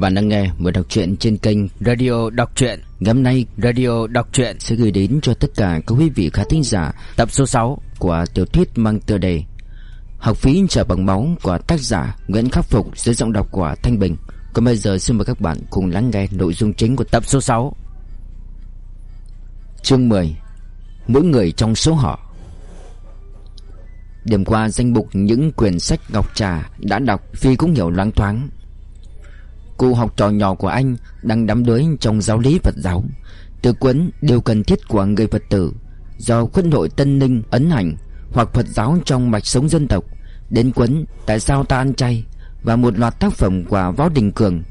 bạn đang nghe buổi đọc truyện trên kênh Radio Đọc truyện. Ngày hôm nay, Radio Đọc truyện sẽ gửi đến cho tất cả các quý vị khán thính giả tập số 6 của tiểu thuyết mang tựa đề Học phí trở bằng máu của tác giả Nguyễn Khắc Phục dưới giọng đọc của Thanh Bình. Còn bây giờ xin mời các bạn cùng lắng nghe nội dung chính của tập số 6. Chương 10. Mỗi người trong số họ. Điểm qua danh mục những quyển sách Ngọc Trà đã đọc Phi cũng hiểu loáng thoáng Cô học trò nhỏ của anh đang đắm đuối trong giáo lý Phật giáo. Từ cuốn Điều cần thiết của người Phật tử, Do khuất nội Tân Ninh ấn hành, Hoặc Phật giáo trong mạch sống dân tộc, Đến cuốn Tại sao ta ăn chay, Và một loạt tác phẩm của Võ Đình Cường,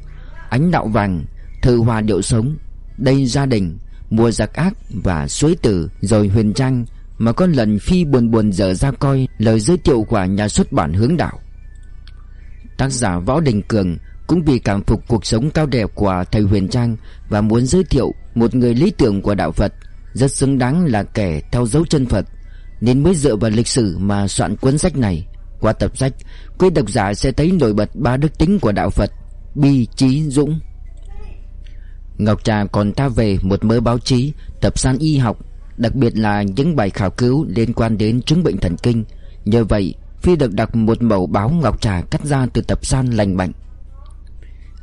Ánh đạo vàng Thư hòa điệu sống, Đây gia đình, Mùa giặc ác và suối tử, Rồi huyền trang, Mà con lần Phi buồn buồn dở ra coi, Lời giới thiệu của nhà xuất bản hướng đạo. Tác giả Võ Đình Cường cũng vì cảm phục cuộc sống cao đẹp của thầy Huyền Trang và muốn giới thiệu một người lý tưởng của đạo Phật rất xứng đáng là kẻ theo dấu chân Phật nên mới dựa vào lịch sử mà soạn cuốn sách này. Qua tập sách, quý độc giả sẽ thấy nổi bật ba đức tính của đạo Phật: bi, trí, dũng. Ngọc Trà còn ta về một mớ báo chí, tập san y học, đặc biệt là những bài khảo cứu liên quan đến chứng bệnh thần kinh. Nhờ vậy, Phi được đọc một mẫu báo Ngọc Trà cắt ra từ tập san lành bệnh.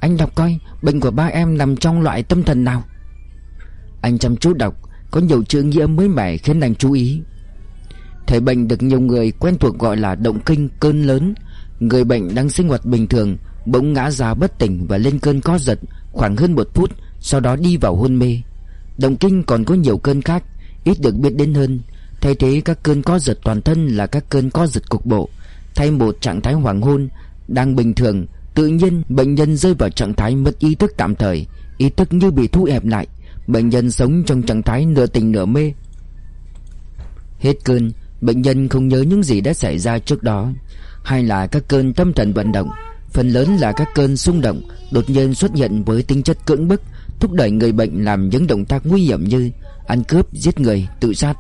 Anh đọc coi, Bệnh của ba em nằm trong loại tâm thần nào? Anh chăm chú đọc, Có nhiều chữ nghĩa mới mẻ khiến anh chú ý. Thể bệnh được nhiều người quen thuộc gọi là động kinh, cơn lớn. Người bệnh đang sinh hoạt bình thường, Bỗng ngã ra bất tỉnh và lên cơn co giật Khoảng hơn một phút, Sau đó đi vào hôn mê. Động kinh còn có nhiều cơn khác, Ít được biết đến hơn. Thay thế các cơn co giật toàn thân là các cơn co giật cục bộ, Thay một trạng thái hoàng hôn Đang bình thường Tự nhiên bệnh nhân rơi vào trạng thái mất ý thức tạm thời. Ý thức như bị thu hẹp lại. Bệnh nhân sống trong trạng thái nửa tỉnh nửa mê. Hết cơn Bệnh nhân không nhớ những gì đã xảy ra trước đó. Hay là các cơn tâm thần vận động. Phần lớn là các cơn xung động Đột nhiên xuất hiện với tính chất cưỡng bức Thúc đẩy người bệnh làm những động tác nguy hiểm như Ăn cướp, giết người, tự sát.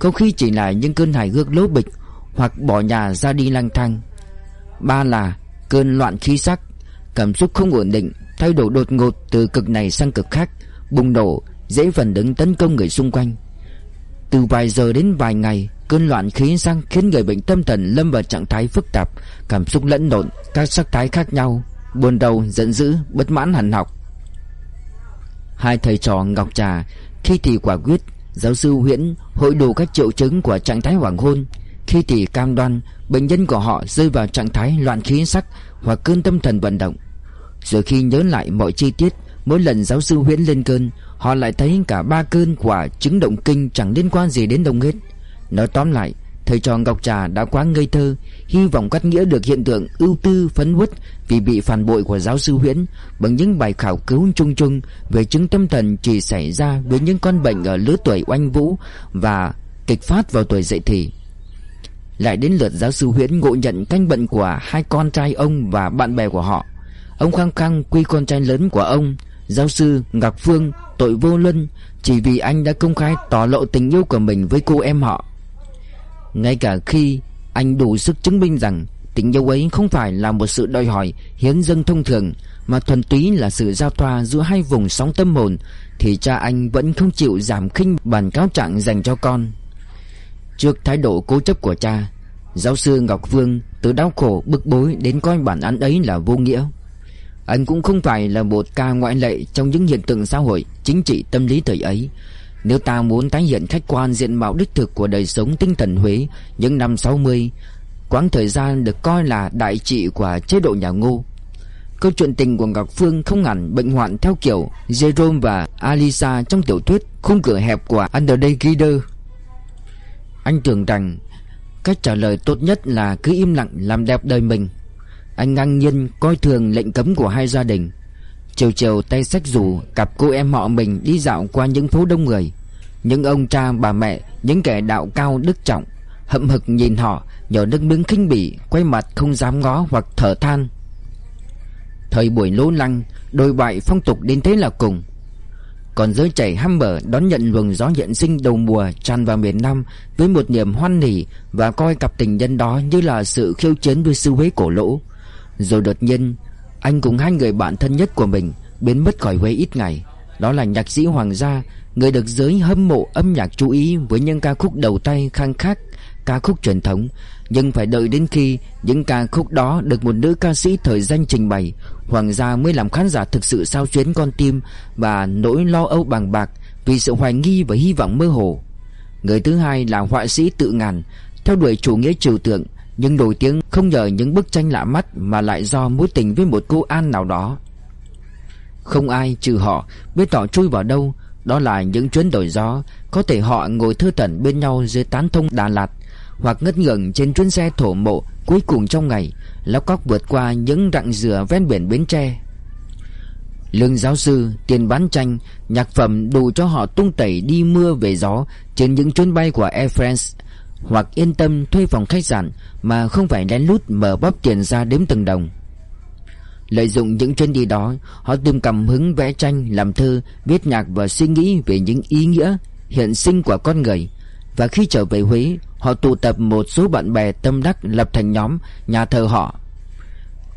Có khi chỉ là những cơn hài hước lố bịch Hoặc bỏ nhà ra đi lang thang. Ba là Cơn loạn khí sắc. Cảm xúc không ổn định Thay đổi đột ngột từ cực này sang cực khác Bùng nổ Dễ phần đứng tấn công người xung quanh. Từ vài giờ đến vài ngày Cơn loạn khí sang khiến người bệnh tâm thần lâm vào trạng thái phức tạp Cảm xúc lẫn lộn Các sắc thái khác nhau Buồn đầu, giận dữ, bất mãn hẳn học. Hai thầy trò Ngọc Trà Khi thì quả quyết Giáo sư Huyễn hội đủ các triệu chứng của trạng thái hoàng hôn. Khi thì cam đoan, Bệnh nhân của họ rơi vào trạng thái loạn khí sắc Hoặc cơn tâm thần vận động. Rồi khi nhớ lại mọi chi tiết, Mỗi lần giáo sư huyễn lên cơn, Họ lại thấy cả ba cơn quả chứng động kinh Chẳng liên quan gì đến đông hết Nói tóm lại, Thầy trò Ngọc Trà đã quá ngây thơ, Hy vọng cắt nghĩa được hiện tượng ưu tư phấn quất Vì bị phản bội của giáo sư Huyễn Bằng những bài khảo cứu chung chung Về chứng tâm thần chỉ xảy ra Với những con bệnh ở lứa tuổi oanh vũ Và kịch phát vào tuổi dậy thì lại đến lượt giáo sư Huyễn ngộ nhận canh bận của hai con trai ông và bạn bè của họ. Ông khăng khăng quy con trai lớn của ông, Giáo sư Ngọc Phương, tội vô luân, Chỉ vì anh đã công khai tỏ lộ tình yêu của mình với cô em họ. Ngay cả khi anh đủ sức chứng minh rằng Tình yêu ấy không phải là một sự đòi hỏi hiến dâng thông thường, Mà thuần túy là sự giao thoa giữa hai vùng sóng tâm hồn, Thì cha anh vẫn không chịu giảm khinh bản cáo trạng dành cho con. Trước thái độ cố chấp của cha, Giáo sư Ngọc Vương từ đau khổ bức bối đến coi bản án ấy là vô nghĩa. Anh cũng không phải là một ca ngoại lệ trong những hiện tượng xã hội, chính trị, tâm lý thời ấy. Nếu ta muốn tái hiện khách quan diện mạo đích thực của đời sống tinh thần Huế những năm 60 Quãng thời gian được coi là đại trị của chế độ nhà Ngô. Câu chuyện tình của Ngọc Phương không hẳn bệnh hoạn theo kiểu Jerome và Alisa trong tiểu thuyết khung cửa hẹp của Underday Reader anh tưởng rằng Cách trả lời tốt nhất là cứ im lặng làm đẹp đời mình. Anh ngang nhiên coi thường lệnh cấm của hai gia đình. Chiều chiều tay sách rủ Cặp cô em họ mình đi dạo qua những phố đông người. Những ông cha, bà mẹ, Những kẻ đạo cao, đức trọng Hậm hực nhìn họ nhỏ nước miếng khinh bỉ, Quay mặt không dám ngó hoặc thở than. Thời buổi lố lăng, Đôi bại phong tục đến thế là cùng còn giới trẻ hăm mở đón nhận luồng gió hiện sinh đầu mùa tràn vào miền Nam với một niềm hoan hỉ và coi cặp tình nhân đó như là sự khiêu chiến với sư Huế cổ lỗ. Rồi đột nhiên, Anh cùng hai người bạn thân nhất của mình Biến mất khỏi Huế ít ngày Đó là nhạc sĩ Hoàng gia Người được giới hâm mộ âm nhạc chú ý Với những ca khúc đầu tay khang khác Ca khúc truyền thống Nhưng phải đợi đến khi Những ca khúc đó được một nữ ca sĩ thời danh trình bày Hoàng gia mới làm khán giả thực sự sao chuyến con tim Và nỗi lo âu bằng bạc Vì sự hoài nghi và hy vọng mơ hồ. Người thứ hai là họa sĩ tự ngàn, Theo đuổi chủ nghĩa trừu tượng, Nhưng nổi tiếng không nhờ những bức tranh lạ mắt Mà lại do mối tình với một cô An nào đó. Không ai trừ họ Biết họ chui vào đâu, Đó là những chuyến đổi gió, Có thể họ ngồi thơ tẩn bên nhau dưới tán thông Đà Lạt Hoặc ngất ngưỡng trên chuyến xe thổ mộ Cuối cùng trong ngày Lóc cóc vượt qua những rặng dừa ven biển Bến Tre Lương giáo sư, tiền bán tranh, nhạc phẩm đủ cho họ tung tẩy đi mưa về gió trên những chuyến bay của Air France hoặc yên tâm thuê phòng khách sạn mà không phải lén lút mở bóp tiền ra đếm từng đồng. Lợi dụng những chuyến đi đó, họ tìm cảm hứng vẽ tranh, làm thơ, viết nhạc và suy nghĩ về những ý nghĩa hiện sinh của con người. Và khi trở về Huế, họ tụ tập một số bạn bè tâm đắc lập thành nhóm nhà thờ họ.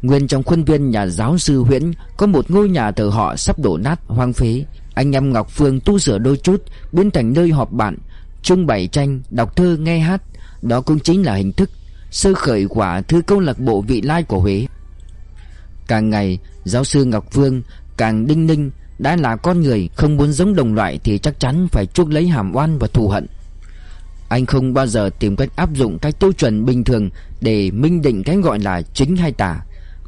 Nguyên trong khuôn viên nhà giáo sư Huyễn Có một ngôi nhà thờ họ sắp đổ nát hoang phế. Anh em Ngọc Phương tu sửa đôi chút Biến thành nơi họp bạn Trưng bày tranh, đọc thơ, nghe hát. Đó cũng chính là hình thức Sơ khởi quả thư câu lạc bộ vị lai của Huế. Càng ngày Giáo sư Ngọc Phương càng đinh ninh Đã là con người không muốn giống đồng loại Thì chắc chắn phải chuốc lấy hàm oan và thù hận. Anh không bao giờ tìm cách áp dụng cách tiêu chuẩn bình thường Để minh định cái gọi là chính hay tà.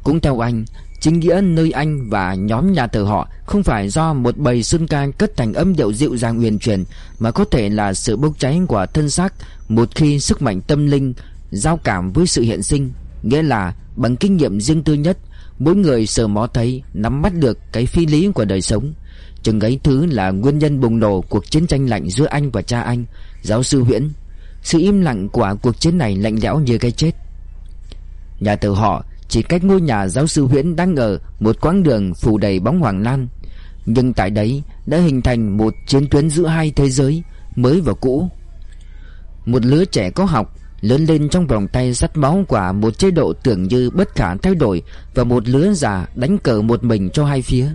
Cũng theo anh, Chính nghĩa nơi anh và nhóm nhà thờ họ Không phải do một bầy xuân ca cất thành âm điệu dịu dàng uyển truyền Mà có thể là sự bốc cháy của thân xác, Một khi sức mạnh tâm linh Giao cảm với sự hiện sinh, Nghĩa là bằng kinh nghiệm riêng tư nhất, Mỗi người sờ mó thấy, Nắm bắt được cái phi lý của đời sống. Chừng ấy thứ là nguyên nhân bùng nổ Cuộc chiến tranh lạnh giữa anh và cha anh. Giáo sư Huyễn, Sự im lặng của cuộc chiến này lạnh lẽo như cái chết. Nhà thờ họ, chỉ cách ngôi nhà giáo sư Huyễn đang ở Một quãng đường phủ đầy bóng hoàng lan. Nhưng tại đấy đã hình thành một chiến tuyến giữa hai thế giới Mới và cũ. Một lứa trẻ có học, Lớn lên trong vòng tay sắt máu của một chế độ tưởng như bất khả thay đổi Và một lứa già đánh cờ một mình cho hai phía.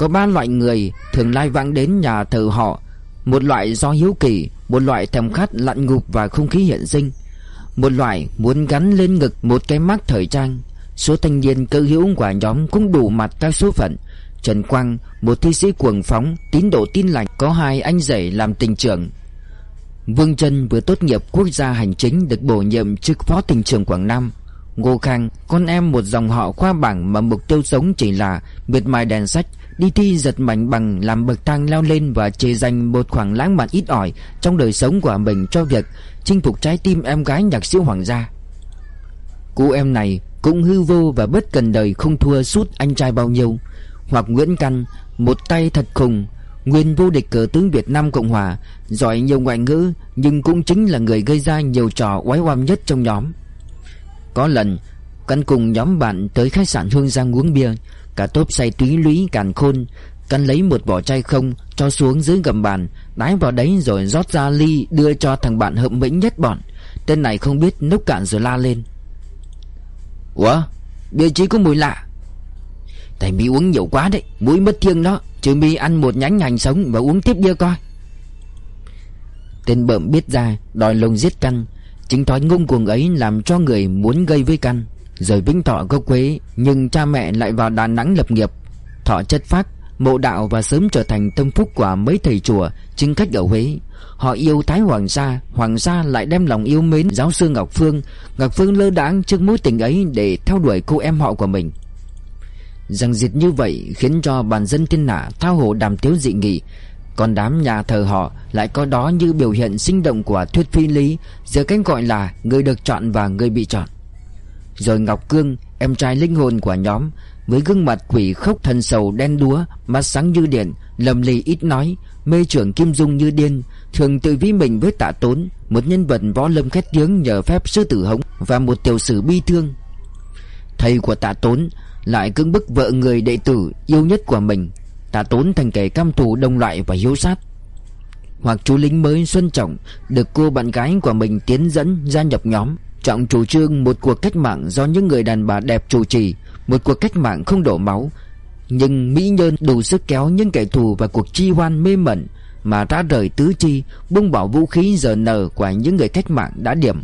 Có ba loại người thường lai vãng đến nhà thờ họ. Một loại do hiếu kỳ Một loại thèm khát lặn ngục và không khí hiện sinh. Một loại muốn gắn lên ngực một cái mác thời trang. Số thanh niên cơ hữu của nhóm cũng đủ mặt các số phận. Trần Quang, một thi sĩ cuồng phóng, tín độ tin lành Có hai anh rể làm tình trưởng. Vương Trân vừa tốt nghiệp quốc gia hành chính Được bổ nhiệm chức phó tỉnh trưởng Quảng Nam. Ngô Khang, con em một dòng họ khoa bảng Mà mục tiêu sống chỉ là miệt mài đèn sách Đi thi giật mảnh bằng làm bậc thang leo lên Và chê dành một khoảng lãng mạn ít ỏi Trong đời sống của mình cho việc Chinh phục trái tim em gái nhạc sĩ Hoàng gia. Cô em này cũng hư vô và bất cần đời không thua sút anh trai bao nhiêu. Hoặc Nguyễn Căn Một tay thật khùng Nguyên vô địch cờ tướng Việt Nam Cộng Hòa Giỏi nhiều ngoại ngữ Nhưng cũng chính là người gây ra nhiều trò oái oăm nhất trong nhóm. Có lần, Căn cùng nhóm bạn tới khách sạn Hương Giang uống bia, Cả tốp say túy lũy càn khôn. Căn lấy một vỏ chai không, Cho xuống dưới gầm bàn Đái vào đấy rồi rót ra ly Đưa cho thằng bạn hợp mĩnh nhất bọn. Tên này không biết nốc cạn rồi la lên. Ủa, Bia chí có mùi lạ. Tại mi uống nhiều quá đấy, Mũi mất thiêng đó, Chứ mi ăn một nhánh hành sống Và uống tiếp bia coi. Tên bợm biết ra, Đòi lồng giết căn. Chính thói ngung cuồng ấy Làm cho người muốn gây với căn. Rồi Vĩnh Thọ gốc Quế, Nhưng cha mẹ lại vào Đà Nẵng lập nghiệp. Thọ chất phát, Mộ đạo và sớm trở thành tâm phúc của mấy thầy chùa, Chính khách ở Huế. Họ yêu Thái Hoàng gia Hoàng gia lại đem lòng yêu mến giáo sư Ngọc Phương. Ngọc Phương lơ đãng trước mối tình ấy Để theo đuổi cô em họ của mình. Rằng diệt như vậy Khiến cho bản dân thiên nả thao hồ đàm tiếu dị nghị. Còn đám nhà thờ họ Lại có đó như biểu hiện sinh động của thuyết phi lý Giữa cái gọi là Người được chọn và người bị chọn. Rồi Ngọc Cương, Em trai linh hồn của nhóm, Với gương mặt quỷ khốc thần sầu đen đúa, Mắt sáng như điện, Lầm lì ít nói, Mê trưởng Kim Dung như điên, Thường tự ví mình với tạ tốn, Một nhân vật võ lâm khét tiếng nhờ phép sư tử hống Và một tiểu sử bi thương. Thầy của tạ tốn Lại cưỡng bức vợ người đệ tử yêu nhất của mình đã tốn thành kẻ cam thù đông loại và hiếu sát. Hoặc chú lính mới Xuân Trọng Được cô bạn gái của mình tiến dẫn gia nhập nhóm. Trọng chủ trương một cuộc cách mạng do những người đàn bà đẹp chủ trì, Một cuộc cách mạng không đổ máu. Nhưng Mỹ Nhơn đủ sức kéo những kẻ thù vào cuộc chi hoan mê mẩn Mà ra rời tứ chi, Buông bỏ vũ khí giờ nở của những người cách mạng đã điểm.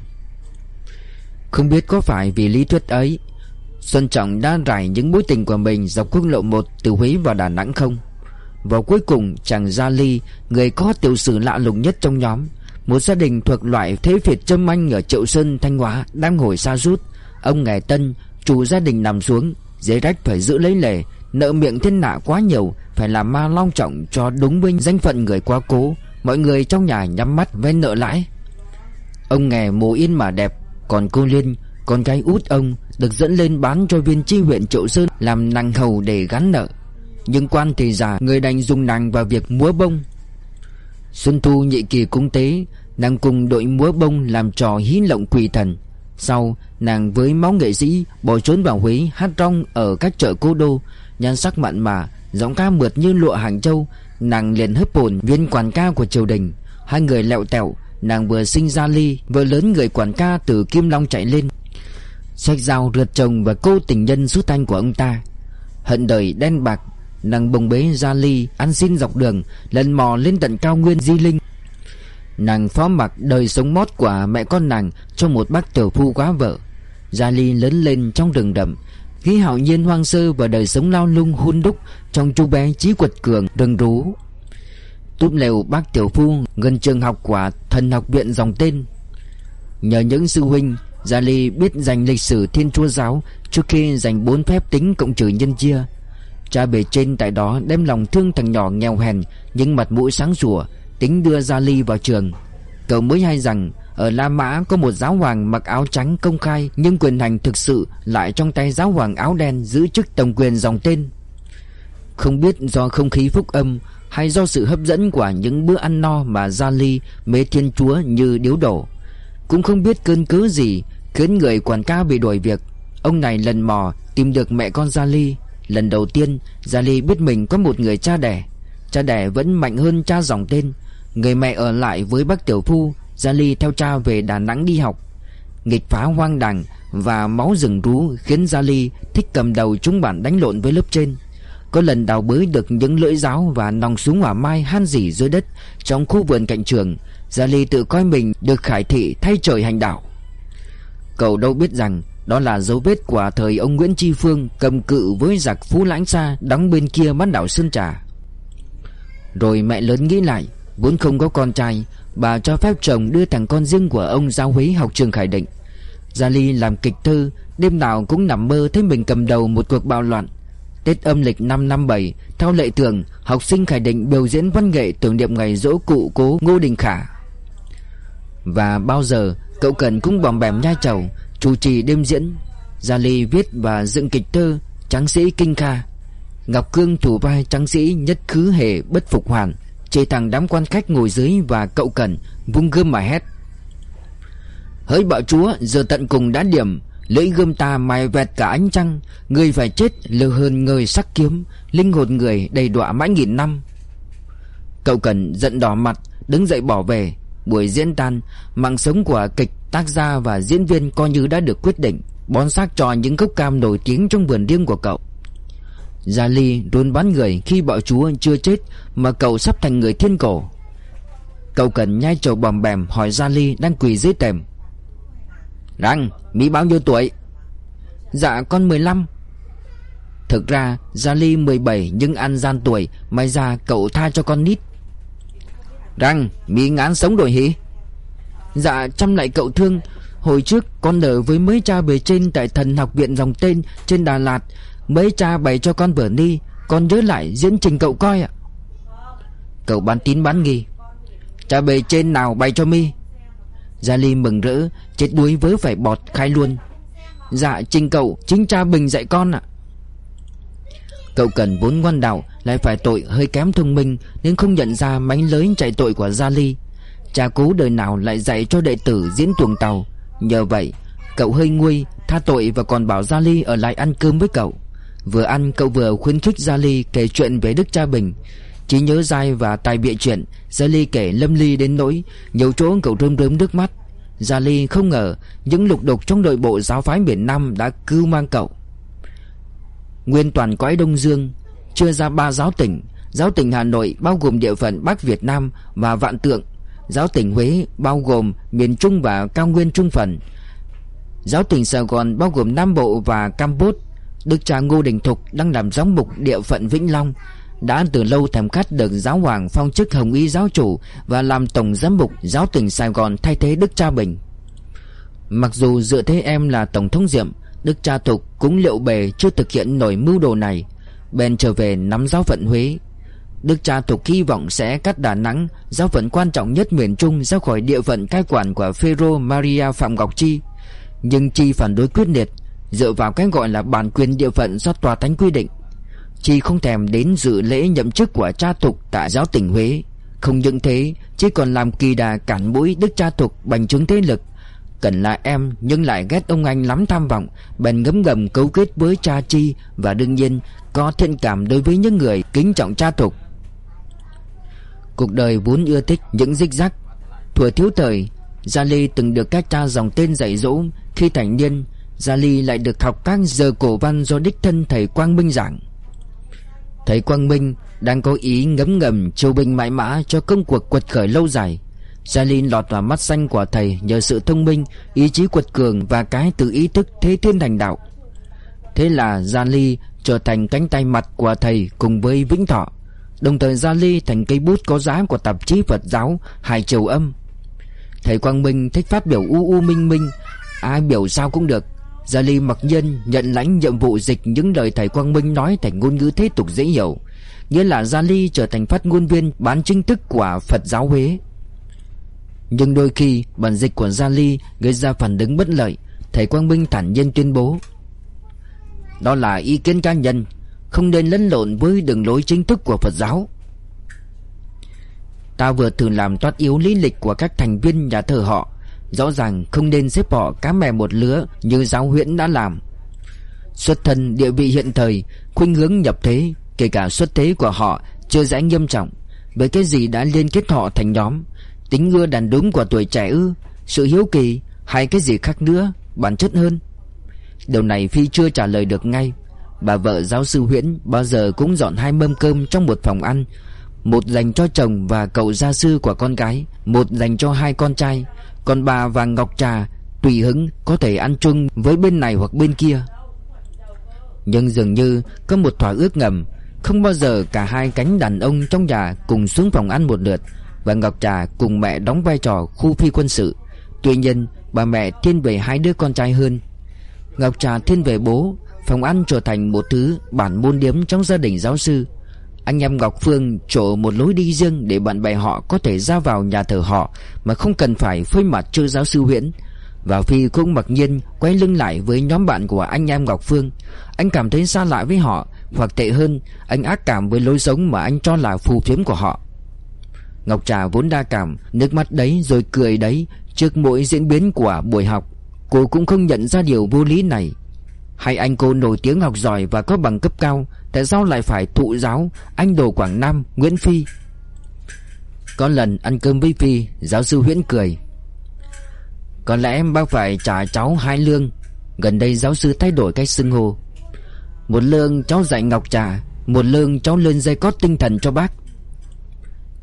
Không biết có phải vì lý thuyết ấy Xuân Trọng đã rải những mối tình của mình dọc quốc lộ 1 từ Huế vào Đà Nẵng không? Và cuối cùng chàng Gia Ly Người có tiểu sử lạ lùng nhất trong nhóm Một gia đình thuộc loại thế phiệt châm anh ở Triệu Sơn, Thanh Hóa Đang ngồi xa rút. Ông Ngài Tân, chủ gia đình nằm xuống Giấy rách phải giữ lấy lề Nợ miệng thiên nạ quá nhiều Phải làm ma long trọng cho đúng với danh phận người quá cố. Mọi người trong nhà nhắm mắt với nợ lãi. Ông Ngài mồ yên mà đẹp Còn cô Liên Con gái út ông được dẫn lên bán cho viên chi huyện Triệu Sơn Làm nàng hầu để gắn nợ. Nhưng quan thì già, người đành dùng nàng vào việc múa bông. Xuân Thu nhị kỳ cung tế, Nàng cùng đội múa bông làm trò hí lộng quỷ thần. Sau, nàng với máu nghệ sĩ Bỏ trốn vào Huế, hát rong ở các chợ cố đô. Nhan sắc mặn mà, Giọng ca mượt như lụa Hàng Châu, Nàng liền hấp hồn viên quản ca của triều đình. Hai người lẹo tẹo, Nàng vừa sinh ra ly, vừa lớn người quản ca từ Kim Long chạy lên. Sách dao rượt chồng và cô tình nhân xuất thanh của ông ta. Hận đời đen bạc, Nàng bồng bế ra ly Ăn xin dọc đường, Lần mò lên tận cao nguyên di linh. Nàng phó mặc đời sống mót của mẹ con nàng Cho một bác tiểu phu quá vợ. Gia Ly lớn lên trong rừng rậm Khí hạo nhiên hoang sơ và đời sống lao lung hun đúc Trong chú bé trí quật cường rừng rú. Túp lều bác tiểu phu gần trường học của thần học viện dòng tên. Nhờ những sư huynh Gia Ly biết dành lịch sử thiên chúa giáo Trước khi dành bốn phép tính cộng trừ nhân chia. Cha bề trên tại đó đem lòng thương thằng nhỏ nghèo hèn Nhưng mặt mũi sáng sủa, Tính đưa Gia Ly vào trường. Cậu mới hay rằng, Ở La Mã có một giáo hoàng mặc áo trắng công khai, Nhưng quyền hành thực sự lại trong tay giáo hoàng áo đen Giữ chức tổng quyền dòng tên. Không biết do không khí phúc âm Hay do sự hấp dẫn của những bữa ăn no Mà Gia Ly mê thiên chúa như điếu đổ, Cũng không biết cơn cớ gì Khiến người quản ca bị đuổi việc. Ông này lần mò tìm được mẹ con Gia Ly Lần đầu tiên Gia Ly biết mình có một người cha đẻ. Cha đẻ vẫn mạnh hơn cha dòng tên. Người mẹ ở lại với bác tiểu phu Gia Ly theo cha về Đà Nẵng đi học. Nghịch phá hoang đàng Và máu rừng rú Khiến Gia Ly thích cầm đầu chúng bạn đánh lộn với lớp trên. Có lần đào bới được những lưỡi giáo Và nòng súng hỏa mai han dỉ dưới đất Trong khu vườn cạnh trường Gia Ly tự coi mình được khải thị thay trời hành đạo. Cậu đâu biết rằng đó là dấu vết của thời ông Nguyễn Tri Phương cầm cự với giặc Phú Lãnh Sa đóng bên kia bán đảo Sơn Trà. Rồi mẹ lớn nghĩ lại, vốn không có con trai, bà cho phép chồng đưa thằng con riêng của ông giao Huế học trường Khải Định. Gia Ly làm kịch thư, đêm nào cũng nằm mơ thấy mình cầm đầu một cuộc bạo loạn. Tết âm lịch năm năm bảy, theo lệ thường, học sinh Khải Định biểu diễn văn nghệ tưởng niệm ngày dỗ cụ cố Ngô Đình Khả. Và bao giờ cậu cần cũng bòm bèm nhai chầu, Chủ trì đêm diễn. Gia Ly viết và dựng kịch thơ Tráng sĩ Kinh Kha. Ngọc Cương thủ vai tráng sĩ nhất khứ hề bất phục hoàn Chê thằng đám quan khách ngồi dưới và cậu cần Vung gươm mà hét. Hỡi bạo chúa, giờ tận cùng đã điểm, Lưỡi gươm ta mài vẹt cả ánh trăng. Người phải chết lừa hơn người sắc kiếm, Linh hồn người đầy đọa mãi nghìn năm. Cậu cần giận đỏ mặt, Đứng dậy bỏ về. Buổi diễn tan Mạng sống của kịch Tác gia và diễn viên coi như đã được quyết định Bón xác cho những gốc cam nổi tiếng trong vườn riêng của cậu Gia Ly luôn bán người khi bạo chúa chưa chết Mà cậu sắp thành người thiên cổ Cậu cần nhai trầu bòm bèm hỏi Gia Ly đang quỳ dưới tèm. Răng, Mỹ bao nhiêu tuổi? Dạ con 15 Thực ra Gia Ly 17 nhưng ăn gian tuổi May ra cậu tha cho con nít Răng, Mỹ ngán sống rồi hỉ? Dạ chăm lại cậu thương. Hồi trước con ở với mấy cha bề trên Tại thần học viện dòng tên trên Đà Lạt. Mấy cha bày cho con vở ni. Con nhớ lại diễn trình cậu coi ạ. Cậu bán tín bán nghi. Cha bề trên nào bày cho mi? Gia Ly mừng rỡ Chết đuối với phải bọt khai luôn. Dạ trình cậu chính cha Bình dạy con ạ. Cậu cần vốn ngoan đạo, Lại phải tội hơi kém thông minh, Nên không nhận ra mánh lới chạy tội của Gia Ly. Cha cố đời nào lại dạy cho đệ tử diễn tuồng tàu. Nhờ vậy, Cậu hơi nguôi, Tha tội và còn bảo Gia Ly ở lại ăn cơm với cậu. Vừa ăn, cậu vừa khuyến khích Gia Ly kể chuyện về Đức Cha Bình. Chỉ nhớ dai và tài bịa chuyện, Gia Ly kể lâm ly đến nỗi Nhiều chỗ cậu rơm rớm nước mắt. Gia Ly không ngờ, Những lục đục trong nội bộ giáo phái miền Nam Đã cứu mang cậu. Nguyên toàn cõi Đông Dương, Chưa ra ba giáo tỉnh. Giáo tỉnh Hà Nội bao gồm địa phận Bắc Việt Nam và Vạn Tượng. Giáo tỉnh Huế bao gồm miền Trung và cao nguyên Trung phần. Giáo tỉnh Sài Gòn bao gồm Nam Bộ và Campuchia Đức cha Ngô Đình Thục đang làm giám mục địa phận Vĩnh Long, Đã từ lâu thèm khát được giáo hoàng phong chức hồng y giáo chủ Và làm tổng giám mục giáo tỉnh Sài Gòn thay thế Đức cha Bình Mặc dù dựa thế em là tổng thống diệm Đức cha Thục cũng liệu bề chưa thực hiện nổi mưu đồ này, Bèn trở về nắm giáo phận Huế. Đức cha Thục hy vọng sẽ cắt Đà Nẵng, Giáo phận quan trọng nhất miền Trung, ra khỏi địa phận cai quản của Phêrô Maria Phạm Ngọc Chi. Nhưng Chi phản đối quyết liệt, Dựa vào cái gọi là bản quyền địa phận do tòa thánh quy định. Chi không thèm đến dự lễ nhậm chức của cha Thục tại giáo tỉnh Huế. Không những thế, Chi còn làm kỳ đà cản mũi Đức cha Thục bành trướng thế lực. Cần là em, nhưng lại ghét ông anh lắm tham vọng, Bèn ngấm ngầm cấu kết với cha Chi Và đương nhiên có thiện cảm đối với những người kính trọng cha Thục Cuộc đời vốn ưa thích những dích rắc Thuở thiếu thời, Gia Ly từng được các cha dòng tên dạy dỗ. Khi thành niên, Gia Ly lại được học các giờ cổ văn do đích thân thầy Quang Minh giảng. Thầy Quang Minh đang có ý ngấm ngầm châu binh mãi mã cho công cuộc quật khởi lâu dài. Jalin lọt vào mắt xanh của thầy nhờ sự thông minh, ý chí quật cường và cái tự ý thức thế thiên thành đạo. Thế là Jali trở thành cánh tay mặt của thầy cùng với Vĩnh Thọ. Đồng thời Jali thành cây bút có giá của tạp chí Phật giáo Hải Triều Âm. Thầy Quang Minh thích phát biểu u u minh minh Ai biểu sao cũng được. Jali mặc nhân nhận lãnh nhiệm vụ dịch những lời thầy Quang Minh nói thành ngôn ngữ thế tục dễ hiểu Nghĩa là Jali trở thành phát ngôn viên bán chính thức của Phật giáo Huế. Nhưng đôi khi, bản dịch của Gia Ly gây ra phản ứng bất lợi. Thầy Quang Minh thản nhiên tuyên bố, Đó là ý kiến cá nhân, Không nên lẫn lộn với đường lối chính thức của Phật giáo. Ta vừa thử làm toát yếu lý lịch của các thành viên nhà thờ họ. Rõ ràng không nên xếp họ cá mè một lứa Như giáo huyễn đã làm. Xuất thân địa vị hiện thời, Khuynh hướng nhập thế, Kể cả xuất thế của họ Chưa rẽ nghiêm trọng. Bởi cái gì đã liên kết họ thành nhóm Tính ngưa đàn đúng của tuổi trẻ ư, Sự hiếu kỳ Hay cái gì khác nữa, Bản chất hơn. Điều này Phi chưa trả lời được ngay. Bà vợ giáo sư Huyễn bao giờ cũng dọn hai mâm cơm trong một phòng ăn, Một dành cho chồng và cậu gia sư của con gái, Một dành cho hai con trai. Còn bà và Ngọc Trà Tùy hứng có thể ăn chung với bên này hoặc bên kia. Nhưng dường như có một thỏa ước ngầm, Không bao giờ cả hai cánh đàn ông trong nhà cùng xuống phòng ăn một lượt. Và Ngọc Trà cùng mẹ đóng vai trò khu phi quân sự Tuy nhiên bà mẹ thiên về hai đứa con trai hơn Ngọc Trà thiên về bố Phòng ăn trở thành một thứ bản môn điếm trong gia đình giáo sư anh em Ngọc Phương chỗ một lối đi riêng để bạn bè họ có thể ra vào nhà thờ họ mà không cần phải phơi mặt trước giáo sư Huyễn. Và Phi cũng mặc nhiên quay lưng lại với nhóm bạn của anh em Ngọc Phương. Anh cảm thấy xa lạ với họ, hoặc tệ hơn, anh ác cảm với lối sống mà anh cho là phù phiếm của họ. Ngọc Trà vốn đa cảm, nước mắt đấy rồi cười đấy. Trước mỗi diễn biến của buổi học. Cô cũng không nhận ra điều vô lý này. Hay anh cô nổi tiếng học giỏi và có bằng cấp cao Tại sao lại phải thụ giáo? Anh đồ Quảng Nam Nguyễn Phi. Có lần ăn cơm với Phi Giáo sư Huyễn cười. Có lẽ bác phải trả cháu hai lương. Gần đây giáo sư thay đổi cách xưng hô. Một lương cháu dạy ngọc trà Một lương cháu lên dây cót tinh thần cho bác.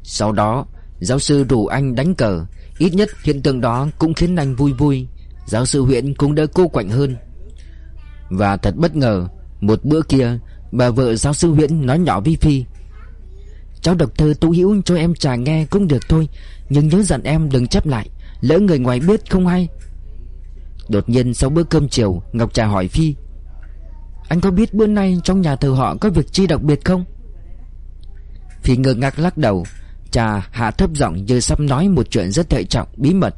Sau đó, Giáo sư rủ anh đánh cờ. Ít nhất hiện tượng đó cũng khiến anh vui vui. Giáo sư Huyễn cũng đỡ cô quạnh hơn. Và thật bất ngờ, Một bữa kia, Bà vợ giáo sư Huyễn nói nhỏ với Phi. Cháu đọc thơ tú hữu cho em trà nghe cũng được thôi, Nhưng nhớ dặn em đừng chép lại, Lỡ người ngoài biết không hay. Đột nhiên sau bữa cơm chiều, Ngọc Trà hỏi Phi, Anh có biết bữa nay trong nhà thờ họ có việc chi đặc biệt không? Phi ngơ ngác lắc đầu Trà hạ thấp giọng như sắp nói một chuyện rất hệ trọng, bí mật.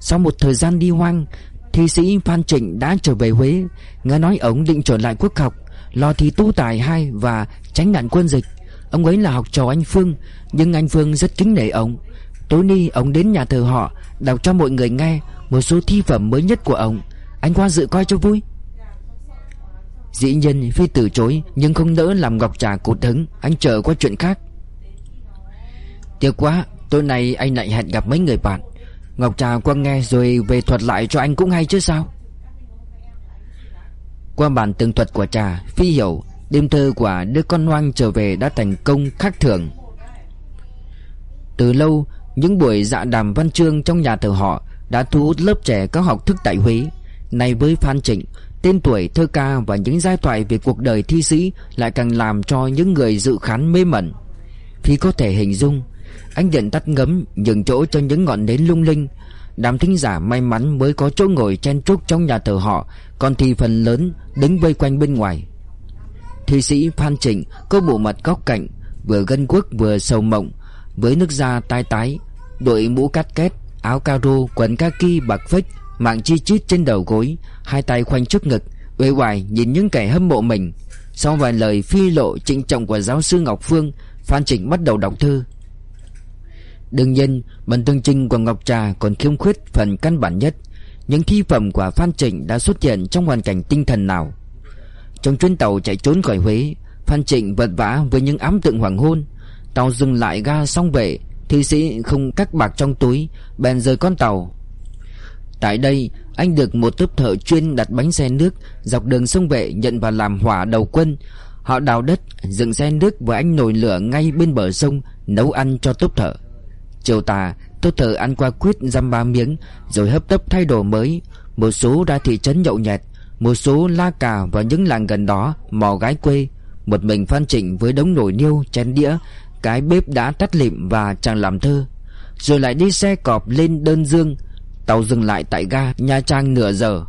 Sau một thời gian đi hoang Thi sĩ Phan Trịnh đã trở về Huế. Nghe nói ông định trở lại quốc học Lo thi tu tài hai và tránh nạn quân dịch. Ông ấy là học trò anh Phương Nhưng anh Phương rất kính nể ông. Tối ni ông đến nhà thờ họ Đọc cho mọi người nghe Một số thi phẩm mới nhất của ông. Anh qua dự coi cho vui. Dĩ nhiên Phi từ chối Nhưng không nỡ làm Ngọc Trà cột hứng. Anh chờ qua chuyện khác. Tiếc quá, Tối nay anh lại hẹn gặp mấy người bạn. Ngọc Trà, qua nghe rồi về thuật lại cho anh cũng hay chứ sao? Qua bản tường thuật của Trà, Phi hiểu, Đêm thơ của đứa con hoang trở về đã thành công khác thường. Từ lâu, Những buổi dạ đàm văn chương trong nhà thờ họ Đã thu hút lớp trẻ có học thức tại Huế. Nay với Phan Trịnh, Tên tuổi thơ ca và những giai thoại về cuộc đời thi sĩ Lại càng làm cho những người dự khán mê mẩn. Phi có thể hình dung Ánh điện tắt ngấm, Nhường chỗ cho những ngọn nến lung linh. Đám thính giả may mắn mới có chỗ ngồi chen trúc trong nhà thờ họ, Còn thì phần lớn đứng vây quanh bên ngoài. Thi sĩ Phan Trịnh có bộ mặt góc cạnh, Vừa gân quốc vừa sầu mộng, Với nước da tai tái, Đội mũ cắt két, Áo caro, quần kaki bạc phách Mạng chi chít trên đầu gối, Hai tay khoanh trước ngực, Uể oải nhìn những kẻ hâm mộ mình. Sau vài lời phi lộ trịnh trọng của giáo sư Ngọc Phương, Phan Trịnh bắt đầu đọc thư. Đương nhiên Bản tương trình của Ngọc Trà còn khiêm khuyết phần căn bản nhất. Những thi phẩm của Phan Trịnh đã xuất hiện trong hoàn cảnh tinh thần nào? Trong chuyến tàu chạy trốn khỏi Huế, Phan Trịnh vật vã với những ám tượng hoàng hôn. Tàu dừng lại ga xong vệ Thi sĩ không cắt bạc trong túi, Bèn rời con tàu. Tại đây, anh được một túp thợ chuyên đặt bánh xe nước Dọc đường sông vệ nhận và làm hỏa đầu quân. Họ đào đất, dựng xe nước và anh nồi lửa ngay bên bờ sông, Nấu ăn cho túp thợ. Chiều tà Tôi thử ăn qua quyết dăm ba miếng, Rồi hấp tấp thay đồ mới. Một số ra thị trấn nhậu nhẹt, Một số la cà vào những làng gần đó, Mò gái quê. Một mình Phan Trịnh với đống nồi niêu, chén đĩa, Cái bếp đã tắt lịm và chẳng làm thơ. Rồi lại đi xe cọp lên đơn dương, Tàu dừng lại tại ga Nha Trang nửa giờ.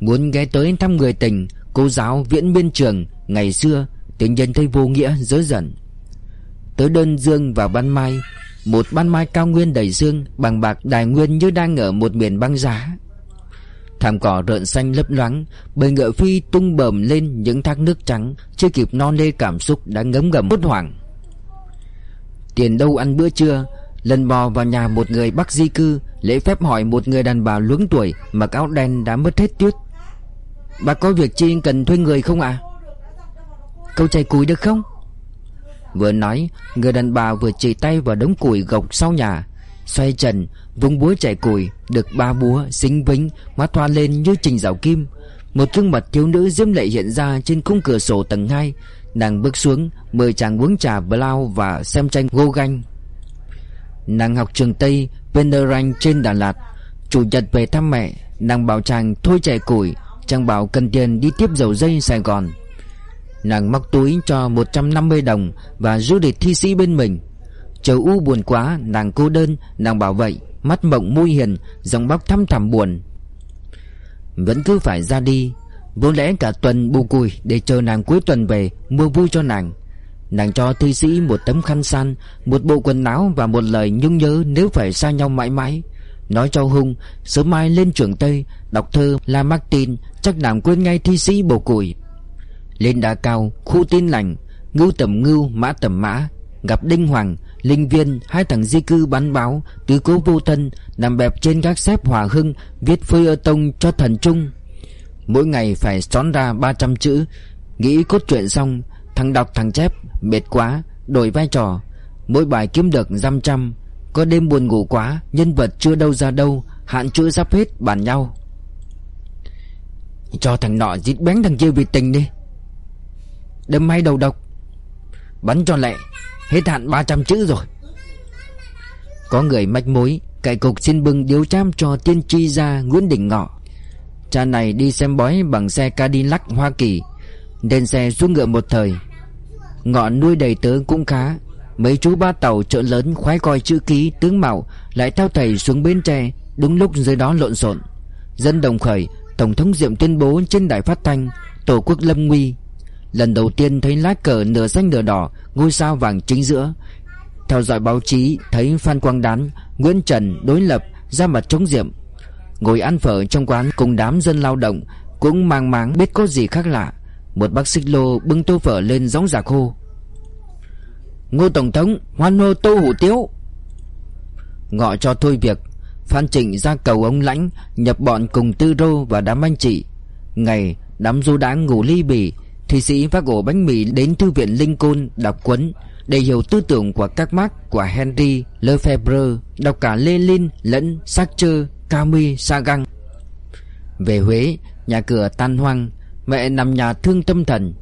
Muốn ghé tới thăm người tình, Cô giáo Viễn Biên Trường, Ngày xưa, tiếng nhân thấy vô nghĩa, dớ dần Tới đơn dương và ban mai một ban mai cao nguyên đầy dương, Bằng bạc đài nguyên như đang ở một miền băng giá. Thảm cỏ rợn xanh lấp loáng, Bầy ngựa phi tung bầm lên những thác nước trắng, Chưa kịp non lê cảm xúc đã ngấm ngầm hốt hoảng. Tiền đâu ăn bữa trưa, Lần bò vào nhà một người Bắc di cư, Lễ phép hỏi một người đàn bà luống tuổi Mặc áo đen đã mất hết tuyết. Bà có việc chi cần thuê người không ạ? À? Câu chạy cùi được không? Vừa nói, Người đàn bà vừa chỉ tay vào đống củi gộc sau nhà. Xoay trần Vung búa chạy củi, Được ba búa Xính vĩnh Mắt toa lên như trình rào kim. Một gương mặt thiếu nữ diêm lệ hiện ra Trên khung cửa sổ tầng 2 Nàng bước xuống, Mời chàng uống trà blau Và xem tranh gô ganh. Nàng học trường Tây Venerang trên Đà Lạt. Chủ nhật về thăm mẹ, Nàng bảo chàng thôi chạy củi, Chàng bảo cần tiền đi tiếp dầu dây Sài Gòn. Nàng móc túi cho 150 đồng Và du lịch thi sĩ bên mình. Châu u buồn quá, Nàng cô đơn, Nàng bảo vậy, Mắt mộng môi hiền Dòng bóc thăm thẳm buồn. Vẫn cứ phải ra đi Vốn lẽ cả tuần bù cùi Để chờ nàng cuối tuần về Mua vui cho nàng. Nàng cho thi sĩ một tấm khăn san, Một bộ quần áo và một lời nhung nhớ Nếu phải xa nhau mãi mãi. Nói cho hung, Sớm mai lên trường Tây, Đọc thơ La Martin Chắc nàng quên ngay thi sĩ bồ củi lên đá cao, Khu tin lành, Ngưu tầm ngưu, Mã tầm mã, Gặp Đinh Hoàng, Linh Viên, Hai thằng di cư bắn báo, Tứ cố vô thân, Nằm bẹp trên các xếp hòa hưng, Viết phơi ở tông cho thần trung. Mỗi ngày phải xón ra 300 chữ, Nghĩ cốt truyện xong, Thằng đọc thằng chép, Mệt quá, Đổi vai trò. Mỗi bài kiếm được dăm trăm, Có đêm buồn ngủ quá, Nhân vật chưa đâu ra đâu, Hạn chữ sắp hết bàn nhau. Cho thằng nọ dít bén thằng kia vì tình đi. Đâm hay đầu độc. Bắn cho lẹ, Hết hạn 300 chữ rồi. Có người mách mối Cải cục xin bưng điếu cham cho tiên tri gia Nguyễn Đình Ngọ. Cha này đi xem bói bằng xe Cadillac Hoa Kỳ Đền xe xuống ngựa một thời. Ngọ nuôi đầy tớ cũng khá. Mấy chú ba tàu chợ lớn khoái coi chữ ký tướng mạo Lại theo thầy xuống bến tre, Đúng lúc dưới đó lộn xộn. Dân đồng khởi, Tổng thống Diệm tuyên bố trên đài phát thanh, Tổ quốc lâm nguy. Lần đầu tiên thấy lá cờ nửa xanh nửa đỏ, Ngôi sao vàng chính giữa. Theo dõi báo chí, thấy Phan Quang Đán, Nguyễn Trần đối lập, ra mặt chống diệm. Ngồi ăn phở trong quán cùng đám dân lao động Cũng mang máng biết có gì khác lạ. Một bác xích lô bưng tô phở lên gióng giả khô Ngô Tổng thống, hoan hô tô hủ tiếu. Ngọ cho thôi việc, Phan Trịnh ra cầu ông Lãnh, Nhập bọn cùng Tư Rô và đám anh chị. Ngày, đám du đã ngủ ly bì Thụy sĩ vác ổ bánh mì đến thư viện Lincoln đọc cuốn Để hiểu tư tưởng của các Marx của Henry Lefebvre Đọc cả Lenin lẫn Sartre, Camus, Sagan. Về Huế Nhà cửa tan hoang Mẹ nằm nhà thương tâm thần.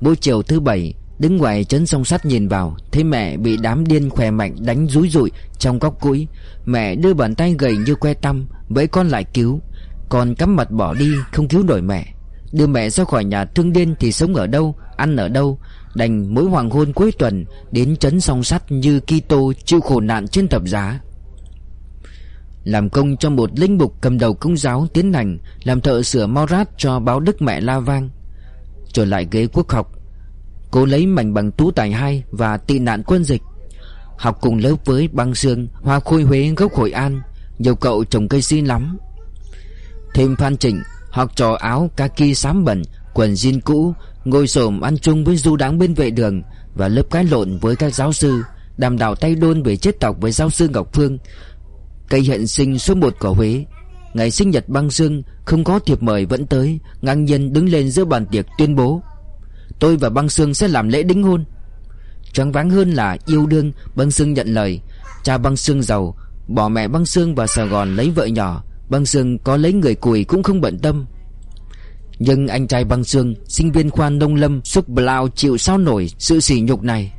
Buổi chiều thứ bảy Đứng ngoài trấn sông sắt nhìn vào Thấy mẹ bị đám điên khỏe mạnh đánh rúi rụi Trong góc cuối Mẹ đưa bàn tay gầy như que tăm Với con lại cứu. Con cắm mặt bỏ đi không cứu nổi mẹ. Đưa mẹ ra khỏi nhà thương điên thì sống ở đâu, Ăn ở đâu, Đành mỗi hoàng hôn cuối tuần Đến trấn song sắt như Kitô chịu khổ nạn trên thập giá. Làm công cho một linh mục cầm đầu công giáo tiến hành, Làm thợ sửa Morat cho báo đức mẹ La Vang. Trở lại ghế quốc học Cô lấy mảnh bằng tú tài hai Và tị nạn quân dịch. Học cùng lớp với băng xương, Hoa khôi Huế gốc Hội An Nhiều cậu trồng cây xin lắm. Thêm Phan Trịnh Học trò áo kaki xám bẩn, Quần jean cũ, Ngồi xổm ăn chung với du đáng bên vệ đường Và lớp cái lộn với các giáo sư, Đàm đạo tay đôn về chết tộc với giáo sư Ngọc Phương. Cây hiện sinh số 1 của Huế, Ngày sinh nhật băng sương Không có thiệp mời vẫn tới, Ngang nhiên đứng lên giữa bàn tiệc tuyên bố, Tôi và băng sương sẽ làm lễ đính hôn. Choáng váng hơn là yêu đương, Băng sương nhận lời. Cha băng sương giàu, Bỏ mẹ băng sương vào Sài Gòn lấy vợ nhỏ Băng sương có lấy người cùi cũng không bận tâm. Nhưng anh trai băng sương, Sinh viên khoa nông lâm, Xúc blau chịu sao nổi sự sỉ nhục này.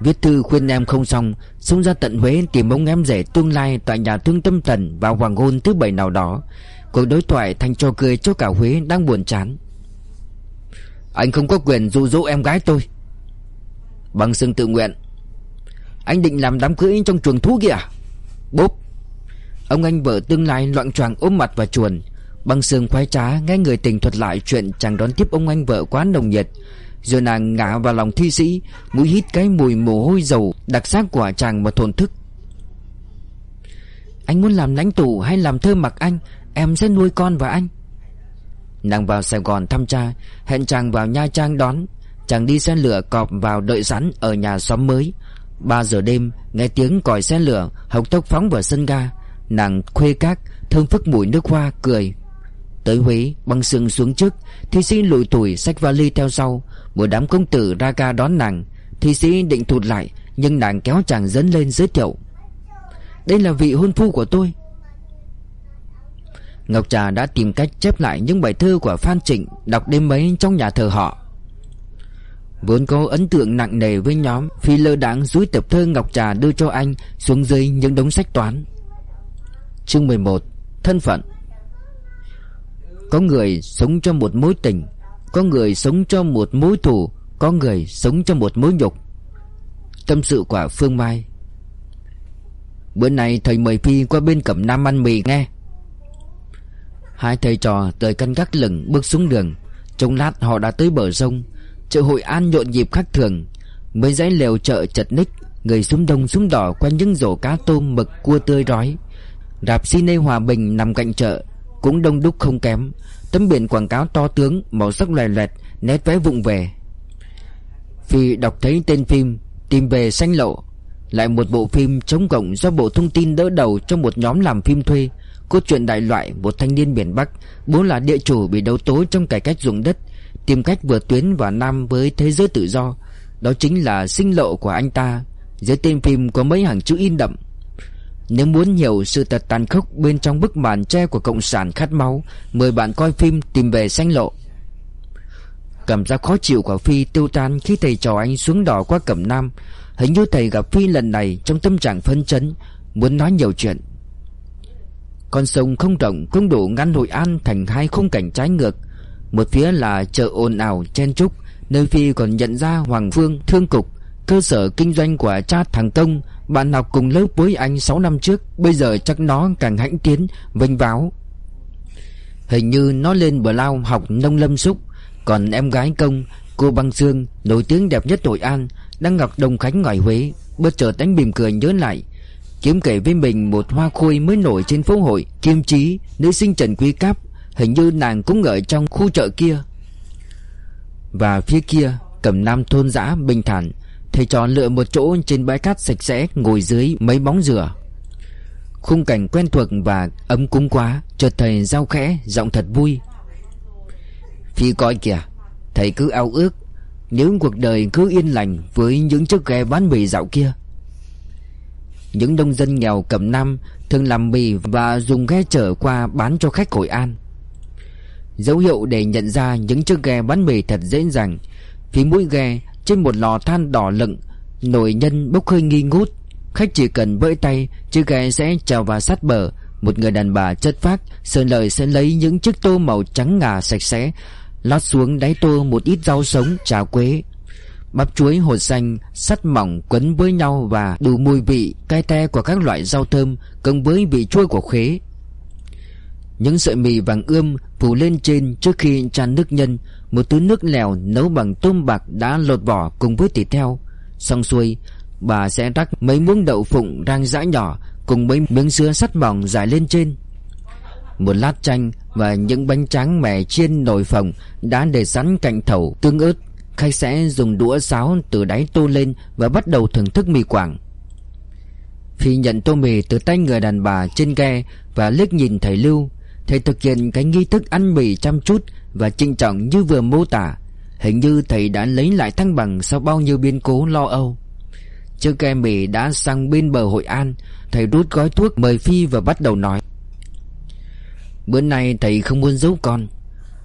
Viết thư khuyên em không xong, Xông ra tận Huế tìm ông em rể tương lai Tại nhà thương tâm thần vào hoàng hôn thứ bảy nào đó. Cuộc đối thoại thành trò cười cho cả Huế đang buồn chán. Anh không có quyền dụ dỗ em gái tôi. Băng sương tự nguyện. Anh định làm đám cưới trong chuồng thú kìa. Bốp. Ông anh vợ tương lai loạn choạng ôm mặt vào chuồn. Băng sương khoái trá nghe người tình thuật lại chuyện chàng đón tiếp ông anh vợ quá nồng nhiệt. Rồi nàng ngã vào lòng thi sĩ, Mũi hít cái mùi mồ hôi dầu đặc sắc của chàng mà thổn thức. Anh muốn làm lãnh tụ hay làm thơ mặc anh? Em sẽ nuôi con và anh. Nàng vào Sài Gòn thăm cha, Hẹn chàng vào Nha Trang đón. Chàng đi xe lửa cọp vào đợi sẵn Ở nhà xóm mới. 3 giờ đêm, Nghe tiếng còi xe lửa, Hộc tốc phóng vào sân ga. Nàng khuê các, Thơm phức mùi nước hoa, cười. Tới Huế, băng sương xuống trước, Thi sĩ lùi tuổi xách vali theo sau. Một đám công tử ra ga đón nàng. Thi sĩ định thụt lại, Nhưng nàng kéo chàng dẫn lên giới thiệu. Đây là vị hôn phu của tôi. Ngọc Trà đã tìm cách chép lại những bài thơ của Phan Trịnh, Đọc đêm mấy trong nhà thờ họ. Vốn có ấn tượng nặng nề với nhóm Phi lơ đáng dúi tập thơ Ngọc Trà đưa cho anh Xuống dưới những đống sách toán. Chương 11 Thân phận. Có người sống cho một mối tình, Có người sống cho một mối thù, Có người sống cho một mối nhục. Tâm sự quả Phương Mai. Bữa nay thầy mời Phi qua bên cẩm nam ăn mì nghe. Hai thầy trò tới căn gác lửng bước xuống đường. Trong lát họ đã tới bờ sông. Chợ Hội An nhộn nhịp khác thường. Mấy dãy lều chợ chật ních, Người súng đông súng đỏ quanh những rổ cá tôm mực cua tươi rói. Rạp Cine Hòa Bình nằm cạnh chợ, Cũng đông đúc không kém. Tấm biển quảng cáo to tướng, Màu sắc loè loẹt, Nét vẽ vụng về. Vì đọc thấy tên phim, Tìm về xanh lộ Lại một bộ phim chống cộng do Bộ Thông tin đỡ đầu Trong một nhóm làm phim thuê. Cốt truyện đại loại, Một thanh niên miền Bắc Bố là địa chủ bị đấu tố trong cải cách ruộng đất, Tìm cách vượt tuyến vào Nam với thế giới tự do. Đó chính là sinh lộ của anh ta. Dưới tên phim có mấy hàng chữ in đậm nếu muốn hiểu sự thật tàn khốc bên trong bức màn tre của Cộng sản khát máu, Mời bạn coi phim Tìm về xanh lộ. Cảm giác khó chịu của Phi tiêu tan khi thầy trò anh xuống đỏ qua Cẩm Nam. Hình như thầy gặp Phi lần này trong tâm trạng phân chấn, Muốn nói nhiều chuyện. Con sông không rộng, không đủ ngăn Hội An thành hai khung cảnh trái ngược. Một phía là chợ ồn ào, chen trúc Nơi Phi còn nhận ra Hoàng Phương, Thương Cục, Cơ sở kinh doanh của cha thằng Công bạn học cùng lớp với anh 6 năm trước, Bây giờ chắc nó càng hãnh tiến Vinh váo. Hình như nó lên bờ lao học nông lâm xúc. Còn em gái công, Cô Băng Sương, Nổi tiếng đẹp nhất Hội An, Đang ngọc Đồng Khánh ngoài Huế, Bất chợt đánh bìm cười nhớ lại. Kiếm kể với mình một hoa khôi mới nổi trên phố hội, Kim Trí Nữ sinh Trần Quý Cáp. Hình như nàng cũng ở trong khu chợ kia. Và phía kia Cẩm Nam thôn giã bình thản. Thầy trò lựa một chỗ trên bãi cát sạch sẽ, Ngồi dưới mấy bóng rửa Khung cảnh quen thuộc và ấm cúng quá, Chợt thầy giao khẽ, Giọng thật vui. Phi coi kìa, Thầy cứ ao ước, Nếu cuộc đời cứ yên lành Với những chiếc ghe bán mì dạo kia. Những nông dân nghèo cầm năm Thường làm mì và dùng ghe chở qua bán cho khách Hội An. Dấu hiệu để nhận ra những chiếc ghe bán mì thật dễ dàng phía mũi ghe, trên một lò than đỏ lựng Nồi nhân bốc hơi nghi ngút. Khách chỉ cần vẫy tay, Chiếc ghe sẽ trèo vào sát bờ. Một người đàn bà chất phác Sơn lời sẽ lấy những chiếc tô màu trắng ngà sạch sẽ, Lót xuống đáy tô một ít rau sống, Trà quế. Bắp chuối hột xanh, Sắt mỏng quấn với nhau Và đủ mùi vị, cay te của các loại rau thơm Cộng với vị chua của khế. Những sợi mì vàng ươm phủ lên trên trước khi chan nước nhân một túi nước lèo nấu bằng tôm bạc đã lột vỏ cùng với thịt heo. Xong xuôi, Bà sẽ rắc mấy muỗng đậu phụng rang rã nhỏ Cùng mấy miếng dưa sắt mỏng dài lên trên. Một lát chanh và những bánh tráng mè chiên nồi phồng Đã để sẵn cạnh thầu tương ớt. Khách sẽ dùng đũa sáo từ đáy tô lên Và bắt đầu thưởng thức mì quảng. Phi nhận tô mì từ tay người đàn bà trên ghe Và liếc nhìn thầy Lưu. Thầy thực hiện cái nghi thức ăn mì chăm chút Và trinh trọng như vừa mô tả. Hình như thầy đã lấy lại thăng bằng Sau bao nhiêu biến cố lo âu. Chiếc ghe mì đã sang bên bờ Hội An, Thầy rút gói thuốc mời Phi và bắt đầu nói. Bữa nay thầy không muốn giấu con.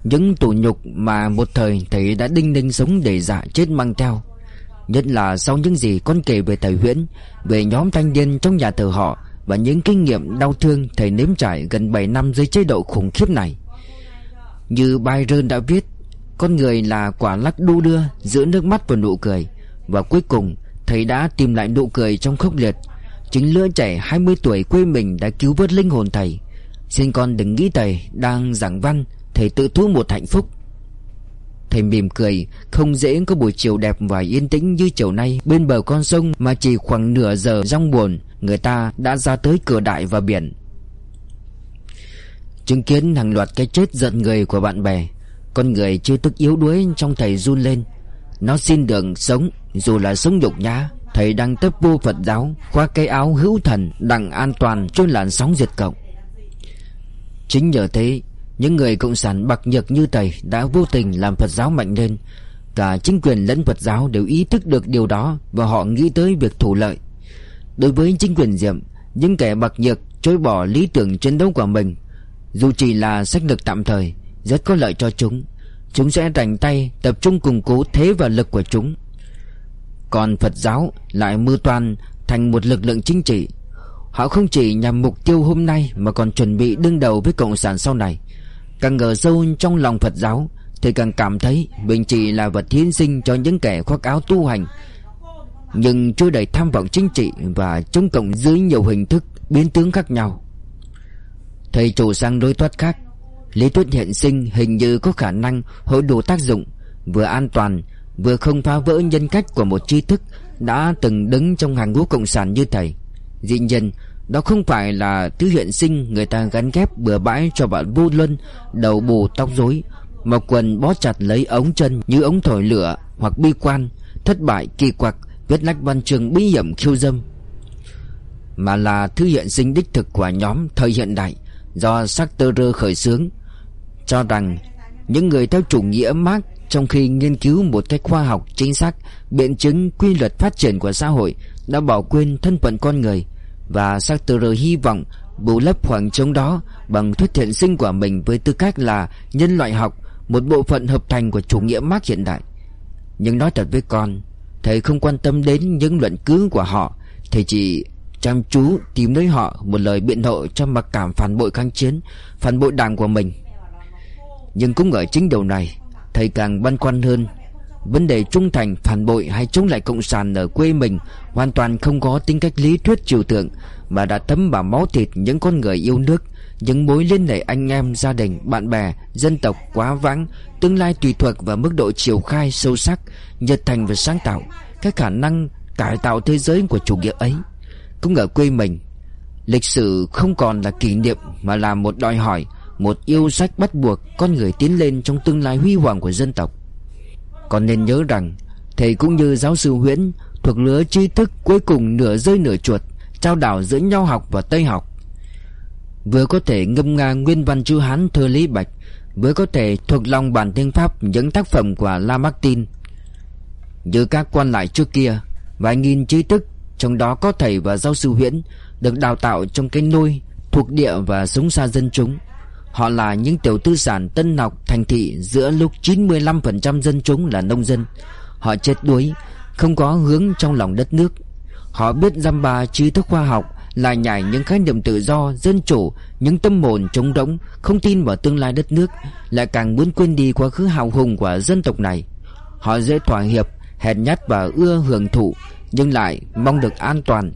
Những tủ nhục mà một thời thầy đã đinh ninh sống để dạ chết mang theo. Nhất là sau những gì con kể về thầy Huyễn, Về nhóm thanh niên trong nhà thờ họ và những kinh nghiệm đau thương thầy nếm trải gần 7 năm dưới chế độ khủng khiếp này. Như Byron đã viết, Con người là quả lắc đu đưa giữa nước mắt và nụ cười, Và cuối cùng, thầy đã tìm lại nụ cười trong khốc liệt. Chính lứa trẻ 20 tuổi quê mình đã cứu vớt linh hồn thầy. Xin con đừng nghĩ thầy đang giảng văn, Thầy tự thú một hạnh phúc. Thầy mỉm cười, Không dễ có buổi chiều đẹp và yên tĩnh như chiều nay Bên bờ con sông Mà chỉ khoảng nửa giờ rong buồn. Người ta đã ra tới cửa đại và biển. Chứng kiến hàng loạt cái chết giận người của bạn bè, Con người chưa tức yếu đuối trong thầy run lên. Nó xin đường sống, Dù là sống nhục nhã, Thầy đang tấp vô Phật giáo Khoa cái áo hữu thần, Đặng an toàn cho làn sóng diệt cộng. Chính nhờ thế, Những người cộng sản bạc nhược như thầy Đã vô tình làm Phật giáo mạnh lên. Cả chính quyền lẫn Phật giáo đều ý thức được điều đó Và họ nghĩ tới việc thủ lợi. Đối với chính quyền Diệm, Những kẻ bạc nhược chối bỏ lý tưởng chiến đấu của mình, Dù chỉ là sách lược tạm thời, Rất có lợi cho chúng. Chúng sẽ rảnh tay tập trung củng cố thế và lực của chúng. Còn Phật giáo lại mưu toan thành một lực lượng chính trị. Họ không chỉ nhằm mục tiêu hôm nay Mà còn chuẩn bị đương đầu với Cộng sản sau này. Càng ngờ sâu trong lòng Phật giáo Thì càng cảm thấy Mình chỉ là vật hiến sinh cho những kẻ khoác áo tu hành nhưng chưa đầy tham vọng chính trị Và chống cộng dưới nhiều hình thức Biến tướng khác nhau. Thầy chủ sang đối thoát khác. Lý thuyết hiện sinh hình như có khả năng hội đủ tác dụng, Vừa an toàn, Vừa không phá vỡ nhân cách của một tri thức Đã từng đứng trong hàng ngũ cộng sản như thầy. Dĩ nhiên, Đó không phải là thứ hiện sinh Người ta gắn ghép bừa bãi cho bạn vô luân, Đầu bù tóc rối mặc quần bó chặt lấy ống chân Như ống thổi lửa hoặc bi quan, Thất bại kỳ quặc. Viết lách văn trường bí hiểm khiêu dâm Mà là thứ hiện sinh đích thực của nhóm thời hiện đại Do Sartre khởi xướng Cho rằng những người theo chủ nghĩa Marx trong khi nghiên cứu một cách khoa học chính xác biện chứng quy luật phát triển của xã hội đã bỏ quên thân phận con người và Sartre hy vọng bù lấp khoảng trống đó bằng thuyết thiện sinh của mình với tư cách là nhân loại học một bộ phận hợp thành của chủ nghĩa Marx hiện đại. Nhưng nói thật với con, thầy không quan tâm đến những luận cứ của họ, thầy chỉ chăm chú tìm lấy họ một lời biện hộ cho mặc cảm phản bội kháng chiến, phản bội đảng của mình. Nhưng cũng ở chính điều này, thầy càng băn khoăn hơn. Vấn đề trung thành, phản bội hay chống lại cộng sản ở quê mình Hoàn toàn không có tính cách lý thuyết trừu tượng Mà đã thấm vào máu thịt những con người yêu nước. Những mối liên hệ anh em, gia đình, bạn bè, dân tộc quá vắng Tương lai tùy thuộc vào mức độ chiều khai sâu sắc Nhiệt thành và sáng tạo Các khả năng cải tạo thế giới của chủ nghĩa ấy. Cũng ở quê mình Lịch sử không còn là kỷ niệm Mà là một đòi hỏi Một yêu sách bắt buộc con người tiến lên trong tương lai huy hoàng của dân tộc. Còn nên nhớ rằng Thầy cũng như giáo sư Huyễn Thuộc lứa tri thức cuối cùng nửa rơi nửa chuột Trao đảo giữa nho học và Tây học. Vừa có thể ngâm nga nguyên văn chữ Hán thơ Lý Bạch, Vừa có thể thuộc lòng bản tiếng Pháp những tác phẩm của Lamartine Như các quan lại trước kia, Vài nghìn trí thức, Trong đó có thầy và giáo sư Huyễn, Được đào tạo trong cái nôi Thuộc địa và sống xa dân chúng. Họ là những tiểu tư sản tân học thành thị Giữa lúc 95% dân chúng là nông dân. Họ chết đuối, Không có hướng trong lòng đất nước. Họ biết dăm ba trí thức khoa học lại nhảy những khái niệm tự do, dân chủ Những tâm hồn trống rỗng Không tin vào tương lai đất nước Lại càng muốn quên đi quá khứ hào hùng của dân tộc này Họ dễ thỏa hiệp Hèn nhát và ưa hưởng thụ Nhưng lại mong được an toàn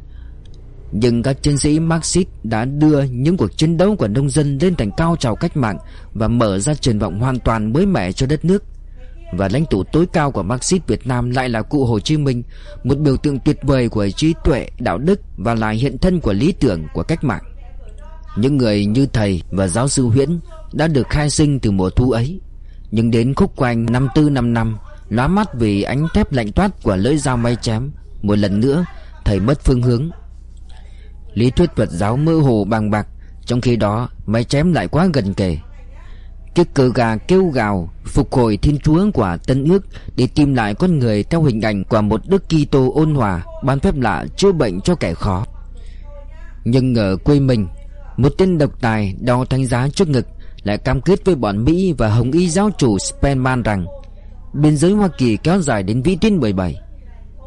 nhưng các chiến sĩ Marxist đã đưa những cuộc chiến đấu của nông dân lên thành cao trào cách mạng và mở ra triển vọng hoàn toàn mới mẻ cho đất nước. Và lãnh tụ tối cao của Marxist Việt Nam lại là cụ Hồ Chí Minh, một biểu tượng tuyệt vời của trí tuệ, đạo đức và là hiện thân của lý tưởng của cách mạng. Những người như thầy và giáo sư Huyễn đã được khai sinh từ mùa thu ấy. Nhưng đến khúc quanh năm tư năm năm, lóa mắt vì ánh thép lạnh toát của lưỡi dao may chém, một lần nữa thầy mất phương hướng Lý thuyết Phật giáo mơ hồ bằng bạc Trong khi đó máy chém lại quá gần kề Chiếc cờ gà kêu gào Phục hồi thiên chúa của Tân ước Để tìm lại con người theo hình ảnh Của một Đức Kitô ôn hòa, Ban phép lạ chữa bệnh cho kẻ khó. Nhưng ở quê mình, Một tên độc tài đo thanh giá trước ngực Lại cam kết với bọn Mỹ Và Hồng Y giáo chủ Spenman rằng Biên giới Hoa Kỳ kéo dài đến vĩ tuyến 17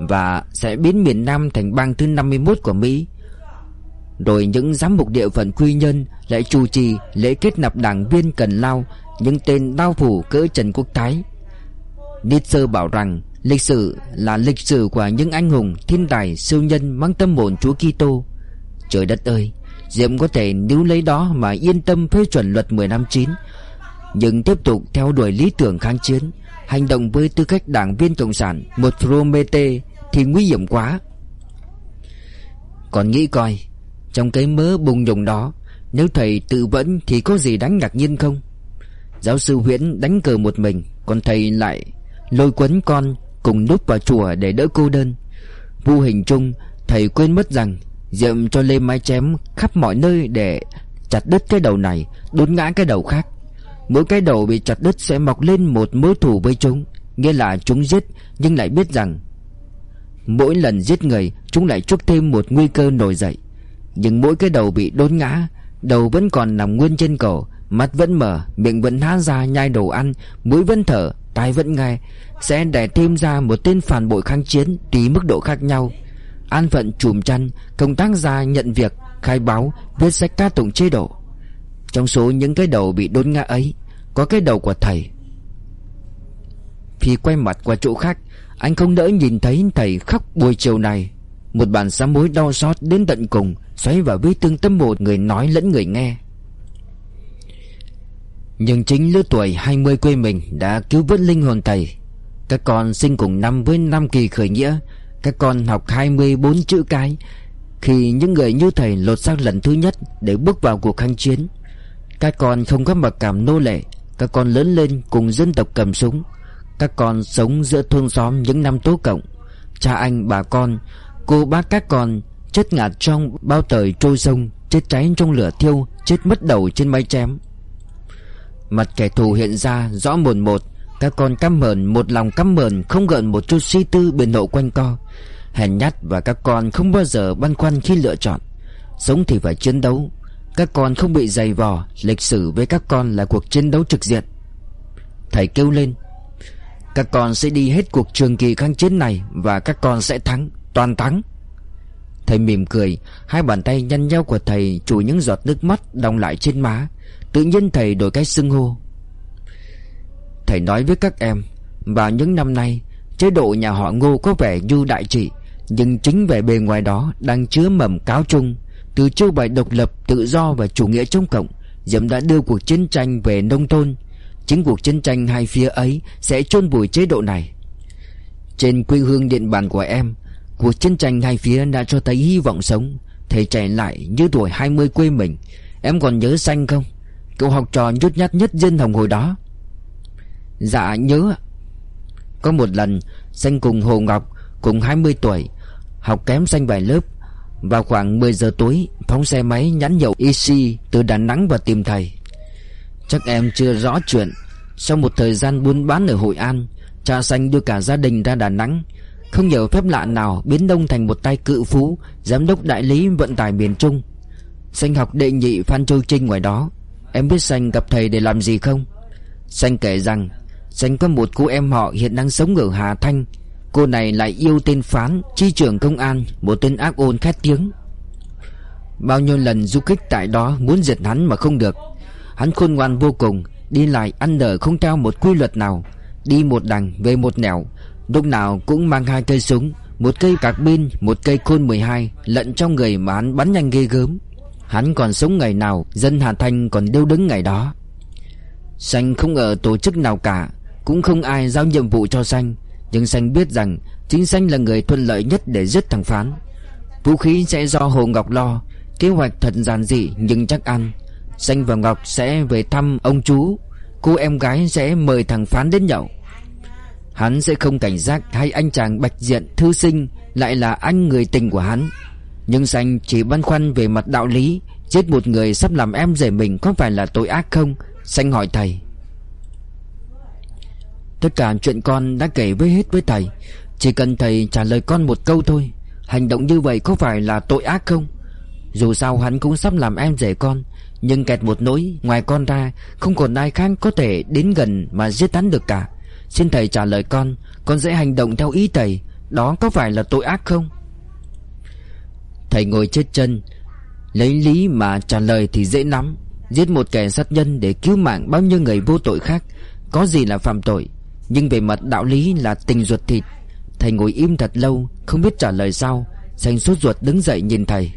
Và sẽ biến miền Nam thành bang thứ 51 của Mỹ. Rồi những giám mục địa phận quy nhân lại chủ trì lễ kết nạp đảng viên Cần Lao, Những tên đao phủ cỡ Trần Quốc Thái. Nietzsche bảo rằng, Lịch sử là lịch sử của những anh hùng Thiên tài siêu nhân mang tâm hồn Chúa Kitô. Trời đất ơi, Diệm có thể níu lấy đó mà yên tâm phê chuẩn luật 10 năm 9 Nhưng tiếp tục theo đuổi lý tưởng kháng chiến, Hành động với tư cách đảng viên Cộng sản Một Promete Thì nguy hiểm quá. Còn nghĩ coi, trong cái mớ bùng nhùng đó nếu thầy tự vẫn thì có gì đáng ngạc nhiên không? Giáo sư Huyễn đánh cờ một mình, Còn thầy lại lôi quấn con Cùng núp vào chùa để đỡ cô đơn. Vô hình chung, Thầy quên mất rằng Diệm cho lê mái chém khắp mọi nơi để chặt đứt cái đầu này Đốn ngã cái đầu khác. Mỗi cái đầu bị chặt đứt sẽ mọc lên một mối thù với chúng. Nghĩa là chúng giết, Nhưng lại biết rằng Mỗi lần giết người, Chúng lại chuốc thêm một nguy cơ nổi dậy. Nhưng mỗi cái đầu bị đốn ngã Đầu vẫn còn nằm nguyên trên cổ Mắt vẫn mở, Miệng vẫn há ra nhai đồ ăn, Mũi vẫn thở, Tai vẫn nghe. Sẽ đẻ thêm ra một tên phản bội kháng chiến Tùy mức độ khác nhau. An phận chùm chăn, Công tác ra nhận việc, Khai báo, Viết sách ca tụng chế độ. Trong số những cái đầu bị đốn ngã ấy, Có cái đầu của thầy. Phi quay mặt qua chỗ khác, Anh không đỡ nhìn thấy thầy khóc buổi chiều này. Một bản sám mối đau xót đến tận cùng, Xoáy vào với tương tâm một người nói lẫn người nghe. Nhưng chính lứa tuổi 20 quê mình đã cứu vớt linh hồn thầy. Các con sinh cùng năm với năm kỳ khởi nghĩa. Các con học 24 chữ cái. Khi những người như thầy lột xác lần thứ nhất để bước vào cuộc kháng chiến, Các con không có mặc cảm nô lệ. Các con lớn lên cùng dân tộc cầm súng. Các con sống giữa thôn xóm những năm tố cộng. Cha anh, bà con Cô bác các con Chết ngạt trong bao tời trôi sông, Chết cháy trong lửa thiêu, Chết mất đầu trên máy chém. Mặt kẻ thù hiện ra rõ mồn một, Các con căm mờn, một lòng căm mờn, Không gợn một chút suy tư biển nộ quanh co. Hèn nhát và các con không bao giờ băn khoăn khi lựa chọn. Sống thì phải chiến đấu. Các con không bị dày vò, Lịch sử với các con là cuộc chiến đấu trực diện. Thầy kêu lên, Các con sẽ đi hết cuộc trường kỳ kháng chiến này Và các con sẽ thắng. Toàn thắng. Thầy mỉm cười Hai bàn tay nhăn nhau của thầy Chùi những giọt nước mắt đong lại trên má. Tự nhiên thầy đổi cái xưng hô. Thầy nói với các em Vào những năm nay Chế độ nhà họ ngô có vẻ như đại trị Nhưng chính vẻ bề ngoài đó Đang chứa mầm cáo chung. Từ chiêu bài độc lập, tự do và chủ nghĩa chống cộng Diệm đã đưa cuộc chiến tranh về nông thôn. Chính cuộc chiến tranh hai phía ấy Sẽ chôn vùi chế độ này. Trên quê hương điện bàn của em Cuộc chiến tranh hai phía đã cho thấy hy vọng sống. Thầy chạy lại như tuổi 20 quê mình. Em còn nhớ xanh không? Cậu học trò nhút nhát nhất dân hồng hồi đó. Dạ nhớ Có một lần, Xanh cùng Hồ Ngọc, Cùng 20 tuổi, Học kém xanh vài lớp. Vào khoảng 10 giờ tối, Phóng xe máy nhắn nhậu EC Từ Đà Nẵng và tìm thầy. Chắc em chưa rõ chuyện. Sau một thời gian buôn bán ở Hội An, Cha xanh đưa cả gia đình ra Đà Nẵng. Không nhờ phép lạ nào biến đông thành một tay cự phú, Giám đốc đại lý vận tải miền Trung. Xanh học đệ nhị Phan Châu Trinh ngoài đó. Em biết Xanh gặp thầy để làm gì không? Xanh kể rằng, Xanh có một cô em họ hiện đang sống ở Hà Thanh. Cô này lại yêu tên Phán, Chi trưởng công an, Một tên ác ôn khét tiếng. Bao nhiêu lần du kích tại đó Muốn diệt hắn mà không được. Hắn khôn ngoan vô cùng, Đi lại ăn nở không theo một quy luật nào. Đi một đằng về một nẻo Lúc nào cũng mang hai cây súng, Một cây cạc pin Một cây khôn 12 Lận trong người mà hắn bắn nhanh ghê gớm. Hắn còn sống ngày nào, Dân Hà Thanh còn đeo đứng ngày đó. Xanh không ở tổ chức nào cả, Cũng không ai giao nhiệm vụ cho Xanh. Nhưng Xanh biết rằng Chính Xanh là người thuận lợi nhất để giết thằng Phán. Vũ khí sẽ do Hồ Ngọc lo, Kế hoạch thật giản dị nhưng chắc ăn. Xanh và Ngọc sẽ về thăm ông chú, Cô em gái sẽ mời thằng Phán đến nhậu. Hắn sẽ không cảnh giác hay anh chàng bạch diện thư sinh Lại là anh người tình của hắn. Nhưng Xanh chỉ băn khoăn về mặt đạo lý, Giết một người sắp làm em rể mình có phải là tội ác không? Xanh hỏi thầy. Tất cả chuyện con đã kể với hết với thầy, Chỉ cần thầy trả lời con một câu thôi, Hành động như vậy có phải là tội ác không? Dù sao hắn cũng sắp làm em rể con, Nhưng kẹt một nỗi Ngoài con ra, Không còn ai khác có thể đến gần Mà giết hắn được cả. Xin thầy trả lời con Con sẽ hành động theo ý thầy, Đó có phải là tội ác không? Thầy ngồi chết chân, Lấy lý mà trả lời thì dễ lắm. Giết một kẻ sát nhân để cứu mạng bao nhiêu người vô tội khác, Có gì là phạm tội. Nhưng về mặt đạo lý là tình ruột thịt. Thầy ngồi im thật lâu, Không biết trả lời sao Xanh sốt ruột đứng dậy nhìn thầy.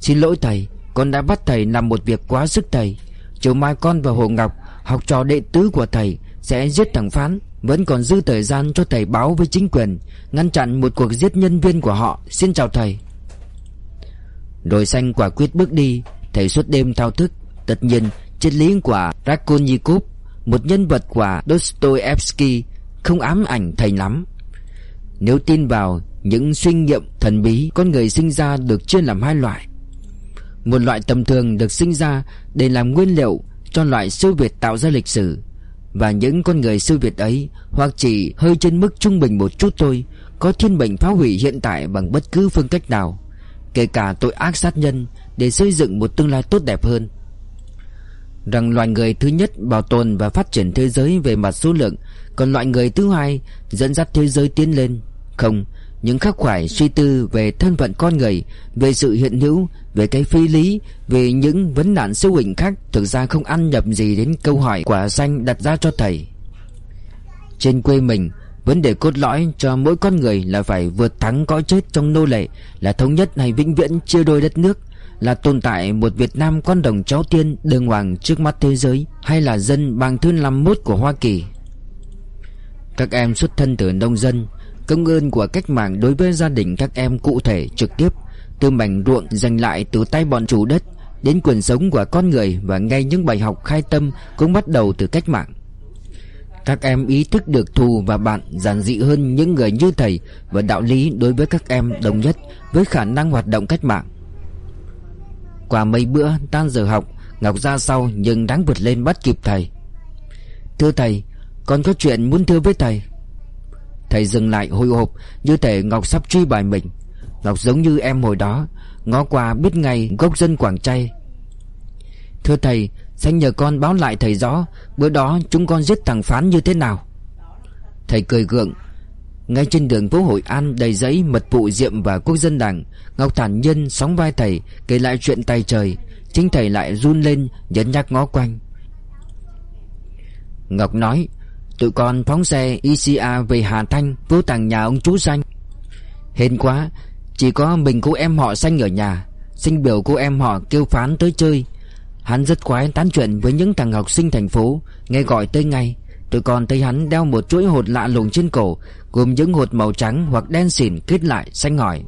Xin lỗi thầy, Con đã bắt thầy làm một việc quá sức thầy. Chiều mai con và Hồ Ngọc Học trò đệ tứ của thầy sẽ giết thằng Phán. Vẫn còn dư thời gian cho thầy báo với chính quyền, Ngăn chặn một cuộc giết nhân viên của họ. Xin chào thầy. Rồi xanh quả quyết bước đi. Thầy suốt đêm thao thức. Tất nhiên, triết lý của Raskolnikov Một nhân vật của Dostoevsky, Không ám ảnh thầy lắm. Nếu tin vào những suy nghiệm thần bí, Con người sinh ra được chia làm hai loại. Một loại tầm thường được sinh ra Để làm nguyên liệu cho loại siêu việt tạo ra lịch sử. Và những con người siêu việt ấy, Hoặc chỉ hơi trên mức trung bình một chút thôi, Có thiên bệnh phá hủy hiện tại bằng bất cứ phương cách nào, Kể cả tội ác sát nhân, để xây dựng một tương lai tốt đẹp hơn. Rằng loài người thứ nhất bảo tồn và phát triển thế giới về mặt số lượng, còn loại người thứ hai dẫn dắt thế giới tiến lên. Không những khắc khoải suy tư về thân phận con người về sự hiện hữu về cái phi lý về những vấn nạn siêu hình khác thực ra không ăn nhập gì đến câu hỏi quả xanh đặt ra cho thầy trên quê mình vấn đề cốt lõi cho mỗi con người là phải vượt thắng cõi chết trong nô lệ là thống nhất hay vĩnh viễn chia đôi đất nước là tồn tại một Việt Nam con đồng cháu tiên đường hoàng trước mắt thế giới hay là dân bang thứ 51 của Hoa Kỳ. Các em xuất thân từ nông dân, công ơn của cách mạng đối với gia đình các em cụ thể trực tiếp, từ mảnh ruộng giành lại từ tay bọn chủ đất, đến quyền sống của con người và ngay những bài học khai tâm cũng bắt đầu từ cách mạng. Các em ý thức được thù và bạn giản dị hơn những người như thầy và đạo lý đối với các em đồng nhất với khả năng hoạt động cách mạng. Qua mấy bữa tan giờ học, Ngọc ra sau nhưng đáng vượt lên bắt kịp thầy Thưa thầy, Con có chuyện muốn thưa với thầy Thầy dừng lại hồi hộp Như thể Ngọc sắp truy bài mình. Ngọc giống như em hồi đó, Ngó qua biết ngay gốc dân Quảng Tray. Thưa thầy Xin nhờ con báo lại thầy rõ, Bữa đó chúng con giết thằng Phán như thế nào? Thầy cười gượng. Ngay trên đường phố Hội An đầy giấy, mật vụ Diệm và quốc dân đảng, Ngọc thản nhân sóng vai thầy, Kể lại chuyện tay trời. Chính thầy lại run lên, nhấn nhắc ngó quanh. Ngọc nói Tụi con phóng xe ICA về Hà Thanh Vô tàng nhà ông chú xanh. Hên quá, Chỉ có mình cô em họ xanh ở nhà. Sinh biểu cô em họ kêu phán tới chơi. Hắn rất khoái tán chuyện với những thằng học sinh thành phố, Nghe gọi tới ngay. Tụi con thấy hắn đeo một chuỗi hột lạ lùng trên cổ, Gồm những hột màu trắng hoặc đen xỉn kết lại, xanh ngòi.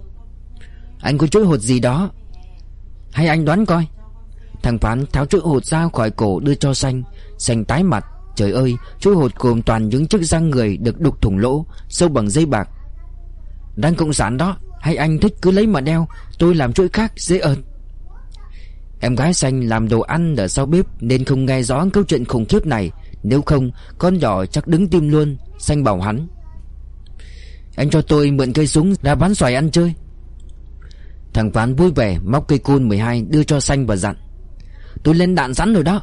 Anh có chuỗi hột gì đó? Hay anh đoán coi. Thằng Phán tháo chuỗi hột ra khỏi cổ đưa cho xanh. Xanh tái mặt. Trời ơi, chuỗi hột gồm toàn những chiếc răng người Được đục thủng lỗ, Sâu bằng dây bạc. Đang cộng sản đó, Hay anh thích cứ lấy mà đeo, Tôi làm chuỗi khác, dễ ợt. Em gái xanh làm đồ ăn ở sau bếp Nên không nghe rõ câu chuyện khủng khiếp này. Nếu không, con nhỏ chắc đứng tim luôn, Xanh bảo hắn. Anh cho tôi mượn cây súng ra bắn xoài ăn chơi. Thằng Phán vui vẻ móc cây côn 12 đưa cho Xanh và dặn. Tôi lên đạn sẵn rồi đó.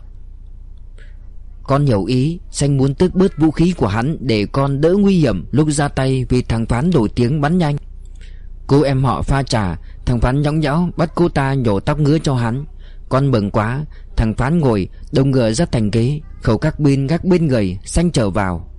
Con hiểu ý, Xanh muốn tước bớt vũ khí của hắn Để con đỡ nguy hiểm. Lúc ra tay Vì thằng Phán nổi tiếng bắn nhanh, Cô em họ pha trà, Thằng Phán nhõng nhẽo bắt cô ta nhổ tóc ngứa cho hắn. Con mừng quá, Thằng Phán ngồi, đông ngựa rất thành ghế, Khẩu các bên gác bên người, Xanh trở vào.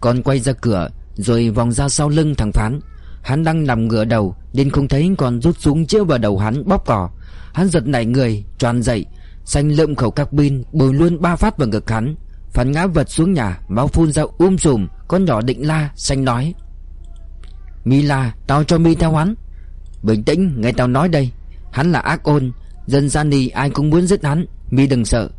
Con quay ra cửa, Rồi vòng ra sau lưng thằng Phán. Hắn đang nằm ngửa đầu, Nên không thấy còn rút súng chĩa vào đầu hắn bóp cò. Hắn giật nảy người Tròn dậy Xanh lượm khẩu các pin, Bồi luôn ba phát vào ngực hắn. Phán ngã vật xuống nhà, Máu phun ra um sùm, Con nhỏ định la, Xanh nói. Mi la, Tao cho Mi theo hắn. Bình tĩnh, nghe tao nói đây. Hắn là ác ôn, Dân gian đi ai cũng muốn giết hắn, Mi đừng sợ.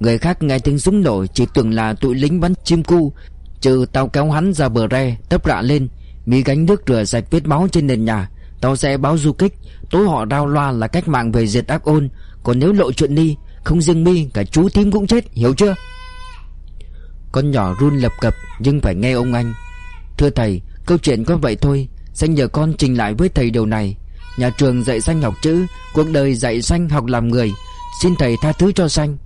Người khác nghe tiếng súng nổ, Chỉ tưởng là tụi lính bắn chim cu. Trừ tao kéo hắn ra bờ re, Tấp rạ lên, Mi gánh nước rửa sạch vết máu trên nền nhà. Tao sẽ báo du kích Tối họ rao loa là cách mạng về diệt ác ôn. Còn nếu lộ chuyện đi, Không riêng mi, cả chú tím cũng chết, Hiểu chưa? Con nhỏ run lập cập, Nhưng phải nghe ông anh. Thưa thầy, Câu chuyện có vậy thôi Xanh nhờ con trình lại với thầy điều này? Nhà trường dạy Xanh học chữ, Cuộc đời dạy Xanh học làm người. Xin thầy tha thứ cho Xanh.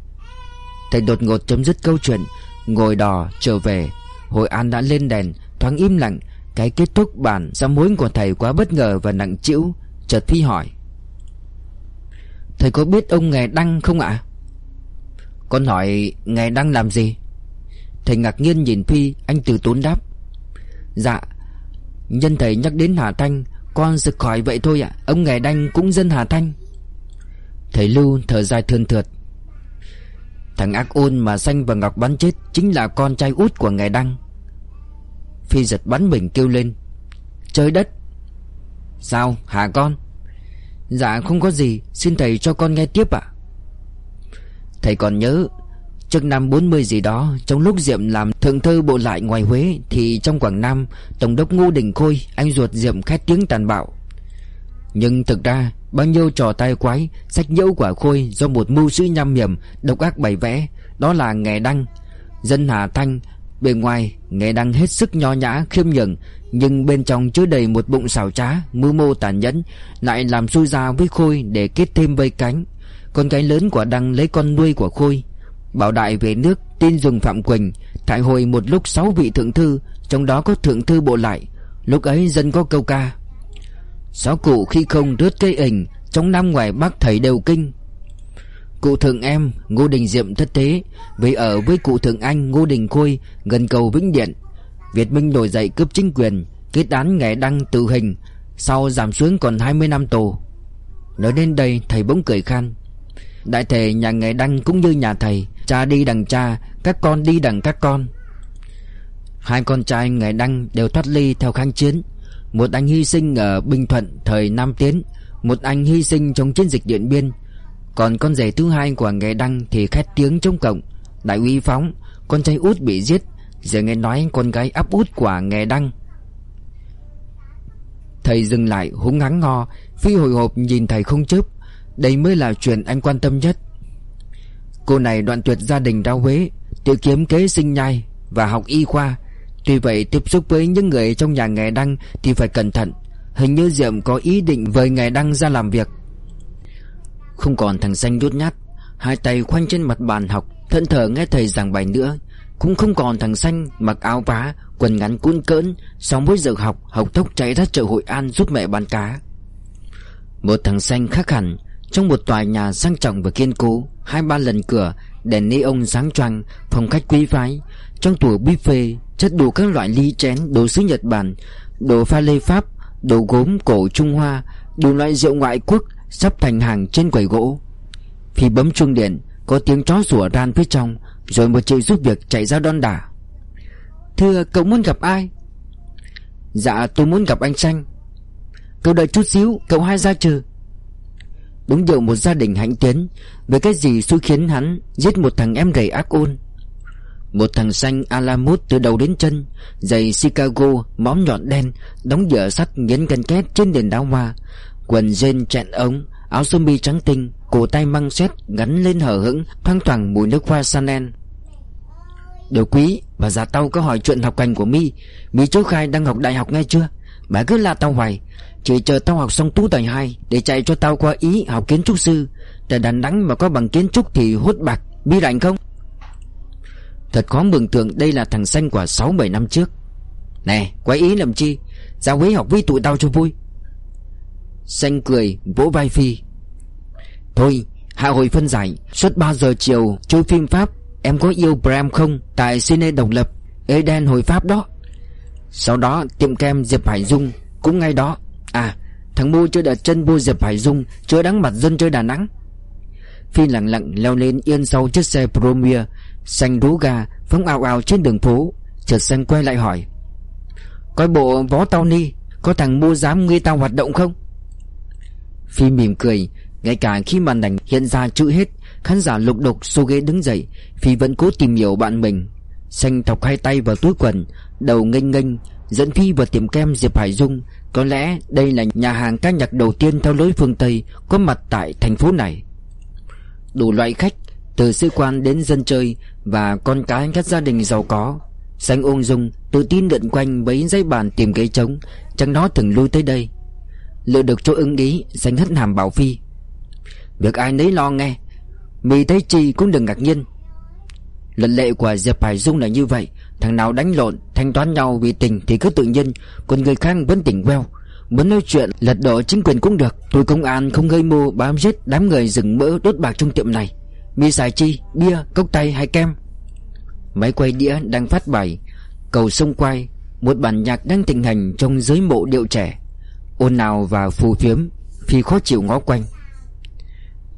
Thầy đột ngột chấm dứt câu chuyện, Ngồi đò trở về. Hội An đã lên đèn, Thoáng im lặng. Cái kết thúc bản Sao mối của thầy quá bất ngờ và nặng chịu Chợt thi hỏi. Thầy có biết ông Ngài Đăng không ạ? Con hỏi Ngài Đăng làm gì? Thầy ngạc nhiên nhìn Phi, Anh từ tốn đáp. Dạ Nhân thầy nhắc đến Hà Thanh, Con sực khỏi vậy thôi ạ. Ông Ngài Đăng cũng dân Hà Thanh. Thầy Lưu thở dài thườn thượt. Thằng ác ôn mà Xanh và Ngọc bắn chết Chính là con trai út của Ngài Đăng. Phi giật bắn mình kêu lên. Trời đất! Sao? Hả con? Dạ không có gì. Xin thầy cho con nghe tiếp ạ. Thầy còn nhớ, Trước năm 40 gì đó, Trong lúc Diệm làm thượng thư bộ lại ngoài Huế, Thì trong Quảng Nam, Tổng đốc Ngô Đình Khôi, Anh ruột Diệm khét tiếng tàn bạo. Nhưng thực ra, Bao nhiêu trò tai quái, Sách nhẫu quả Khôi Do một mưu sĩ nham hiểm, Độc ác bày vẽ, Đó là nghề đăng, Dân Hà Thanh Bề ngoài, nghe đang hết sức nho nhã, khiêm nhường, Nhưng bên trong chứa đầy một bụng xảo trá, Mưu mô tàn nhẫn, Lại làm xui ra với Khôi để kết thêm vây cánh. Con cái lớn của đăng lấy con nuôi của Khôi, Bảo đại về nước, tin dùng Phạm Quỳnh, Thải hồi một lúc sáu vị thượng thư, Trong đó có thượng thư bộ lại, Lúc ấy dân có câu ca. Sáu cụ khi không rớt cây ảnh Trong năm ngoài Bắc thầy đều kinh Cụ thượng em, Ngô Đình Diệm thất thế Vì ở với cụ thượng anh, Ngô Đình Khôi, Gần cầu Vĩnh Điện. Việt Minh nổi dậy cướp chính quyền, Kết án ngày đăng tử hình, Sau giảm xuống còn 20 năm tù. Nói đến đây, thầy bỗng cười khan. Đại thể nhà ngày đăng cũng như nhà thầy, Cha đi đằng cha, Các con đi đằng các con. Hai con trai ngày đăng đều thoát ly theo kháng chiến. Một anh hy sinh ở Bình Thuận thời Nam Tiến, Một anh hy sinh trong chiến dịch Điện Biên. Còn con rể thứ hai của nghệ đăng thì khét tiếng chống cộng. Đại úy Phóng, Con trai út bị giết. Giờ nghe nói con gái áp út của nghệ đăng. Thầy dừng lại, húng hắng ngò Phi hồi hộp nhìn thầy không chớp. Đây mới là chuyện anh quan tâm nhất. Cô này đoạn tuyệt gia đình ra Huế, Tự kiếm kế sinh nhai Và học y khoa. Tuy vậy tiếp xúc với những người trong nhà nghề đăng Thì phải cẩn thận. Hình như Diệm có ý định với nghề đăng ra làm việc. Không còn thằng xanh nhút nhát, Hai tay khoanh trên mặt bàn học, thẫn thờ nghe thầy giảng bài nữa. Cũng không còn thằng xanh mặc áo vá, Quần ngắn cuốn cỡn Sau mỗi giờ học Học tốc chạy ra chợ Hội An giúp mẹ bán cá. Một thằng xanh khác hẳn, Trong một tòa nhà sang trọng và kiên cố, Hai ba lần cửa, Đèn neon sáng choang Phòng khách quý phái. Trong tủ buffet, Chất đủ các loại ly chén, Đồ sứ Nhật Bản, Đồ pha lê Pháp, Đồ gốm cổ Trung Hoa, Đủ loại rượu ngoại quốc Sắp thành hàng trên quầy gỗ. Khi bấm chuông điện, Có tiếng chó sủa ran phía trong, Rồi một chị giúp việc chạy ra đón đả Thưa, cậu muốn gặp ai? Dạ tôi muốn gặp anh Xanh Cậu đợi chút xíu, Cậu hai ra chờ. Đúng điều một gia đình hạnh tiến, với cái gì xui khiến hắn Giết một thằng em gầy ác ôn. Một thằng xanh Alamut từ đầu đến chân, Giày Chicago Móm nhọn đen, Đóng dở sắt nghiến canh két trên nền đá hoa Quần jean chẹn ống, Áo sơ mi trắng tinh, Cổ tay măng xét Gắn lên hở hững, Thoang thoảng mùi nước hoa Chanel Điều quý và già tao có hỏi chuyện học hành của mi. Mi chú khai đang học đại học nghe chưa? Bà cứ la tao hoài. Chỉ chờ tao học xong tú tài hai Để chạy cho tao qua Ý học kiến trúc sư. Tại Đà Nẵng mà có bằng kiến trúc thì hốt bạc, Bi rảnh không? Thật khó mường tượng đây là thằng xanh của 6-7 năm trước. Nè quay Ý làm chi? Ra Huế học với tụi tao cho vui. Xanh cười vỗ vai Phi. Thôi, hạ hồi phân giải, Suốt 3 giờ chiều chiếu phim Pháp, Em có yêu Bram không? Tại Cine độc Lập, Eden hồi Pháp đó. Sau đó, tiệm kem Diệp Hải Dung, Cũng ngay đó. À thằng Mô chưa đặt chân vô Diệp Hải Dung, chưa đắng mặt dân chơi Đà Nẵng. Phi lặng lặng leo lên yên sau chiếc xe Promia Xanh rú ga Phóng ào ào trên đường phố. Chợt xanh quay lại hỏi, Coi bộ vó tao ni, Có thằng mua dám nghi tao hoạt động không? Phi mỉm cười, Ngay cả khi màn ảnh hiện ra chữ hết, Khán giả lục đục xô ghế đứng dậy, Phi vẫn cố tìm hiểu bạn mình. Xanh thọc hai tay vào túi quần, Đầu nghênh nghênh, Dẫn Phi vào tiệm kem Diệp Hải Dung. Có lẽ đây là nhà hàng ca nhạc đầu tiên Theo lối phương Tây Có mặt tại thành phố này. Đủ loại khách, Từ sĩ quan đến dân chơi Và con cái các gia đình giàu có. Xanh ung dung, Tự tin lượn quanh mấy dãy bàn tìm ghế trống, Chẳng nó từng lui tới đây. Lựa được chỗ ưng ý Xanh hất hàm bảo Phi. Việc ai nấy lo nghe Mì thấy chi cũng đừng ngạc nhiên. Lần lệ của Diệp Hải Dung là như vậy Thằng nào đánh lộn Thanh toán nhau vì tình thì cứ tự nhiên Còn người khác vẫn tỉnh queo. Muốn nói chuyện lật đổ chính quyền cũng được. Tôi công an không gây mưu bám giết đám người rừng mỡ đốt bạc trong tiệm này. Mi xài chi, bia, cốc tay hay kem? Máy quay đĩa đang phát bài Cầu sông quay Một bản nhạc đang tình hành trong giới mộ điệu trẻ. Ôn nào và phù phiếm Phi khó chịu ngó quanh.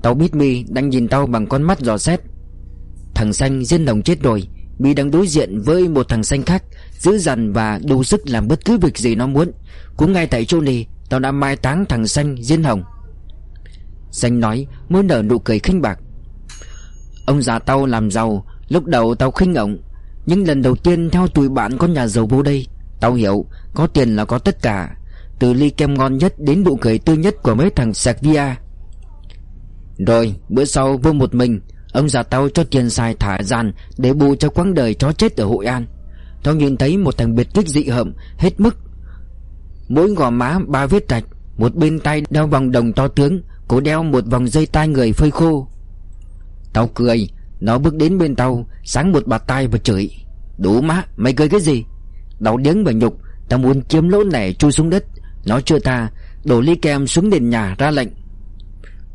Tao biết Mi đang nhìn tao bằng con mắt dò xét. Thằng xanh diên đồng chết rồi, Mi đang đối diện với một thằng xanh khác, Dữ dằn và đủ sức làm bất cứ việc gì nó muốn. Cũng ngay tại chỗ này, Tao đã mai táng thằng xanh diên hồng. Xanh nói, mới nở nụ cười khinh bạc. Ông già tao làm giàu, Lúc đầu tao khinh ổng Nhưng lần đầu tiên theo tụi bạn con nhà giàu vô đây, Tao hiểu Có tiền là có tất cả. Từ ly kem ngon nhất đến nụ cười tươi nhất của mấy thằng sạc via Rồi, bữa sau vô một mình, Ông già tao cho tiền xài thả dàn Để bù cho quãng đời chó chết ở Hội An. Tao nhìn thấy một thằng biệt kích dị hợm, Hết mức. Mỗi gò má ba vết rạch, Một bên tay đeo vòng đồng to tướng Cổ đeo một vòng dây tai người phơi khô. Tao cười, Nó bước đến bên tao Sáng một bạt tay và chửi. Đủ má, mày cười cái gì? Đau điếng và nhục, Tao muốn kiếm lỗ nẻ chui xuống đất. Nó chưa tha Đổ ly kem xuống nền nhà ra lệnh.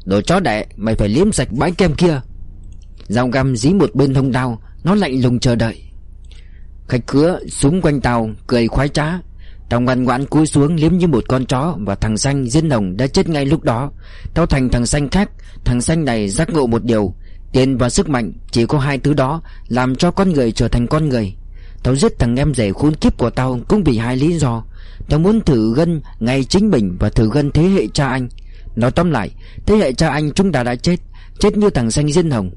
Đồ chó đẻ Mày phải liếm sạch bãi kem kia. Dao găm dí một bên hông đao, Nó lạnh lùng chờ đợi. Khách cứa súng quanh tàu, Cười khoái trá. Tàu ngoan ngoãn cúi xuống liếm như một con chó Và thằng xanh diên hồng đã chết ngay lúc đó. Tao thành thằng xanh khác, Thằng xanh này giác ngộ một điều. Tiền và sức mạnh, chỉ có hai thứ đó, Làm cho con người trở thành con người. Tao giết thằng em rể khốn kiếp của tao Cũng vì hai lý do. Tao muốn thử gân ngay chính mình Và thử gân thế hệ cha anh. Nói tóm lại, Thế hệ cha anh chúng ta đã chết Chết như thằng xanh diên hồng.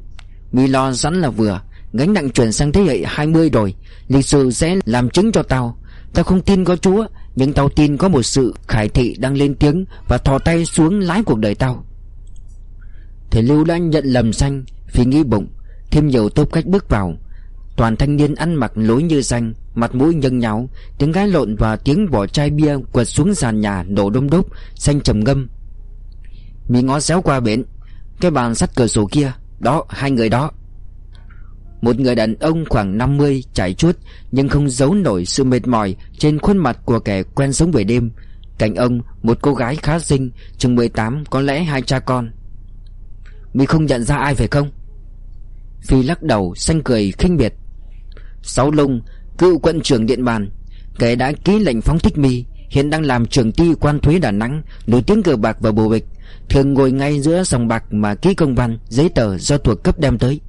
Mi lo sẵn là vừa, Gánh nặng chuyển sang thế hệ 20 rồi, Lịch sử sẽ làm chứng cho tao. Tao không tin có Chúa, Nhưng tao tin có một sự khải thị đang lên tiếng Và thò tay xuống lái cuộc đời tao. Thế Lưu đã nhận lầm xanh Vì nghĩ bụng, Thêm nhiều tốt cách bước vào. Toàn thanh niên ăn mặc lối như xanh Mặt mũi nhân nháo Tiếng gái lộn và tiếng vỏ chai bia Quật xuống sàn nhà nổ đông đúc Xanh trầm ngâm. Mi ngó xéo qua bến, Cái bàn sắt cửa sổ kia, Đó, hai người đó. Một người đàn ông khoảng 50 chảy chuốt, Nhưng không giấu nổi sự mệt mỏi Trên khuôn mặt của kẻ quen sống về đêm. Cạnh ông, một cô gái khá xinh, Chừng 18 có lẽ hai cha con. Mi không nhận ra ai phải không? Phi lắc đầu, xanh cười khinh biệt Sáu lung Cựu quận trưởng Điện Bàn. Kẻ đã ký lệnh phóng thích Mi, Hiện đang làm trưởng ty quan thuế Đà Nẵng, Nổi tiếng cờ bạc và bồ bịch. Thường ngồi ngay giữa sòng bạc mà ký công văn, Giấy tờ do thuộc cấp đem tới.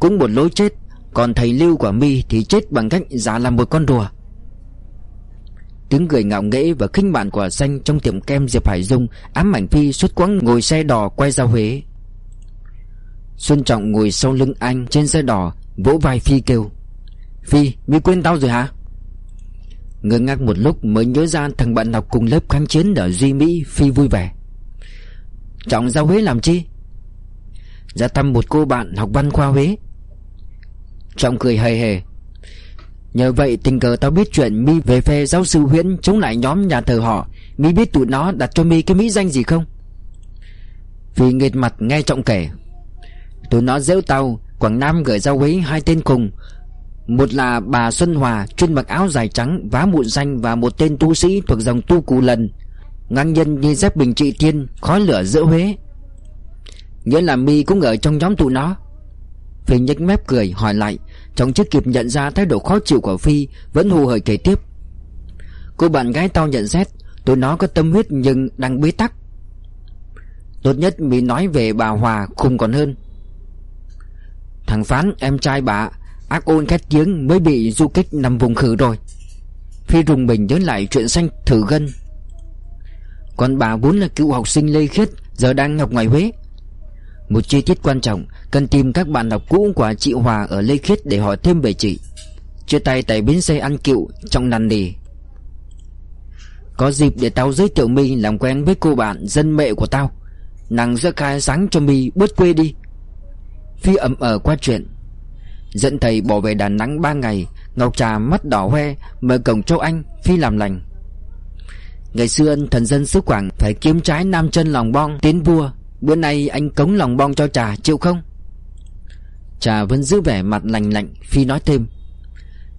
Cũng một lối chết, Còn thầy lưu của mi thì chết bằng cách giả làm một con rùa. Tiếng cười ngạo nghễ và khinh bạn của xanh trong tiệm kem Diệp Hải Dung ám ảnh Phi suốt quãng ngồi xe đò quay ra Huế. Xuân Trọng ngồi sau lưng anh trên xe đò, vỗ vai Phi kêu. Phi, mi quên tao rồi hả? Ngơ ngác một lúc mới nhớ ra thằng bạn học cùng lớp kháng chiến ở Duy Mỹ Phi vui vẻ. Trọng ra Huế làm chi? Ra thăm một cô bạn học văn khoa Huế. Trọng cười hề hề. Nhờ vậy tình cờ tao biết chuyện Mi về phe giáo sư Huyễn chống lại nhóm nhà thờ họ. Mi biết tụi nó đặt cho Mi cái mỹ danh gì không? Vì nghệt mặt nghe trọng kể. Tụi nó dễu tao Quảng Nam gửi ra Huế hai tên cùng. Một là bà Xuân Hòa, Chuyên mặc áo dài trắng, Vá mụn xanh Và một tên tu sĩ thuộc dòng tu cù lần. Ngang nhân như dép bình trị tiên Khói lửa giữa Huế. Nghĩa là Mi cũng ở trong nhóm tụ nó. Phi nhếch mép cười, hỏi lại, Chồng chưa kịp nhận ra thái độ khó chịu của Phi, Vẫn hù hởi kể tiếp. Cô bạn gái tao nhận xét, Tụi nó có tâm huyết nhưng đang bế tắc. Tốt nhất Mỹ nói về bà Hòa, khùng còn hơn. Thằng Phán, em trai bà Ác ôn khét tiếng mới bị du kích nằm vùng khử rồi. Phi rùng mình nhớ lại chuyện xanh thử gân. Còn bà vốn là cựu học sinh Lê Khiết, Giờ đang học ngoài Huế. Một chi tiết quan trọng, Cần tìm các bạn học cũ của chị Hòa ở Lê Khiết Để hỏi thêm về chị. Chia tay tại bến xe ăn cựu trong năn nỉ. Có dịp để tao giới thiệu mi làm quen với cô bạn dân mẹ của tao. Nàng sẽ khai sáng cho mi bớt quê đi. Phi ẩm ở ờ qua chuyện. Dẫn thầy bỏ về Đà Nẵng ba ngày, Ngọc Trà mắt đỏ hoe Mở cổng châu Anh, Phi làm lành. Ngày xưa thần dân xứ Quảng Phải kiếm trái nam chân lòng bong, tiến vua. Bữa nay anh cống lòng bong cho Trà, chịu không? Trà vẫn giữ vẻ mặt lành lạnh, Phi nói thêm.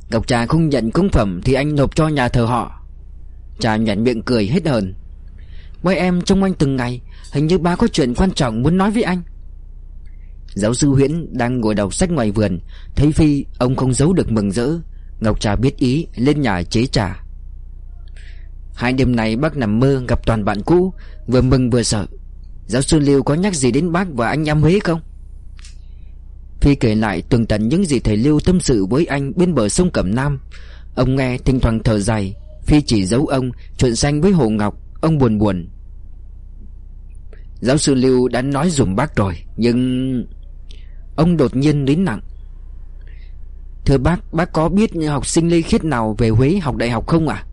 Ngọc Trà không nhận cúng phẩm Thì anh nộp cho nhà thờ họ. Trà nhảy miệng cười hết hờn. Mấy em trông anh từng ngày, Hình như ba có chuyện quan trọng muốn nói với anh. Giáo sư Huyễn đang ngồi đọc sách ngoài vườn, Thấy Phi, ông không giấu được mừng rỡ. Ngọc Trà biết ý, lên nhà chế trà. Hai đêm này bác nằm mơ gặp toàn bạn cũ, Vừa mừng vừa sợ. Giáo sư Lưu có nhắc gì đến bác và anh em Huế không? Phi kể lại tường tận những gì thầy Lưu tâm sự với anh bên bờ sông Cẩm Nam. Ông nghe thỉnh thoảng thở dài, Phi chỉ giấu ông chuyện xanh với Hồ Ngọc, Ông buồn buồn. Giáo sư Lưu đã nói dùm bác rồi, Nhưng Ông đột nhiên đến nặng. Thưa bác Bác có biết học sinh Lê Khiết nào về Huế học đại học không ạ? À?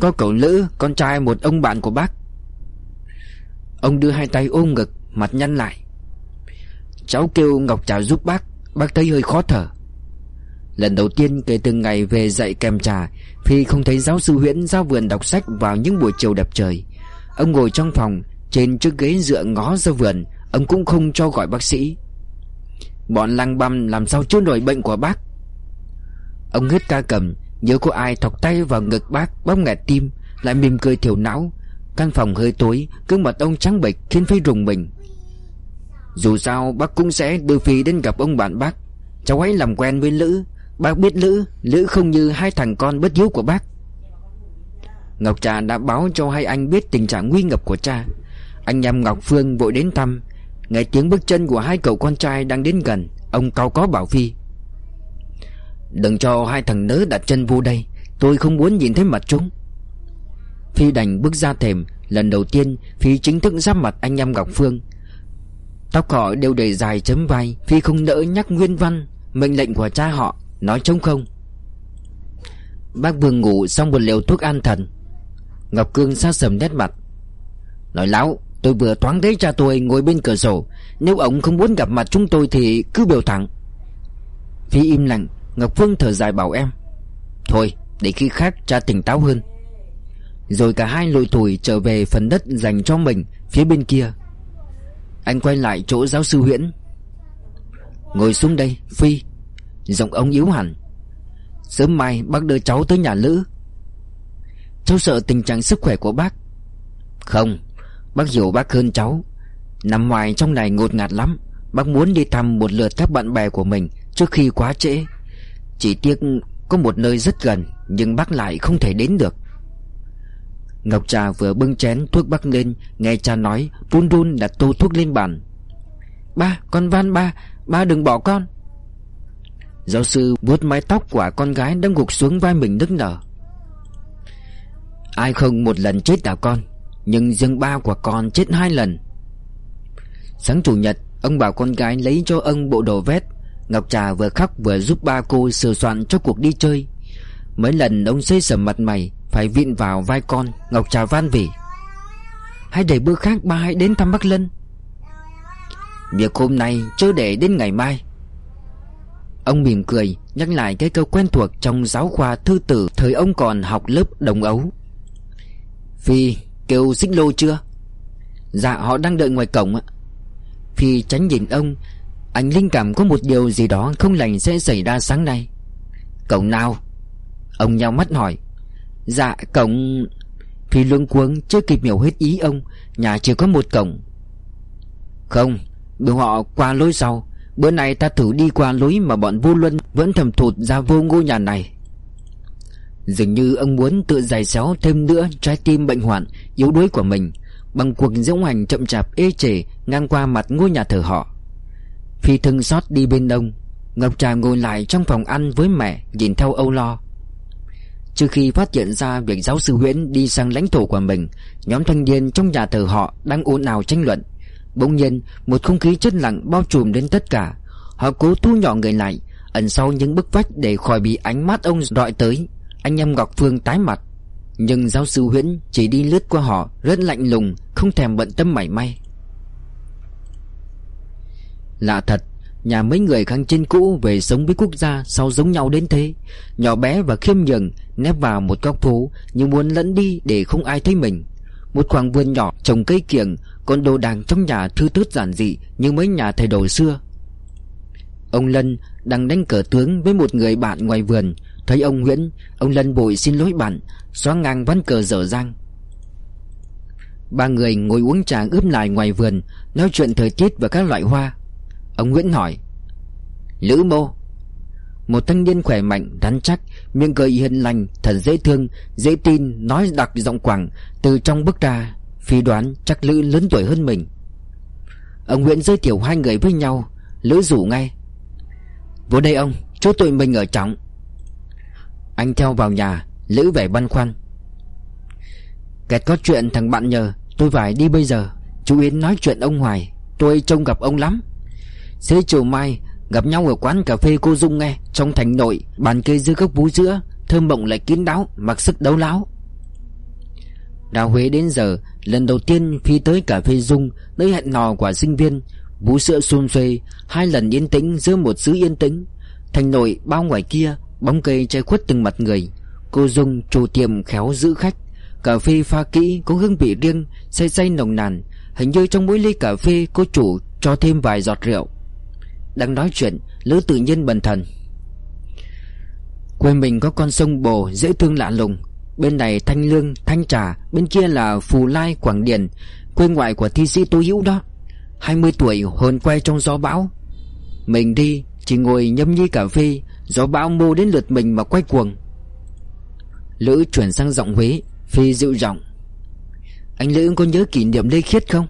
Có cậu Lữ, Con trai một ông bạn của bác. Ông đưa hai tay ôm ngực, Mặt nhăn lại. Cháu kêu Ngọc Trà giúp bác Bác thấy hơi khó thở. Lần đầu tiên kể từ ngày về dạy kèm trà Phi không thấy giáo sư Huyễn ra vườn đọc sách vào những buổi chiều đẹp trời. Ông ngồi trong phòng, Trên chiếc ghế dựa ngó ra vườn Ông cũng không cho gọi bác sĩ. Bọn lăng băm làm sao chữa nổi bệnh của bác? Ông hết ca cầm, Nhớ có ai thọc tay vào ngực bác, Bóp nghẹt tim, Lại mỉm cười thiểu não. Căn phòng hơi tối Cương mặt ông trắng bệch khiến Phi rùng mình. Dù sao, bác cũng sẽ đưa Phi đến gặp ông bạn bác. Cháu hãy làm quen với Lữ. Bác biết Lữ Lữ không như hai thằng con bất hiếu của bác. Ngọc Trà đã báo cho hai anh biết tình trạng nguy ngập của cha. Anh em Ngọc Phương vội đến thăm. Nghe tiếng bước chân của hai cậu con trai đang đến gần, Ông cao có bảo Phi. Đừng cho hai thằng nớ đặt chân vô đây, Tôi không muốn nhìn thấy mặt chúng. Phi đành bước ra thềm. Lần đầu tiên, Phi chính thức ra mặt anh em Ngọc Phương. Tóc họ đều đầy dài chấm vai, Phi không nỡ nhắc nguyên văn, Mệnh lệnh của cha họ, Nói trống không. Bác vừa ngủ xong một liều thuốc an thần. Ngọc Cương xa sầm nét mặt. Nói láo Tôi vừa thoáng thấy cha tôi ngồi bên cửa sổ. Nếu ông không muốn gặp mặt chúng tôi Thì cứ biểu thẳng. Phi im lặng, Ngọc Phương thở dài bảo em. Thôi, để khi khác cha tỉnh táo hơn. Rồi cả hai lội thủi trở về phần đất dành cho mình, Phía bên kia. Anh quay lại chỗ giáo sư Huyễn. Ngồi xuống đây, Phi. Giọng ông yếu hẳn. Sớm mai bác đưa cháu tới nhà Lữ. Cháu sợ tình trạng sức khỏe của bác. Không Bác hiểu bác hơn cháu. Nằm ngoài trong này ngột ngạt lắm. Bác muốn đi thăm một lượt các bạn bè của mình Trước khi quá trễ. Chỉ tiếc có một nơi rất gần, Nhưng bác lại không thể đến được. Ngọc Trà vừa bưng chén thuốc bắc lên, Nghe cha nói, Run run đặt tô thuốc lên bàn. Ba, con van ba Ba đừng bỏ con. Giáo sư vuốt mái tóc của con gái đang gục xuống vai mình nức nở. Ai không một lần chết đảo con? Nhưng riêng ba của con chết hai lần. Sáng chủ nhật, Ông bảo con gái lấy cho ông bộ đồ vest Ngọc Trà vừa khóc vừa giúp ba cô sửa soạn cho cuộc đi chơi. Mấy lần ông xây sầm mặt mày, Phải vịn vào vai con, Ngọc Trà van vỉ. Hãy để bữa khác ba hãy đến thăm Bắc Lân. Việc hôm nay chưa để đến ngày mai. Ông mỉm cười, Nhắc lại cái câu quen thuộc trong giáo khoa thư tử Thời ông còn học lớp đồng ấu. Phi kêu xích lô chưa? Dạ họ đang đợi ngoài cổng ạ. Phi tránh nhìn ông, Anh linh cảm có một điều gì đó không lành sẽ xảy ra sáng nay. Cổng nào? Ông nhau mắt hỏi. Dạ cổng Phi luống cuống chưa kịp hiểu hết ý ông, Nhà chỉ có một cổng. Không, bữa họ qua lối sau. Bữa nay ta thử đi qua lối mà bọn vô luân Vẫn thầm thụt ra vô ngôi nhà này. Dường như ông muốn tự giải xéo thêm nữa Trái tim bệnh hoạn, Yếu đuối của mình, Bằng cuộc diễu hành chậm chạp ê chề Ngang qua mặt ngôi nhà thờ họ. Phi thương xót đi bên đông, Ngọc Trà ngồi lại trong phòng ăn với mẹ, Nhìn theo âu lo. Trước khi phát hiện ra việc giáo sư Huyễn đi sang lãnh thổ của mình, Nhóm thanh niên trong nhà thờ họ đang ồn ào tranh luận. Bỗng nhiên, một không khí chất lặng bao trùm đến tất cả. Họ cố thu nhỏ người lại, Ẩn sau những bức vách để khỏi bị ánh mắt ông rọi tới. Anh em Ngọc Phương tái mặt. Nhưng giáo sư Huyễn chỉ đi lướt qua họ, Rất lạnh lùng, Không thèm bận tâm mảy may. Lạ thật, Nhà mấy người kháng chiến cũ về sống với quốc gia Sao giống nhau đến thế? Nhỏ bé và khiêm nhường, Nép vào một góc phố Nhưng muốn lẫn đi để không ai thấy mình. Một khoảng vườn nhỏ trồng cây kiểng, Còn đồ đàng trong nhà thư tớt giản dị Như mấy nhà thầy đồ xưa. Ông Lân đang đánh cờ tướng với một người bạn ngoài vườn Thấy ông Nguyễn Ông Lân bội xin lỗi bạn Xóa ngang ván cờ dở dang. Ba người ngồi uống trà ướp lại ngoài vườn Nói chuyện thời tiết và các loại hoa. Ông Nguyễn hỏi Lữ mô? Một thanh niên khỏe mạnh, rắn chắc Miệng cười hiền lành, thật dễ thương Dễ tin, nói đặc giọng quảng Từ trong bước ra Phi đoán chắc Lữ lớn tuổi hơn mình. Ông Nguyễn giới thiệu hai người với nhau Lữ rủ ngay. Vô đây ông, chỗ tụi mình ở trọng. Anh theo vào nhà, Lữ vẻ băn khoăn. Kẹt có chuyện thằng bạn nhờ, Tôi phải đi bây giờ. Chú Yến nói chuyện ông Hoài, Tôi trông gặp ông lắm. Xế chiều mai, Gặp nhau ở quán cà phê cô Dung nghe, Trong thành nội, Bàn kê dưới gốc vú giữa Thơm bộng lại kín đáo, Mặc sức đấu láo. Đào Huế đến giờ, Lần đầu tiên Phi tới cà phê Dung, Nơi hẹn nò của sinh viên Vú sữa xôn xuê, Hai lần yên tĩnh giữa một xứ yên tĩnh. Thành nội, bao ngoài kia Bóng cây che khuất từng mặt người. Cô Dung chủ tiệm khéo giữ khách. Cà phê pha kỹ có hương vị riêng Say say nồng nàn. Hình như trong mỗi ly cà phê cô chủ cho thêm vài giọt rượu. Đang nói chuyện Lữ tự nhiên bần thần. Quê mình có con sông Bồ dễ thương lạ lùng. Bên này Thanh Lương, Thanh Trà Bên kia là Phù Lai, Quảng Điền. Quê ngoại của thi sĩ Tô Hữu đó. 20 tuổi hồn quay trong gió bão. Mình đi Chỉ ngồi nhâm nhi cà phê. Gió bão mô đến lượt mình mà quay cuồng. Lữ chuyển sang giọng Huế, Phi dịu giọng. Anh Lữ có nhớ kỷ niệm Lê Khiết không?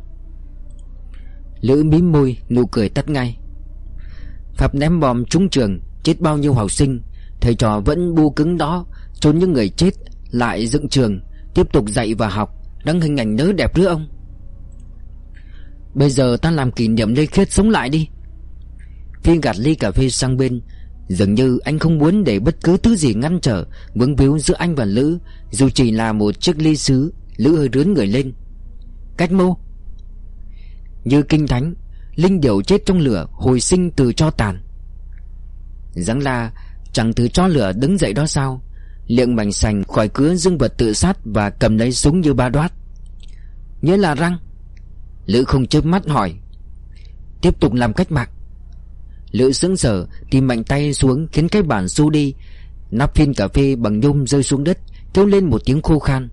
Lữ mím môi, Nụ cười tắt ngay. Pháp ném bom trúng trường, Chết bao nhiêu học sinh. Thầy trò vẫn bu cứng đó, Trốn những người chết, Lại dựng trường, Tiếp tục dạy và học. Đăng hình ảnh nớ đẹp đứa ông. Bây giờ ta làm kỷ niệm Lê Khiết sống lại đi. Phi gạt ly cà phê sang bên Dường như anh không muốn để bất cứ thứ gì ngăn trở Vướng víu giữa anh và Lữ, Dù chỉ là một chiếc ly sứ Lữ hơi rướn người lên. Cách mô? Như kinh thánh, Linh điểu chết trong lửa, Hồi sinh từ cho tàn. Giáng la, chẳng từ cho lửa đứng dậy đó sao? Liệng mảnh sành khỏi cứa dương vật tự sát Và cầm lấy súng như ba đoát. Nhớ là răng? Lữ không chớp mắt hỏi. Tiếp tục làm cách mạng. Lữ sững sờ Tìm mạnh tay xuống khiến cái bàn xu đi. Nắp phim cà phê bằng nhôm rơi xuống đất, Kêu lên một tiếng khô khan.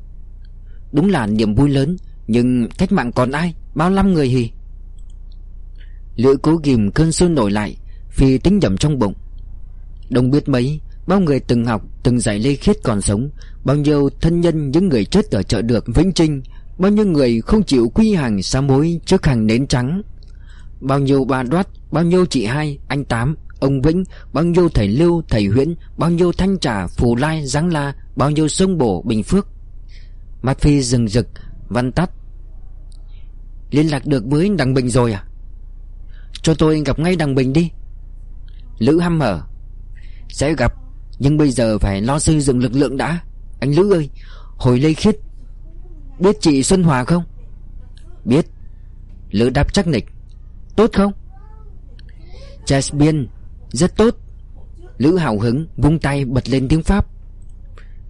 Đúng là niềm vui lớn, Nhưng cách mạng còn ai? Bao năm người hì? Lữ cố ghim cơn sôi nổi lại, Phi tính nhầm trong bụng. Đông biết mấy, Bao người từng học, Từng dạy Lê Khiết còn sống, Bao nhiêu thân nhân những người chết ở chợ được Vĩnh Trinh, Bao nhiêu người không chịu quy hàng xa mối trước hàng nến trắng. Bao nhiêu bà đoát Bao nhiêu chị hai, anh Tám, ông Vĩnh Bao nhiêu thầy Lưu, thầy Huyễn Bao nhiêu thanh trà, phù lai, giáng la Bao nhiêu sông bổ, bình phước. Mặt Phi rừng rực, văn tắt. Liên lạc được với đằng Bình rồi à? Cho tôi gặp ngay đằng Bình đi. Lữ hăm mở Sẽ gặp Nhưng bây giờ phải lo xây dựng lực lượng đã. Anh Lữ ơi Hồi Lê Khiết Biết chị Xuân Hòa không? Biết. Lữ đáp chắc nịch. Tốt không? Jasmine, Rất tốt. Lữ hào hứng vung tay bật lên tiếng Pháp.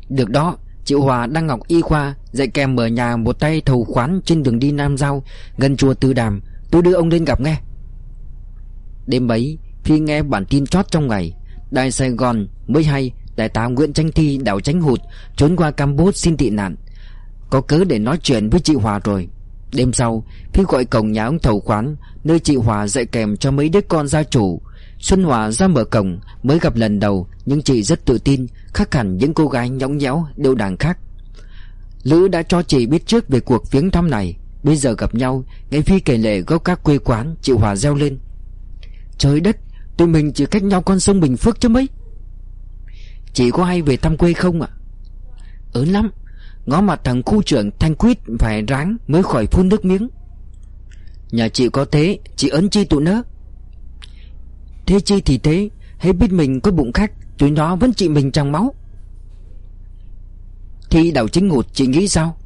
Được đó Triệu Hòa đang học y khoa Dạy kèm ở nhà một tay thầu khoán Trên đường đi Nam Giao, Gần chùa Tư Đàm. Tôi đưa ông lên gặp nghe. Đêm ấy, Khi nghe bản tin chót trong ngày, Đài Sài Gòn mới hay Đại tá Nguyễn Tranh Thi, đảo tránh hụt, Trốn qua Campuchia xin tị nạn. Có cớ để nói chuyện với chị Hòa rồi. Đêm sau Phi gọi cổng nhà ông thầu khoán Nơi chị Hòa dạy kèm cho mấy đứa con gia chủ, Xuân Hòa ra mở cổng Mới gặp lần đầu, Nhưng chị rất tự tin, Khác hẳn những cô gái nhõng nhẽo đều đàng khác. Lữ đã cho chị biết trước về cuộc viếng thăm này, Bây giờ gặp nhau ngay Phi kể lệ gốc các quê quán, Chị Hòa reo lên. Trời đất, Tụi mình chỉ cách nhau con sông Bình Phước chứ mấy? Chị có hay về thăm quê không ạ? Ớn lắm Ngó mặt thằng khu trưởng Thanh Quýt Phải ráng mới khỏi phun nước miếng. Nhà chị có thế, Chị ấn chi tụi nó. Thế chi thì thế Hay biết mình có bụng khách Tụi nó vẫn trị mình trong máu. Thi đảo chính ngụt chị nghĩ sao?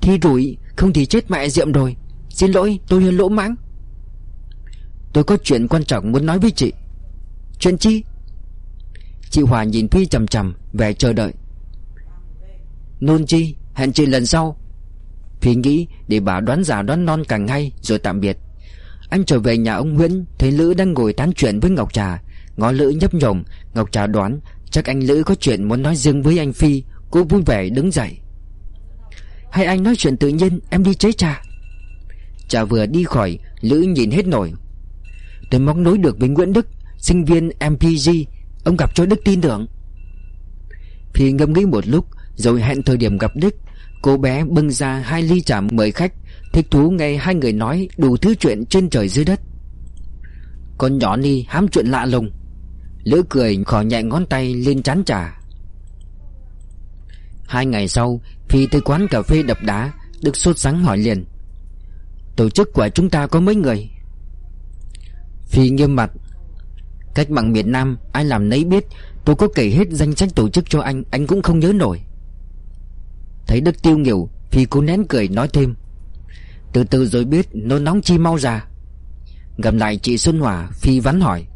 Thi rủi, Không thì chết mẹ diệm rồi. Xin lỗi, tôi hơi lỗ mãng. Tôi có chuyện quan trọng muốn nói với chị. Chuyện chi? Chị Hòa nhìn Phi chầm chầm Vẻ chờ đợi. Nôn chi, Hẹn chị lần sau. Phi nghĩ để bà đoán giả đoán non càng hay Rồi tạm biệt. Anh trở về nhà ông Nguyễn, Thấy Lữ đang ngồi tán chuyện với Ngọc Trà. Ngó Lữ nhấp nhổm, Ngọc Trà đoán, Chắc anh Lữ có chuyện muốn nói riêng với anh Phi, Cô vui vẻ đứng dậy. Hay anh nói chuyện tự nhiên, Em đi chế trà. Trà vừa đi khỏi, Lữ nhìn hết nổi. Tôi móc nối được với Nguyễn Đức, Sinh viên MPG Ông gặp cho Đức tin tưởng. Phi ngâm nghĩ một lúc rồi hẹn thời điểm gặp đích, Cô bé bưng ra hai ly trà mời khách Thích thú nghe hai người nói Đủ thứ chuyện trên trời dưới đất. Con nhỏ ni hám chuyện lạ lùng. Lữ cười khỏ nhẹ ngón tay lên chán trà. Hai ngày sau Phi tới quán cà phê đập đá Đức sốt sắng hỏi liền. Tổ chức của chúng ta có mấy người? Phi nghiêm mặt. Cách mạng miền Nam Ai làm nấy biết Tôi có kể hết danh sách tổ chức cho anh Anh cũng không nhớ nổi. Thấy Đức tiêu nghỉu Phi cố nén cười nói thêm. Từ từ rồi biết nôn nóng chi mau ra. Gặp lại chị Xuân Hòa, Phi vắn hỏi.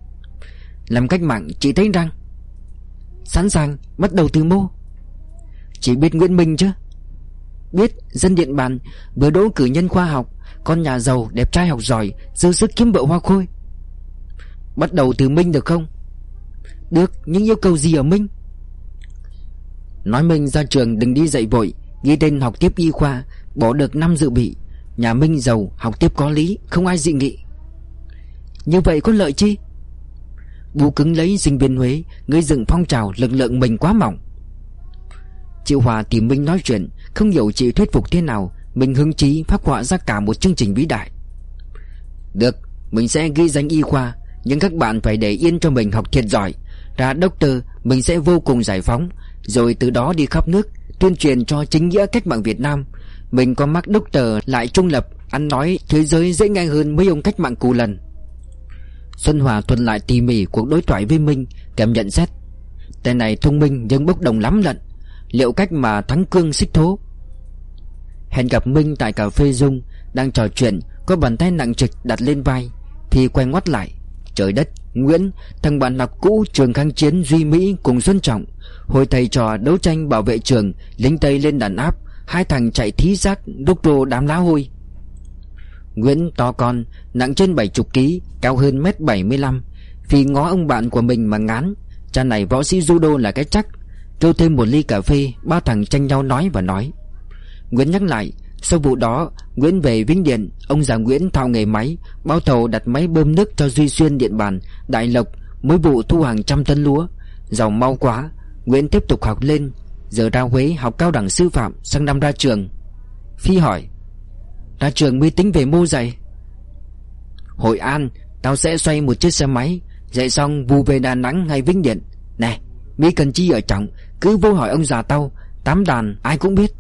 Làm cách mạng chị thấy răng? Sẵn sàng, bắt đầu từ mô. Chị biết Nguyễn Minh chứ? Biết dân điện bàn, Vừa đỗ cử nhân khoa học, Con nhà giàu, đẹp trai học giỏi, Dư sức kiếm vợ hoa khôi. Bắt đầu từ Minh được không? Được, nhưng yêu cầu gì ở Minh? Nói Minh ra trường đừng đi dạy vội Ghi tên học tiếp y khoa, Bỏ được năm dự bị. Nhà Minh giàu, học tiếp có lý, Không ai dị nghị. Như vậy có lợi chi? Bù cứng lấy sinh viên Huế Gây dựng phong trào lực lượng mình quá mỏng. Chị Hòa tìm Minh nói chuyện, Không hiểu chị thuyết phục thế nào Mình hứng chí phát họa ra cả một chương trình vĩ đại. Được, Mình sẽ ghi danh y khoa, Nhưng các bạn phải để yên cho mình học thiệt giỏi. Ra doctor Mình sẽ vô cùng giải phóng rồi từ đó đi khắp nước, Tuyên truyền cho chính nghĩa cách mạng Việt Nam. Mình có mắc doctor lại trung lập, Ăn nói thế giới dễ nghe hơn mấy ông cách mạng cù lần. Xuân Hòa thuận lại tỉ mỉ cuộc đối thoại với Minh, Kèm nhận xét. Tên này thông minh nhưng bốc đồng lắm lận. Liệu cách mà thắng cương xích thố? Hẹn gặp Minh tại cà phê Dung, Đang trò chuyện, Có bàn tay nặng trịch đặt lên vai, Thì quay ngoắt lại. Trời đất, Nguyễn, Thằng bạn học cũ, trường kháng chiến Duy Mỹ cùng Xuân Trọng, Hồi thầy trò đấu tranh bảo vệ trường, Lính Tây lên đàn áp, Hai thằng chạy thí giác đúc đồ đám lá hôi. Nguyễn, to con, Nặng trên 70 kg Cao hơn mét 75 Vì ngó ông bạn của mình mà ngán. Cha này võ sĩ judo là cái chắc Trâu thêm một ly cà phê, Ba thằng tranh nhau nói và nói. Nguyễn nhắc lại sau vụ đó, Nguyễn về Vĩnh Điện, Ông già Nguyễn thao nghề máy, Bao thầu đặt máy bơm nước cho Duy Xuyên Điện Bàn, Đại Lộc, Mỗi vụ thu hàng trăm tấn lúa. Giàu mau quá, Nguyễn tiếp tục học lên, Giờ ra Huế học cao đẳng sư phạm Sang năm ra trường. Phi hỏi, Ra trường mới tính về mô dạy? Hội An, Tao sẽ xoay một chiếc xe máy, Dạy xong vụ về Đà Nẵng hay Vĩnh Điện. Nè Mỹ cần chi ở trọng, Cứ vô hỏi ông già tao, Tám đàn ai cũng biết.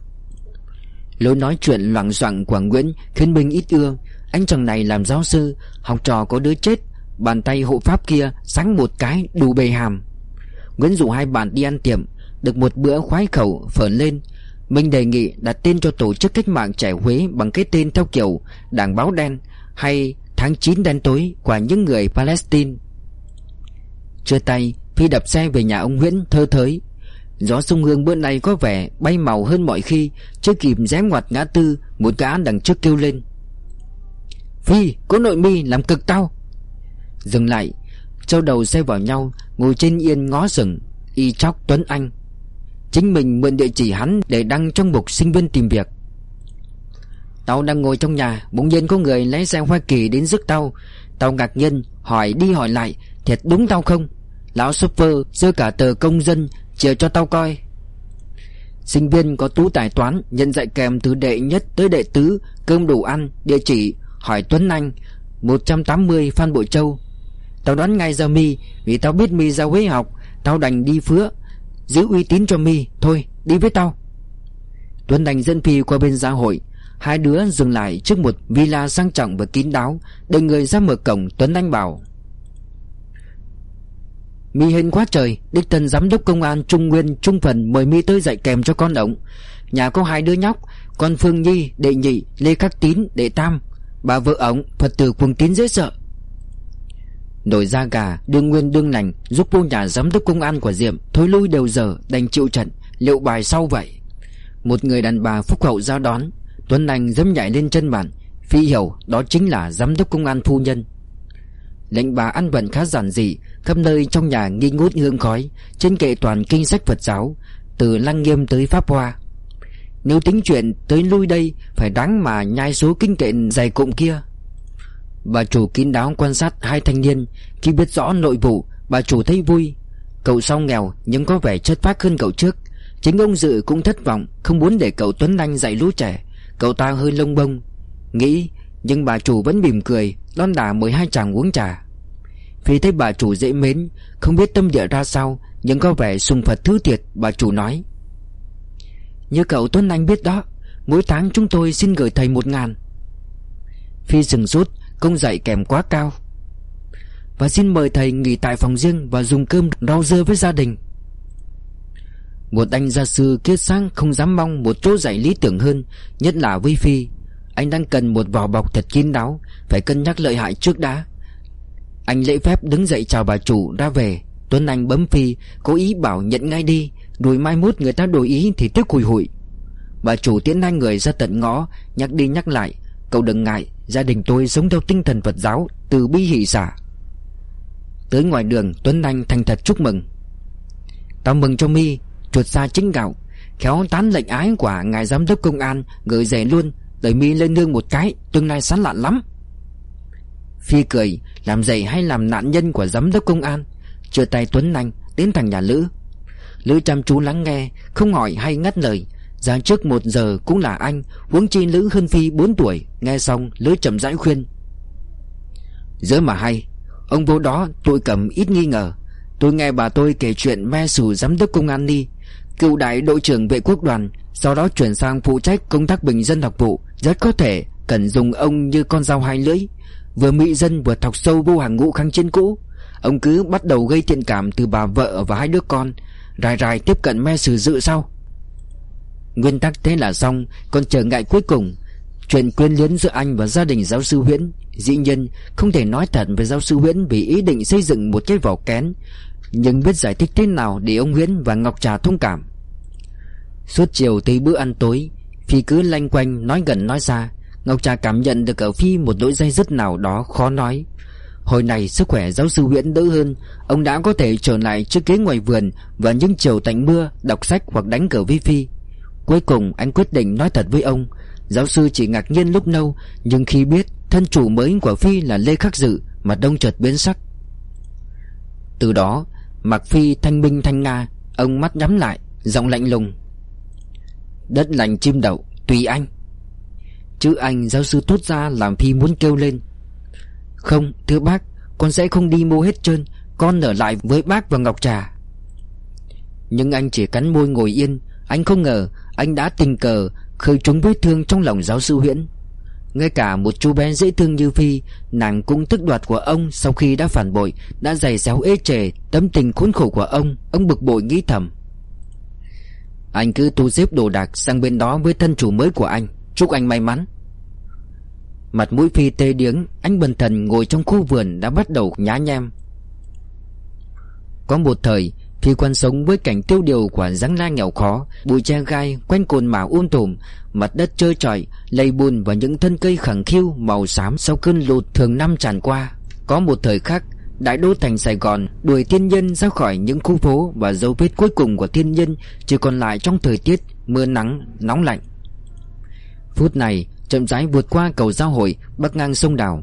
Lối nói chuyện loạn soạn của Nguyễn Khiến mình ít ưa. Anh chàng này làm giáo sư, Học trò có đứa chết, Bàn tay hộ pháp kia sáng một cái đủ bề hàm. Nguyễn rủ hai bạn đi ăn tiệm, Được một bữa khoái khẩu phởn lên. Mình đề nghị đặt tên cho tổ chức cách mạng trẻ Huế Bằng cái tên theo kiểu Đảng báo đen Hay tháng 9 đen tối Của những người Palestine. Chưa tay, Phi đập xe về nhà ông Nguyễn thơ thới. Gió sông Hương bữa nay có vẻ bay màu hơn mọi khi Chưa kịp rẽ ngoặt ngã tư Một gã đằng trước kêu lên. Phi, có nội mi làm cực tao Dừng lại Châu đầu xe vào nhau Ngồi trên yên ngó rừng Y chóc Tuấn Anh. Chính mình mượn địa chỉ hắn Để đăng trong mục sinh viên tìm việc. Tao đang ngồi trong nhà Bỗng nhiên có người lấy xe Hoa Kỳ đến rước tao. Tao ngạc nhiên hỏi đi hỏi lại Thiệt đúng tao không? Lão shopper giơ cả tờ công dân Chờ cho tao coi. Sinh viên có tú tài toán, Nhận dạy kèm từ đệ nhất tới đệ tứ, Cơm đủ ăn, Địa chỉ, Hỏi Tuấn Anh 180 Phan Bội Châu. Tao đoán ngay ra mi, Vì tao biết mi ra Huế học, Tao đành đi phứa, Giữ uy tín cho mi, Thôi, đi với tao. Tuấn Anh dẫn Phi qua bên gia hội. Hai đứa dừng lại trước một villa sang trọng và kín đáo Đợi người ra mở cổng, Tuấn Anh bảo Mi hên quá trời Đích thân giám đốc công an Trung Nguyên Trung Phần Mời Mi tới dạy kèm cho con ổng Nhà có hai đứa nhóc Con Phương Nhi, đệ nhị, Lê Khắc Tín, đệ tam. Bà vợ ổng, Phật tử cuồng tín dễ sợ. Nổi da gà, đương nguyên đương lành Giúp vô nhà giám đốc công an của Diệm Thôi lui đều giờ, đành chịu trận. Liệu bài sau vậy? Một người đàn bà phúc hậu ra đón. Tuấn Anh dẫm nhảy lên chân bàn. Phi hiểu đó chính là giám đốc công an phu nhân. Lệnh bà ăn bận khá giản dị Khắp nơi trong nhà nghi ngút hương khói, Trên kệ toàn kinh sách Phật giáo, Từ lăng nghiêm tới Pháp Hoa. Nếu tính chuyện tới lui đây, Phải đáng mà nhai số kinh kệ dày cụm kia. Bà chủ kín đáo quan sát hai thanh niên, Khi biết rõ nội vụ, Bà chủ thấy vui. Cậu sau nghèo nhưng có vẻ chất phác hơn cậu trước. Chính ông Dự cũng thất vọng, Không muốn để cậu Tuấn Anh dạy lũ trẻ. Cậu ta hơi lông bông, Nghĩ, nhưng bà chủ vẫn mỉm cười, Lon đà mời hai chàng uống trà. Vì thấy bà chủ dễ mến, Không biết tâm địa ra sao, Nhưng có vẻ sùng Phật thứ thiệt, Bà chủ nói. Như cậu Tuấn Anh biết đó, Mỗi tháng chúng tôi xin gửi thầy một ngàn. Phi dừng rút Công dạy kèm quá cao. Và xin mời thầy nghỉ tại phòng riêng Và dùng cơm rau dưa với gia đình. Một anh gia sư kiết sáng không dám mong Một chỗ dạy lý tưởng hơn, Nhất là với Phi. Anh đang cần một vỏ bọc thật kín đáo, Phải cân nhắc lợi hại trước đã. Anh lễ phép đứng dậy chào bà chủ ra về. Tuấn Anh bấm Phi, Cố ý bảo nhận ngay đi. Rồi mai mốt người ta đổi ý thì tiếc hùi hụi. Bà chủ tiến hai người ra tận ngõ, Nhắc đi nhắc lại. Cậu đừng ngại, Gia đình tôi sống theo tinh thần Phật giáo, Từ bi hỷ xả. Tới ngoài đường, Tuấn Anh thành thật chúc mừng. Tao mừng cho mi, Chuột xa chính gạo. Khéo tán lệnh ái quả ngài giám đốc công an, Gửi rẻ luôn. Đẩy mi lên nương một cái, Tương lai sán lạn lắm. Phi cười, Làm giày hay làm nạn nhân của giám đốc công an. Chưa tay Tuấn Anh Đến thằng nhà Lữ. Lữ chăm chú lắng nghe, Không hỏi hay ngắt lời. Ra trước một giờ cũng là anh, Huống chi Lữ hơn Phi 4 tuổi. Nghe xong, Lữ chậm rãi khuyên. Giữa mà hay, Ông bố đó tôi cầm ít nghi ngờ. Tôi nghe bà tôi kể chuyện me sủ giám đốc công an đi. Cựu đại đội trưởng vệ quốc đoàn, Sau đó chuyển sang phụ trách công tác bình dân học vụ, Rất có thể cần dùng ông như con dao hai lưỡi. Vừa mỹ dân vừa thọc sâu vô hàng ngũ kháng chiến cũ, Ông cứ bắt đầu gây thiện cảm từ bà vợ và hai đứa con Rài rài tiếp cận me sử dự sau. Nguyên tắc thế là xong, Còn trở ngại cuối cùng, Chuyện quyến luyến giữa anh và gia đình giáo sư Huyễn, Dĩ nhiên không thể nói thật với giáo sư Huyễn Vì ý định xây dựng một cái vỏ kén, Nhưng biết giải thích thế nào Để ông Huyễn và Ngọc Trà thông cảm. Suốt chiều tới bữa ăn tối, Phi cứ lanh quanh nói gần nói xa Ngọc Trà cảm nhận được ở Phi một nỗi dây dứt nào đó khó nói. Hồi này sức khỏe giáo sư Nguyễn đỡ hơn, Ông đã có thể trở lại trước kế ngoài vườn Và những chiều tạnh mưa, Đọc sách hoặc đánh cờ với Phi. Cuối cùng, anh quyết định nói thật với ông, Giáo sư chỉ ngạc nhiên lúc lâu Nhưng khi biết thân chủ mới của Phi là Lê Khắc Dự mà đông chợt biến sắc. Từ đó, Mặc Phi thanh minh thanh nga, Ông mắt nhắm lại, Giọng lạnh lùng. Đất lành chim đậu, Tùy anh. Chữ anh giáo sư thốt ra làm Phi muốn kêu lên. Không, thưa bác, Con sẽ không đi mua hết trơn, Con ở lại với bác và Ngọc Trà. Nhưng anh chỉ cắn môi ngồi yên, Anh không ngờ anh đã tình cờ khơi trúng vết thương trong lòng giáo sư Huyễn. Ngay cả một chú bé dễ thương như Phi, Nàng cũng tức đoạt của ông sau khi đã phản bội, Đã giày xéo ê chề Tấm tình khốn khổ của ông Ông bực bội nghĩ thầm. Anh cứ tu xếp đồ đạc sang bên đó với thân chủ mới của anh. Chúc anh may mắn. Mặt mũi Phi tê điếng Anh bần thần ngồi trong khu vườn đã bắt đầu nhá nhem. Có một thời Phi quan sống với cảnh tiêu điều của giáng la nghèo khó Bụi tre gai quanh cồn màu um tùm Mặt đất trơ trọi Lầy bùn và những thân cây khẳng khiu Màu xám sau cơn lụt thường năm tràn qua. Có một thời khác, Đại đô thành Sài Gòn đuổi thiên nhân ra khỏi những khu phố Và dấu vết cuối cùng của thiên nhân Chỉ còn lại trong thời tiết mưa nắng, nóng lạnh. Phút này, chậm rãi vượt qua cầu giao hội, Bắc ngang sông đào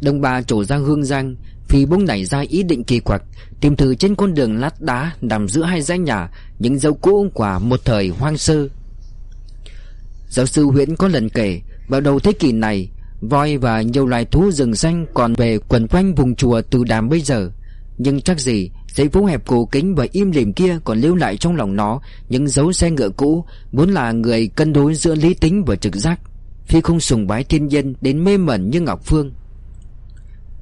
Đông bà trổ ra hương giang, Phi bỗng nảy ra ý định kỳ quặc, Tìm thử trên con đường lát đá Nằm giữa hai dãy nhà, Những dấu cũ của một thời hoang sơ. Giáo sư Huyễn có lần kể, Vào đầu thế kỷ này, Voi và nhiều loài thú rừng xanh Còn về quần quanh vùng chùa từ đàm bây giờ. Nhưng chắc gì Dãy phố hẹp cổ kính và im lìm kia Còn lưu lại trong lòng nó Những dấu xe ngựa cũ Muốn là người cân đối giữa lý tính và trực giác. Phi không sùng bái thiên nhân Đến mê mẩn như Ngọc Phương.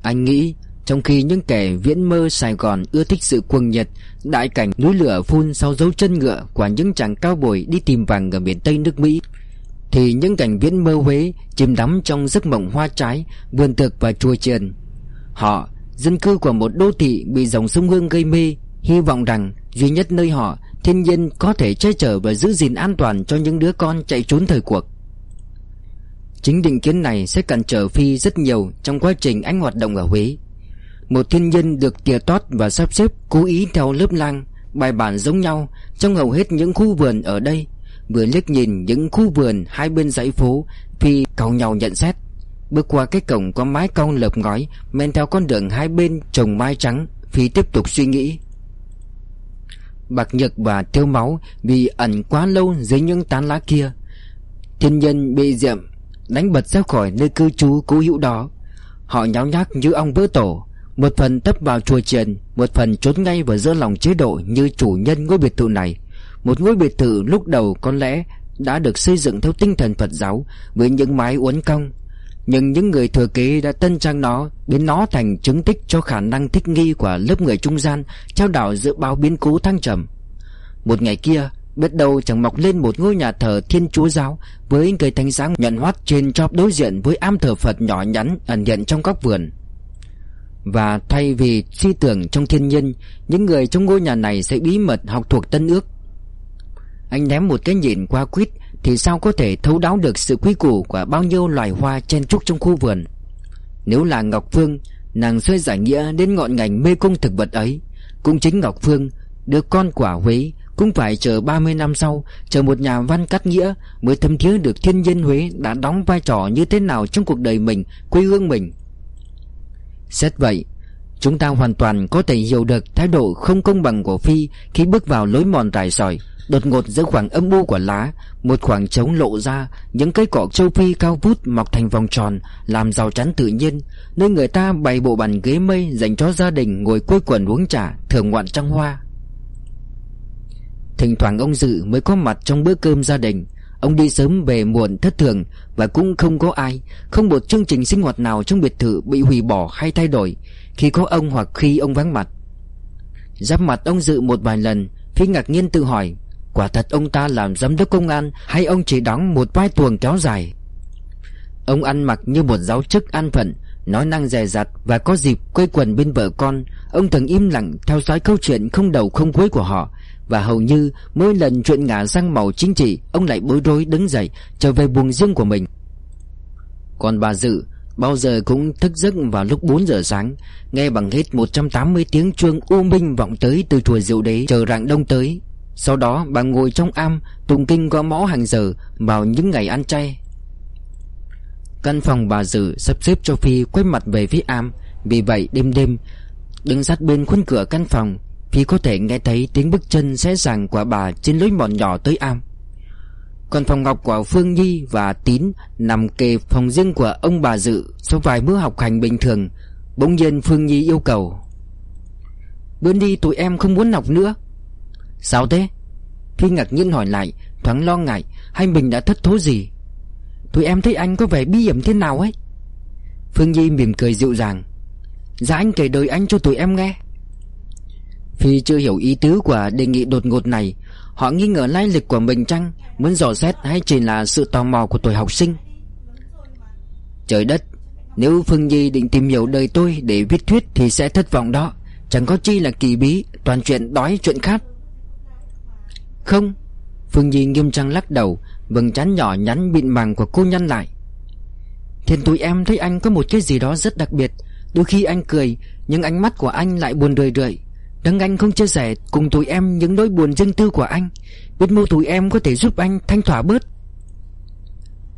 Anh nghĩ trong khi những kẻ viễn mơ Sài Gòn ưa thích sự cuồng nhiệt Đại cảnh núi lửa phun sau dấu chân ngựa Của những chàng cao bồi đi tìm vàng ở miền Tây nước Mỹ Thì những cảnh viễn mơ Huế Chìm đắm trong giấc mộng hoa trái Vườn thực và chùa triền Họ, dân cư của một đô thị bị dòng sông Hương gây mê, Hy vọng rằng duy nhất nơi họ, Thiên nhiên có thể che chở và giữ gìn an toàn cho những đứa con chạy trốn thời cuộc. Chính định kiến này sẽ cản trở Phi rất nhiều trong quá trình anh hoạt động ở Huế. Một thiên nhân được tỉa tót và sắp xếp cố ý theo lớp lang, Bài bản giống nhau, Trong hầu hết những khu vườn ở đây. Vừa liếc nhìn những khu vườn hai bên dãy phố, Phi cầu nhau nhận xét. Bước qua cái cổng có mái cong lợp ngói, Men theo con đường hai bên trồng mai trắng, Phi tiếp tục suy nghĩ. Bạc nhật và thiếu máu Vì ẩn quá lâu dưới những tán lá kia, Thiên nhân bị diệm, Đánh bật ra khỏi nơi cư trú cố hữu đó. Họ nháo nhác như ong vỡ tổ, một phần tấp vào chùa triền Một phần trốn ngay vào giữa lòng chế độ Như chủ nhân ngôi biệt thự này. Một ngôi biệt thự lúc đầu có lẽ Đã được xây dựng theo tinh thần Phật giáo, Với những mái uốn cong nhưng những người thừa kế đã tân trang nó, Biến nó thành chứng tích cho khả năng thích nghi Của lớp người trung gian, Trao đảo giữa báo biến cố thăng trầm. Một ngày kia, Biết đâu chẳng mọc lên một ngôi nhà thờ thiên chúa giáo Với cây thánh sáng nhận hoắt trên chóp đối diện Với am thờ Phật nhỏ nhắn ẩn hiện trong góc vườn. Và thay vì suy tưởng trong thiên nhiên, Những người trong ngôi nhà này sẽ bí mật học thuộc tân ước. Anh ném một cái nhìn qua quýt thì sao có thể thấu đáo được sự quý củ Của bao nhiêu loài hoa chen trúc trong khu vườn? Nếu là Ngọc Phương, Nàng xuôi giải nghĩa đến ngọn ngành mê cung thực vật ấy. Cũng chính Ngọc Phương, Đứa con quả Huế, Cũng phải chờ 30 năm sau, Chờ một nhà văn cắt nghĩa Mới thâm thiế được thiên nhiên Huế Đã đóng vai trò như thế nào trong cuộc đời mình, Quê hương mình. Xét vậy, Chúng ta hoàn toàn có thể hiểu được thái độ không công bằng của Phi khi bước vào lối mòn trải sỏi. Đột ngột giữa khoảng âm u của lá, Một khoảng trống lộ ra, Những cây cỏ châu Phi cao vút mọc thành vòng tròn, Làm rào chắn tự nhiên, Nơi người ta bày bộ bàn ghế mây Dành cho gia đình ngồi quây quần uống trà, Thưởng ngoạn trăng hoa. Thỉnh thoảng ông Dự mới có mặt trong bữa cơm gia đình. Ông đi sớm về muộn thất thường Và cũng không có ai, Không một chương trình sinh hoạt nào trong biệt thự Bị hủy bỏ hay thay đổi. Khi có ông hoặc khi ông vắng mặt. Giáp mặt ông dự một vài lần, Phi ngạc nhiên tự hỏi Quả thật ông ta làm giám đốc công an, Hay ông chỉ đóng một vai tuồng kéo dài? Ông ăn mặc như một giáo chức an phận, Nói năng dè dặt Và có dịp quây quần bên vợ con. Ông thường im lặng theo dõi câu chuyện không đầu không cuối của họ, và hầu như mỗi lần chuyện ngả sang màu chính trị, Ông lại bối rối đứng dậy, Trở về buồng riêng của mình. Còn bà Dự, Bao giờ cũng thức giấc vào lúc 4 giờ sáng, Nghe bằng hết 180 tiếng chuông u minh vọng tới từ chùa Diệu Đế chờ rạng đông tới. Sau đó, bà ngồi trong am, Tụng kinh qua mõ hàng giờ Vào những ngày ăn chay. Căn phòng bà Dự sắp xếp cho Phi quay mặt về phía am, Vì vậy đêm đêm, Đứng sát bên khuôn cửa căn phòng, Phi có thể nghe thấy tiếng bước chân xé ràng của bà trên lối mòn nhỏ tới am. Còn phòng ngọc của Phương Nhi và Tín nằm kề phòng riêng của ông bà Dự Sau vài bữa học hành bình thường, Bỗng nhiên Phương Nhi yêu cầu. Bữa đi tụi em không muốn học nữa. Sao thế? Phi ngạc nhiên hỏi lại, Thoáng lo ngại, Hay mình đã thất thố gì? Tụi em thấy anh có vẻ bi hiểm thế nào ấy? Phương Nhi mỉm cười dịu dàng. Dạ anh kể đời anh cho tụi em nghe. Phi chưa hiểu ý tứ của đề nghị đột ngột này, Họ nghi ngờ lai lịch của mình chăng, Muốn dò xét hay chỉ là sự tò mò của tuổi học sinh. Trời đất, Nếu Phương Nhi định tìm hiểu đời tôi để viết thuyết Thì sẽ thất vọng đó. Chẳng có chi là kỳ bí, Toàn chuyện đói chuyện khát. Không? Phương Nhi nghiêm trang lắc đầu, Vầng trán nhỏ nhắn mịn màng của cô nhăn lại. Thiền tụi em thấy anh có một cái gì đó rất đặc biệt. Đôi khi anh cười, Nhưng ánh mắt của anh lại buồn rười rượi. Đấng anh không chia sẻ cùng tụi em những nỗi buồn riêng tư của anh. Biết mô tụi em có thể giúp anh thanh thỏa bớt.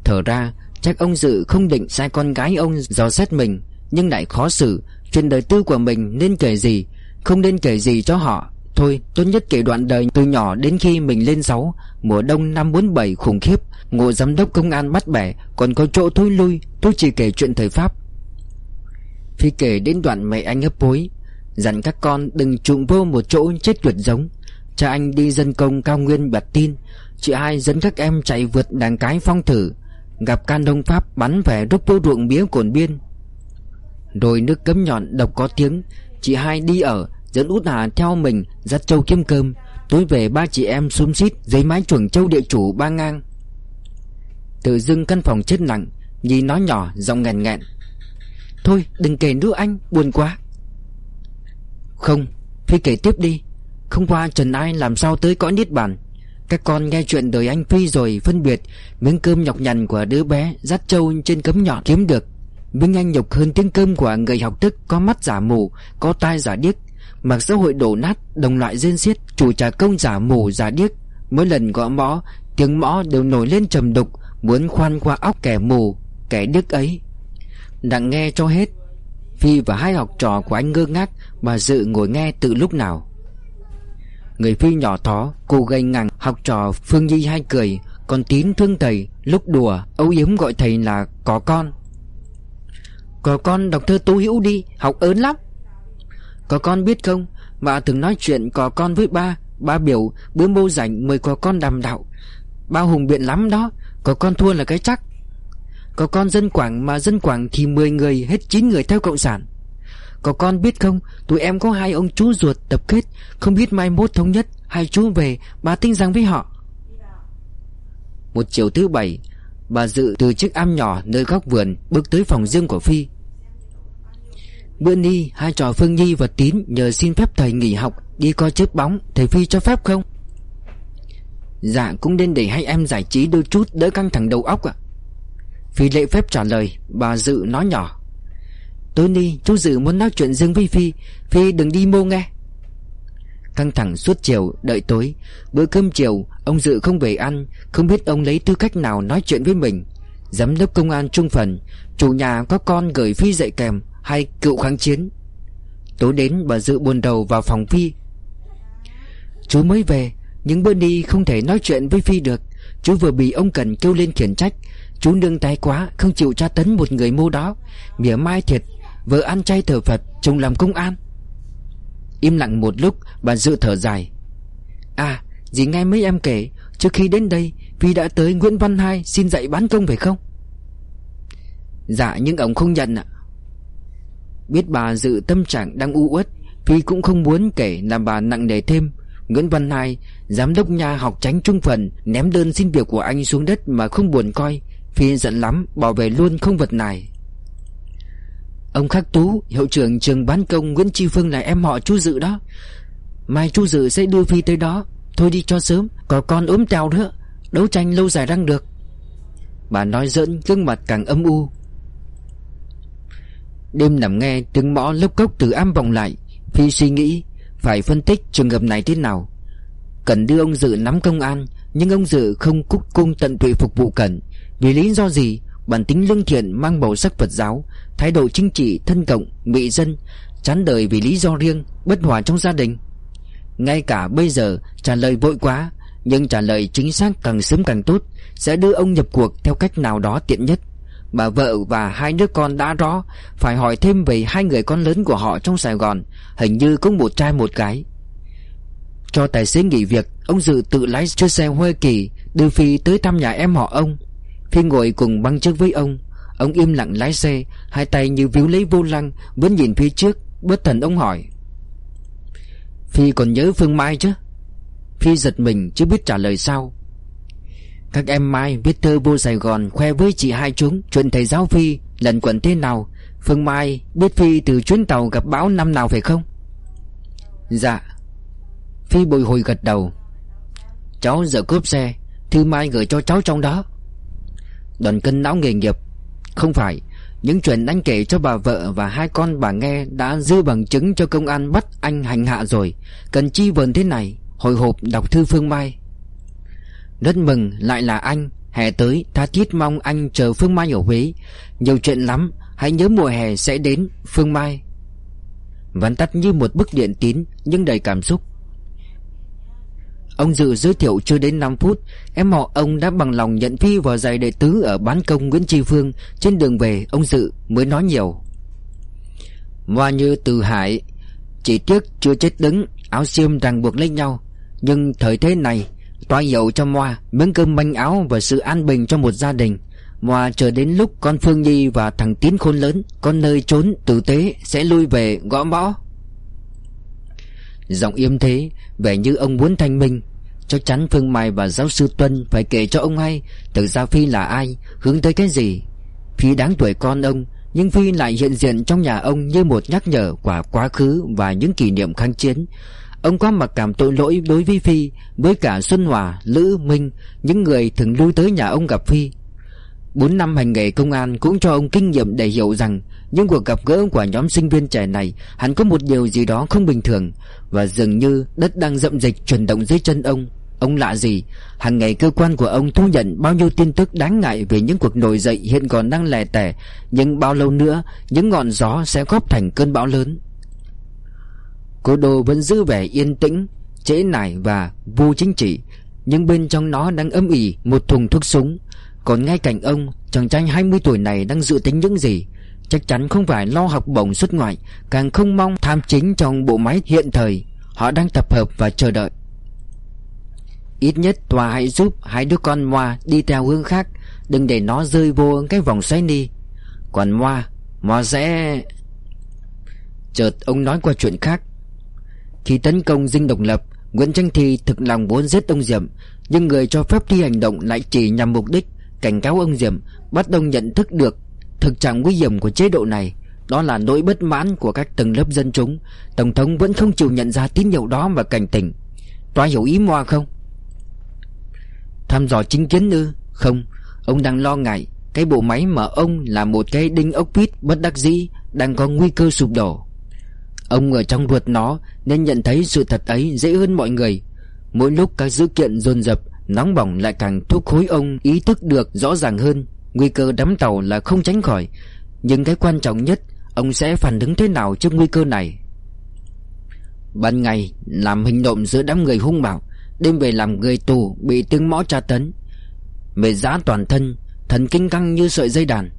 Thở ra, Chắc ông Dự không định sai con gái ông dò xét mình, Nhưng lại khó xử. Chuyện đời tư của mình nên kể gì, Không nên kể gì cho họ. Thôi, tốt nhất kể đoạn đời từ nhỏ đến khi mình lên 6 Mùa đông năm 47 khủng khiếp, Ngộ giám đốc công an bắt bẻ, Còn có chỗ thôi lui, Tôi chỉ kể chuyện thời Pháp. Phi kể đến đoạn mẹ anh hấp hối, Dặn các con đừng trụng vô một chỗ chết tuyệt giống. Cha anh đi dân công cao nguyên bật tin, Chị hai dẫn các em chạy vượt đàn cái phong thử, Gặp can đông Pháp bắn về rút vô ruộng bía cồn biên. Rồi nước cấm nhọn độc có tiếng, Chị hai đi ở Dẫn út hà theo mình, dắt châu kiếm cơm. Tối về ba chị em xúm xít Dưới mái chuồng châu địa chủ ba ngang. Tự dưng căn phòng chết lặng Nhi nói nhỏ, giọng nghẹn nghẹn. Thôi, đừng kể nữa anh, Buồn quá. Không, Phi kể tiếp đi. Không qua Trần Ai làm sao tới cõi niết bàn. Các con nghe chuyện đời anh Phi rồi phân biệt Miếng cơm nhọc nhằn của đứa bé Dắt trâu trên cấm nhọn kiếm được. Miếng anh nhục hơn tiếng cơm của người học thức Có mắt giả mù, Có tai giả điếc mạng xã hội đổ nát, Đồng loại rên xiết, Chủ trà công giả mù giả điếc. Mỗi lần gõ mõ, Tiếng mõ đều nổi lên trầm đục, Muốn khoan qua óc kẻ mù, Kẻ điếc ấy. Đặng nghe cho hết, Phi và hai học trò của anh ngơ ngác, Bà Dự ngồi nghe từ lúc nào. Người Phi nhỏ thó, Cô gây ngằng Học trò Phương Nhi hai cười Còn tín thương thầy, Lúc đùa, âu yếm gọi thầy là có con. Có con, đọc thơ Tô Hữu đi, Học ớn lắm. Có con biết không? Bà từng nói chuyện có con với ba Ba biểu, bữa mô rảnh mời có con đàm đạo. Ba hùng biện lắm đó, Có con thua là cái chắc. Có con dân Quảng mà dân Quảng thì 10 người, hết 9 người theo Cộng sản. Có con biết không, Tụi em có hai ông chú ruột tập kết, Không biết mai mốt thống nhất, Hai chú về, bà tinh rằng với họ. Một chiều thứ bảy, Bà Dự từ chiếc am nhỏ nơi góc vườn Bước tới phòng riêng của Phi. Bữa ni, Hai trò Phương Nhi và Tín Nhờ xin phép thầy nghỉ học, Đi coi chớp bóng, Thầy Phi cho phép không? Dạ cũng nên để hai em giải trí đôi chút, Đỡ căng thẳng đầu óc ạ. Phi lệ phép trả lời, Bà Dự nói nhỏ. Tony chú Dự muốn nói chuyện riêng với Phi Phi đừng đi mô nghe. Căng thẳng suốt chiều, đợi tối. Bữa cơm chiều, Ông Dự không về ăn, Không biết ông lấy tư cách nào nói chuyện với mình. Giám đốc công an trung phần, Chủ nhà có con gửi Phi dạy kèm. Hay cựu kháng chiến. Tối đến bà Dự buồn đầu vào phòng Phi. Chú mới về, Nhưng bữa đi không thể nói chuyện với Phi được. Chú vừa bị ông Cần kêu lên khiển trách. Chú nương tay quá, Không chịu tra tấn một người mô đó. Mỉa mai thiệt, Vợ ăn chay thờ Phật Chồng làm công an. Im lặng một lúc, Bà dự thở dài. À dì nghe mấy em kể, Trước khi đến đây, Phi đã tới Nguyễn Văn Hai Xin dạy bán công phải không? Dạ nhưng ông không nhận ạ. Biết bà dự tâm trạng đang u uất Phi cũng không muốn kể làm bà nặng nề thêm. Nguyễn Văn Hai, Giám đốc nhà học tránh trung phần, Ném đơn xin việc của anh xuống đất mà không buồn coi Phi giận lắm, Bỏ về luôn không vật này Ông Khắc Tú, Hiệu trưởng trường bán công Nguyễn Tri Phương là em họ chú Dự đó. Mai chú Dự sẽ đưa Phi tới đó, Thôi đi cho sớm, Có con ốm tèo nữa, Đấu tranh lâu dài đang được. Bà nói giỡn, gương mặt càng âm u. Đêm nằm nghe tiếng mõ lốc cốc từ am vọng lại, Phi suy nghĩ, Phải phân tích trường hợp này thế nào. Cần đưa ông Dự nắm công an, Nhưng ông Dự không cúc cung tận tụy phục vụ Cần. Vì lý do gì? Bản tính lương thiện mang màu sắc Phật giáo, Thái độ chính trị thân cộng, Mị dân, Chán đời vì lý do riêng, Bất hòa trong gia đình. Ngay cả bây giờ, trả lời vội quá, Nhưng trả lời chính xác càng sớm càng tốt, Sẽ đưa ông nhập cuộc theo cách nào đó tiện nhất. Bà vợ và hai đứa con đã rõ, Phải hỏi thêm về hai người con lớn của họ trong Sài Gòn, Hình như cũng một trai một gái. Cho tài xế nghỉ việc, Ông Dự tự lái chiếc xe hoa Kỳ, Đưa Phi tới thăm nhà em họ ông. Phi ngồi cùng băng trước với ông. Ông im lặng lái xe, Hai tay như víu lấy vô lăng, Vẫn nhìn phía trước, Bất thần ông hỏi. Phi còn nhớ Phương Mai chứ? Phi giật mình chứ biết trả lời sao. Các em Mai viết thơ vô Sài Gòn Khoe với chị hai chúng, Chuyện thầy giáo Phi, lần quẩn thế nào? Phương Mai biết Phi từ chuyến tàu gặp bão năm nào phải không? Dạ. Phi bồi hồi gật đầu. Cháu giờ cướp xe, Thư Mai gửi cho cháu trong đó. Đoàn cân não nghề nghiệp. Không phải, Những chuyện anh kể cho bà vợ và hai con bà nghe Đã dư bằng chứng cho công an bắt anh hành hạ rồi. Cần chi vần thế này, Hồi hộp đọc thư Phương Mai. Rất mừng, lại là anh. Hè tới, tha thiết mong anh chờ Phương Mai ở Huế. Nhiều chuyện lắm, Hãy nhớ mùa hè sẽ đến, Phương Mai. Vắn tắt như một bức điện tín, Nhưng đầy cảm xúc. Ông Dự giới thiệu chưa đến 5 phút, Em họ ông đã bằng lòng nhận Phi vào giày đệ tứ Ở bán công Nguyễn Tri Phương. Trên đường về, ông Dự mới nói nhiều. Hoa như từ hải, Chỉ tiếc chưa chết đứng, Áo xiêm ràng buộc lấy nhau. Nhưng thời thế này Toa dậu cho Moa, Miếng cơm manh áo và sự an bình cho một gia đình. Moa chờ đến lúc con Phương Nhi và thằng Tiến khôn lớn Con nơi trốn tử tế Sẽ lui về gõ mõ. Giọng im thế, Vẻ như ông muốn thanh minh. Chắc chắn Phương Mai và giáo sư Tuân Phải kể cho ông hay Thực ra Phi là ai, Hướng tới cái gì. Phi đáng tuổi con ông, Nhưng Phi lại hiện diện trong nhà ông Như một nhắc nhở quả quá khứ Và những kỷ niệm kháng chiến. Ông có mặc cảm tội lỗi đối với Phi Với cả Xuân Hòa, Lữ, Minh Những người thường lui tới nhà ông gặp Phi Bốn năm hành nghề công an cũng cho ông kinh nghiệm để hiểu rằng những cuộc gặp gỡ của nhóm sinh viên trẻ này hẳn có một điều gì đó không bình thường và dường như đất đang dậm dịch chuyển động dưới chân ông. Ông lạ gì? Hàng ngày cơ quan của ông thu nhận bao nhiêu tin tức đáng ngại về những cuộc nổi dậy hiện còn đang lè tẻ, nhưng bao lâu nữa những ngọn gió sẽ góp thành cơn bão lớn. Cố đô vẫn giữ vẻ yên tĩnh, chế nải và vô chính trị, nhưng bên trong nó đang âm ỉ một thùng thuốc súng. Còn ngay cạnh ông Chàng trai 20 tuổi này đang dự tính những gì? Chắc chắn không phải lo học bổng xuất ngoại Càng không mong tham chính trong bộ máy hiện thời. Họ đang tập hợp và chờ đợi. Ít nhất tòa hãy giúp hai đứa con Moa đi theo hướng khác Đừng để nó rơi vô cái vòng xoáy đi. Còn Moa Moa sẽ... Chợt ông nói qua chuyện khác. Khi tấn công dinh độc lập, Nguyễn Tranh Thi thực lòng muốn giết ông Diệm, Nhưng người cho phép thi hành động lại chỉ nhằm mục đích cảnh cáo ông Diệm, bắt ông nhận thức được thực trạng nguy hiểm của chế độ này. Đó là nỗi bất mãn của các tầng lớp dân chúng. Tổng thống vẫn không chịu nhận ra tín hiệu đó và cảnh tỉnh. Tòa hiểu ý Moa không? Thăm dò chính kiến ư? Không. Ông đang lo ngại Cái bộ máy mà ông là một cái đinh ốc vít bất đắc dĩ, Đang có nguy cơ sụp đổ. Ông ở trong ruột nó Nên nhận thấy sự thật ấy dễ hơn mọi người. Mỗi lúc các dữ kiện dồn dập, Nóng bỏng lại càng thúc hối ông ý thức được rõ ràng hơn. Nguy cơ đắm tàu là không tránh khỏi, Nhưng cái quan trọng nhất, Ông sẽ phản ứng thế nào trước nguy cơ này? Ban ngày, làm hình nộm giữa đám người hung bạo, Đêm về làm người tù bị tiếng mõ tra tấn. Mệt giá toàn thân, Thần kinh căng như sợi dây đàn.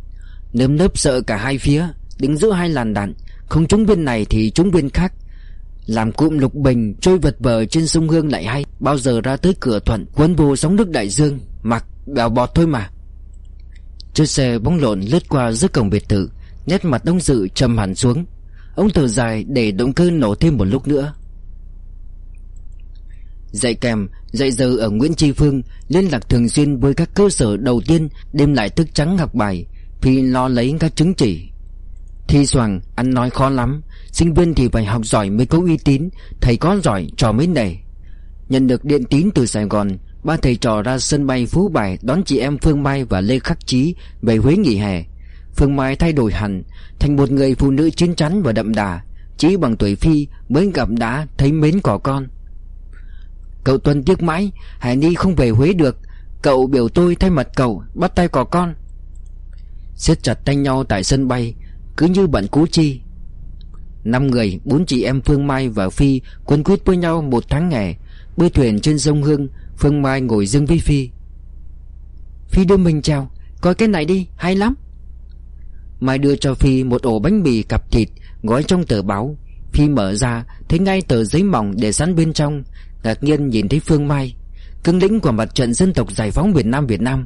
Nơm nớp sợ cả hai phía, Đứng giữa hai làn đạn không trúng viên này thì trúng viên khác. Làm cụm lục bình trôi vật vờ trên sông Hương lại hay. Bao giờ ra tới cửa thuận Cuốn vô sóng nước đại dương Mặc bèo bọt thôi mà. Chiếc xe bóng lộn lướt qua giữa cổng biệt thự Nét mặt ông Dự trầm hẳn xuống. Ông thở dài để động cơ nổ thêm một lúc nữa. Dạy kèm, dạy giờ ở Nguyễn Tri Phương Liên lạc thường xuyên với các cơ sở đầu tiên Đêm lại thức trắng học bài Phi lo lấy các chứng chỉ. Thi soàng, ăn nói khó lắm. Sinh viên thì phải học giỏi mới có uy tín. Thầy có giỏi, trò mới nảy Nhận được điện tín từ Sài Gòn, Ba thầy trò ra sân bay Phú Bài Đón chị em Phương Mai và Lê Khắc Trí Về Huế nghỉ hè. Phương Mai thay đổi hẳn, Thành một người phụ nữ chín chắn và đậm đà. Chỉ bằng tuổi Phi mới gặp đã thấy mến cỏ con. Cậu Tuân tiếc mãi Hải Ni không về Huế được. Cậu biểu tôi thay mặt cậu, Bắt tay cỏ con. Siết chặt tay nhau tại sân bay cứ như bạn cú chi. Năm người, bốn chị em Phương Mai và Phi Quấn quýt với nhau một tháng ngày Bơi thuyền trên sông Hương Phương Mai ngồi dưng với Phi. Phi đưa mình chào Coi cái này đi, hay lắm. Mai đưa cho Phi một ổ bánh mì cặp thịt Gói trong tờ báo. Phi mở ra Thấy ngay tờ giấy mỏng để sẵn bên trong Ngạc nhiên nhìn thấy Phương Mai Cưng lĩnh của mặt trận dân tộc giải phóng Việt Nam Việt Nam.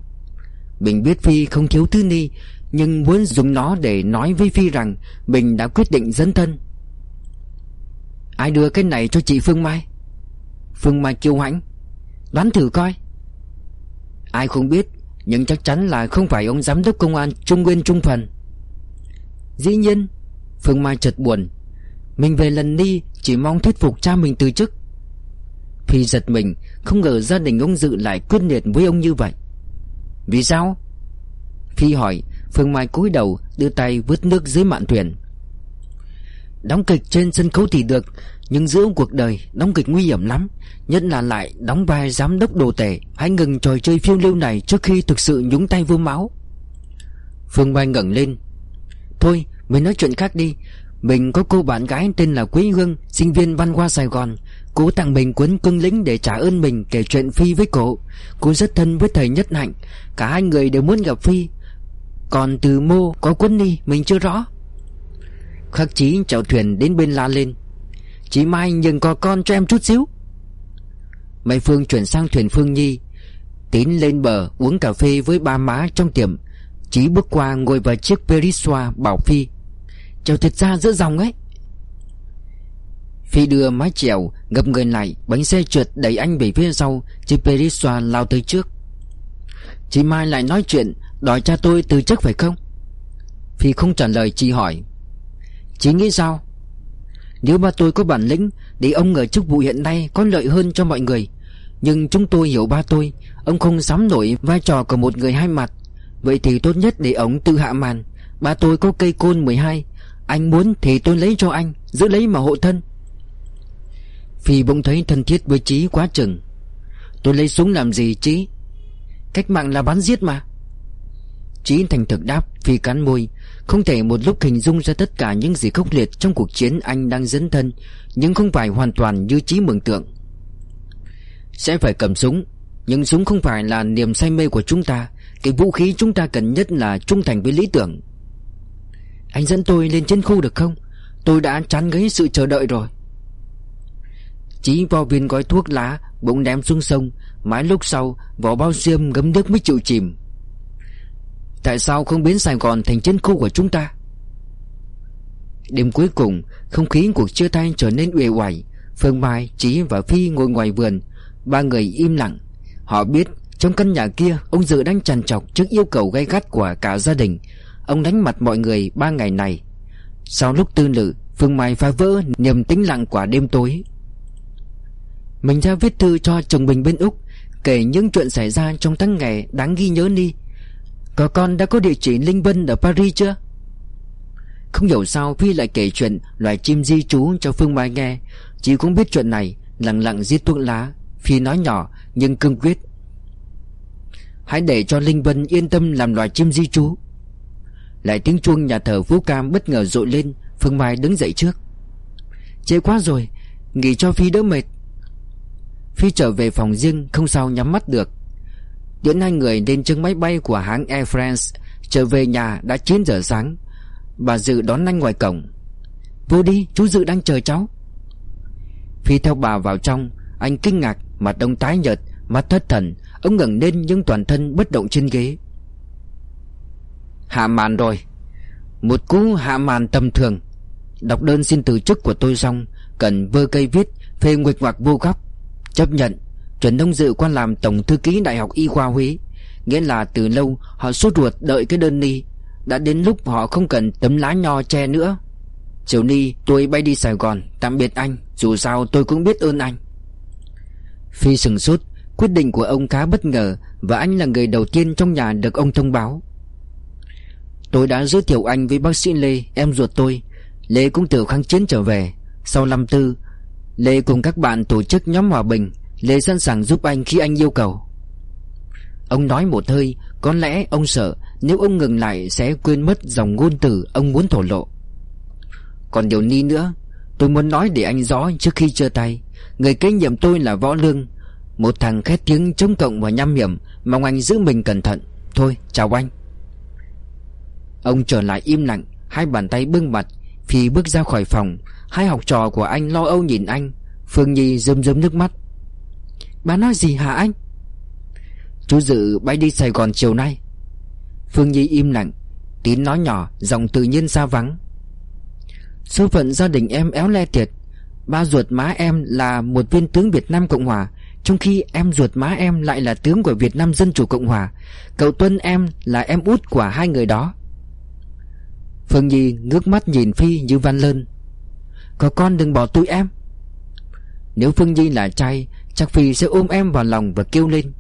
Mình biết Phi không thiếu thứ ni nhưng muốn dùng nó để nói với Phi rằng Mình đã quyết định dấn thân. Ai đưa cái này cho chị Phương Mai? Phương Mai kiêu hãnh. Đoán thử coi. Ai không biết, Nhưng chắc chắn là không phải ông giám đốc công an Trung Nguyên Trung Phần Dĩ nhiên, Phương Mai chợt buồn. Mình về lần đi Chỉ mong thuyết phục cha mình từ chức. Phi giật mình, Không ngờ gia đình ông Dự lại quyết liệt với ông như vậy. Vì sao? Phi hỏi Phương Mai cúi đầu, đưa tay vứt nước dưới mạn thuyền. Đóng kịch trên sân khấu thì được, Nhưng giữa cuộc đời, Đóng kịch nguy hiểm lắm. Nhất là lại đóng vai giám đốc đồ tể, Hãy ngừng trò chơi phiêu lưu này Trước khi thực sự nhúng tay vô máu Phương Mai ngẩng lên. Thôi, mình nói chuyện khác đi. Mình có cô bạn gái tên là Quý Hương, Sinh viên văn qua Sài Gòn. Cô tặng mình cuốn cưng lính để trả ơn mình Kể chuyện Phi với cô. Cô rất thân với thầy Nhất Hạnh. Cả hai người đều muốn gặp Phi. Còn từ mô có quân đi Mình chưa rõ. Khắc chí chèo thuyền đến bên la lên. Chị Mai nhường có con cho em chút xíu. Mai Phương chuyển sang thuyền Phương Nhi Tín lên bờ uống cà phê với ba má trong tiệm. Chí bước qua ngồi vào chiếc Perisua bảo Phi. Chèo thật ra giữa dòng ấy. Phi đưa mái chèo Ngập người lại, Bánh xe trượt đẩy anh về phía sau, Chiếc Perisua lao tới trước. Chị Mai lại nói chuyện Đòi cha tôi từ chức phải không? Phi không trả lời, chị hỏi. Chị nghĩ sao? Nếu ba tôi có bản lĩnh Để ông ở chức vụ hiện nay có lợi hơn cho mọi người, Nhưng chúng tôi hiểu ba tôi, Ông không dám nổi vai trò của một người hai mặt. Vậy thì tốt nhất để ông tự hạ màn. Ba tôi có cây côn 12 Anh muốn thì tôi lấy cho anh, Giữ lấy mà hộ thân. Phi bỗng thấy thân thiết với Trí quá chừng. Tôi lấy súng làm gì Trí Cách mạng là bắn giết mà. Chí thành thực đáp, Phi cắn môi, Không thể một lúc hình dung ra tất cả những gì khốc liệt Trong cuộc chiến anh đang dấn thân, Nhưng không phải hoàn toàn như Trí mường tượng. Sẽ phải cầm súng, Nhưng súng không phải là niềm say mê của chúng ta. Cái vũ khí chúng ta cần nhất là trung thành với lý tưởng. Anh dẫn tôi lên trên khu được không? Tôi đã chán ngấy sự chờ đợi rồi. Chí vào viên gói thuốc lá, Bỗng ném xuống sông. Mãi lúc sau, Vỏ bao xiêm ngấm nước mới chịu chìm. Tại sao không biến Sài Gòn thành chân khu của chúng ta? Đêm cuối cùng Không khí cuộc chia tay trở nên uể oải. Phương Mai, Chí và Phi ngồi ngoài vườn. Ba người im lặng. Họ biết trong căn nhà kia Ông Dự đang trằn trọc trước yêu cầu gay gắt của cả gia đình. Ông đánh mặt mọi người ba ngày này. Sau lúc tư lự Phương Mai phá vỡ niềm tĩnh lặng quả đêm tối. Mình ra viết thư cho chồng mình bên Úc Kể những chuyện xảy ra trong tháng ngày đáng ghi nhớ đi có con đã có địa chỉ Linh Vân ở Paris chưa? Không hiểu sao Phi lại kể chuyện loài chim di trú cho Phương Mai nghe. Chị cũng biết chuyện này, Lặng lặng giết thuốc lá. Phi nói nhỏ, nhưng cương quyết. Hãy để cho Linh Vân yên tâm làm loài chim di trú. Lại tiếng chuông nhà thờ Phú Cam bất ngờ rội lên. Phương Mai đứng dậy trước. Trễ quá rồi, Nghỉ cho Phi đỡ mệt. Phi trở về phòng riêng, Không sao nhắm mắt được tiễn hai người lên chiếc máy bay của hãng Air France, Trở về nhà đã 9 giờ sáng. Bà Dự đón anh ngoài cổng. Vô đi, chú Dự đang chờ cháu. Phi theo bà vào trong, Anh kinh ngạc, Mặt ông tái nhợt, Mắt thất thần, Ông ngẩng lên nhưng toàn thân bất động trên ghế. Hạ màn rồi. Một cú hạ màn tầm thường. Đọc đơn xin từ chức của tôi xong, Cần vơ cây viết, Phê nguệch ngoạc vô góc Chấp nhận. Trần Đông Dự quan làm Tổng Thư ký Đại học Y khoa Huế. Nghĩa là từ lâu, họ sốt ruột đợi cái đơn ni. Đã đến lúc họ không cần tấm lá nho che nữa. Chiều ni, tôi bay đi Sài Gòn, Tạm biệt anh, Dù sao tôi cũng biết ơn anh. Phi sừng sốt, Quyết định của ông khá bất ngờ Và anh là người đầu tiên trong nhà được ông thông báo. Tôi đã giới thiệu anh với bác sĩ Lê, Em ruột tôi. Lê cũng từ kháng chiến trở về. Sau năm tư, Lê cùng các bạn tổ chức nhóm hòa bình. Lê sẵn sàng giúp anh khi anh yêu cầu. Ông nói một hơi, Có lẽ ông sợ Nếu ông ngừng lại sẽ quên mất dòng ngôn từ Ông muốn thổ lộ. Còn điều ni nữa, Tôi muốn nói để anh rõ trước khi chia tay, Người kế nhiệm tôi là Võ Lương. Một thằng khét tiếng chống cộng và nham hiểm, Mong anh giữ mình cẩn thận. Thôi, chào anh. Ông trở lại im lặng, Hai bàn tay bưng mặt Phi bước ra khỏi phòng. Hai học trò của anh lo âu nhìn anh. Phương Nhi rơm rơm nước mắt. Bà nói gì hả anh? Chú Dự bay đi Sài Gòn chiều nay. Phương Nhi im lặng, Tín nói nhỏ, Giọng tự nhiên xa vắng. Số phận gia đình em éo le thiệt Ba ruột má em là một viên tướng Việt Nam Cộng Hòa, Trong khi em ruột má em lại là tướng của Việt Nam Dân Chủ Cộng Hòa. Cậu Tuân em là em út của hai người đó. Phương Nhi ngước mắt nhìn Phi như văn lơn. Có con đừng bỏ tôi em. Nếu Phương Nhi là trai Chắc Phi sẽ ôm em vào lòng và kêu lên.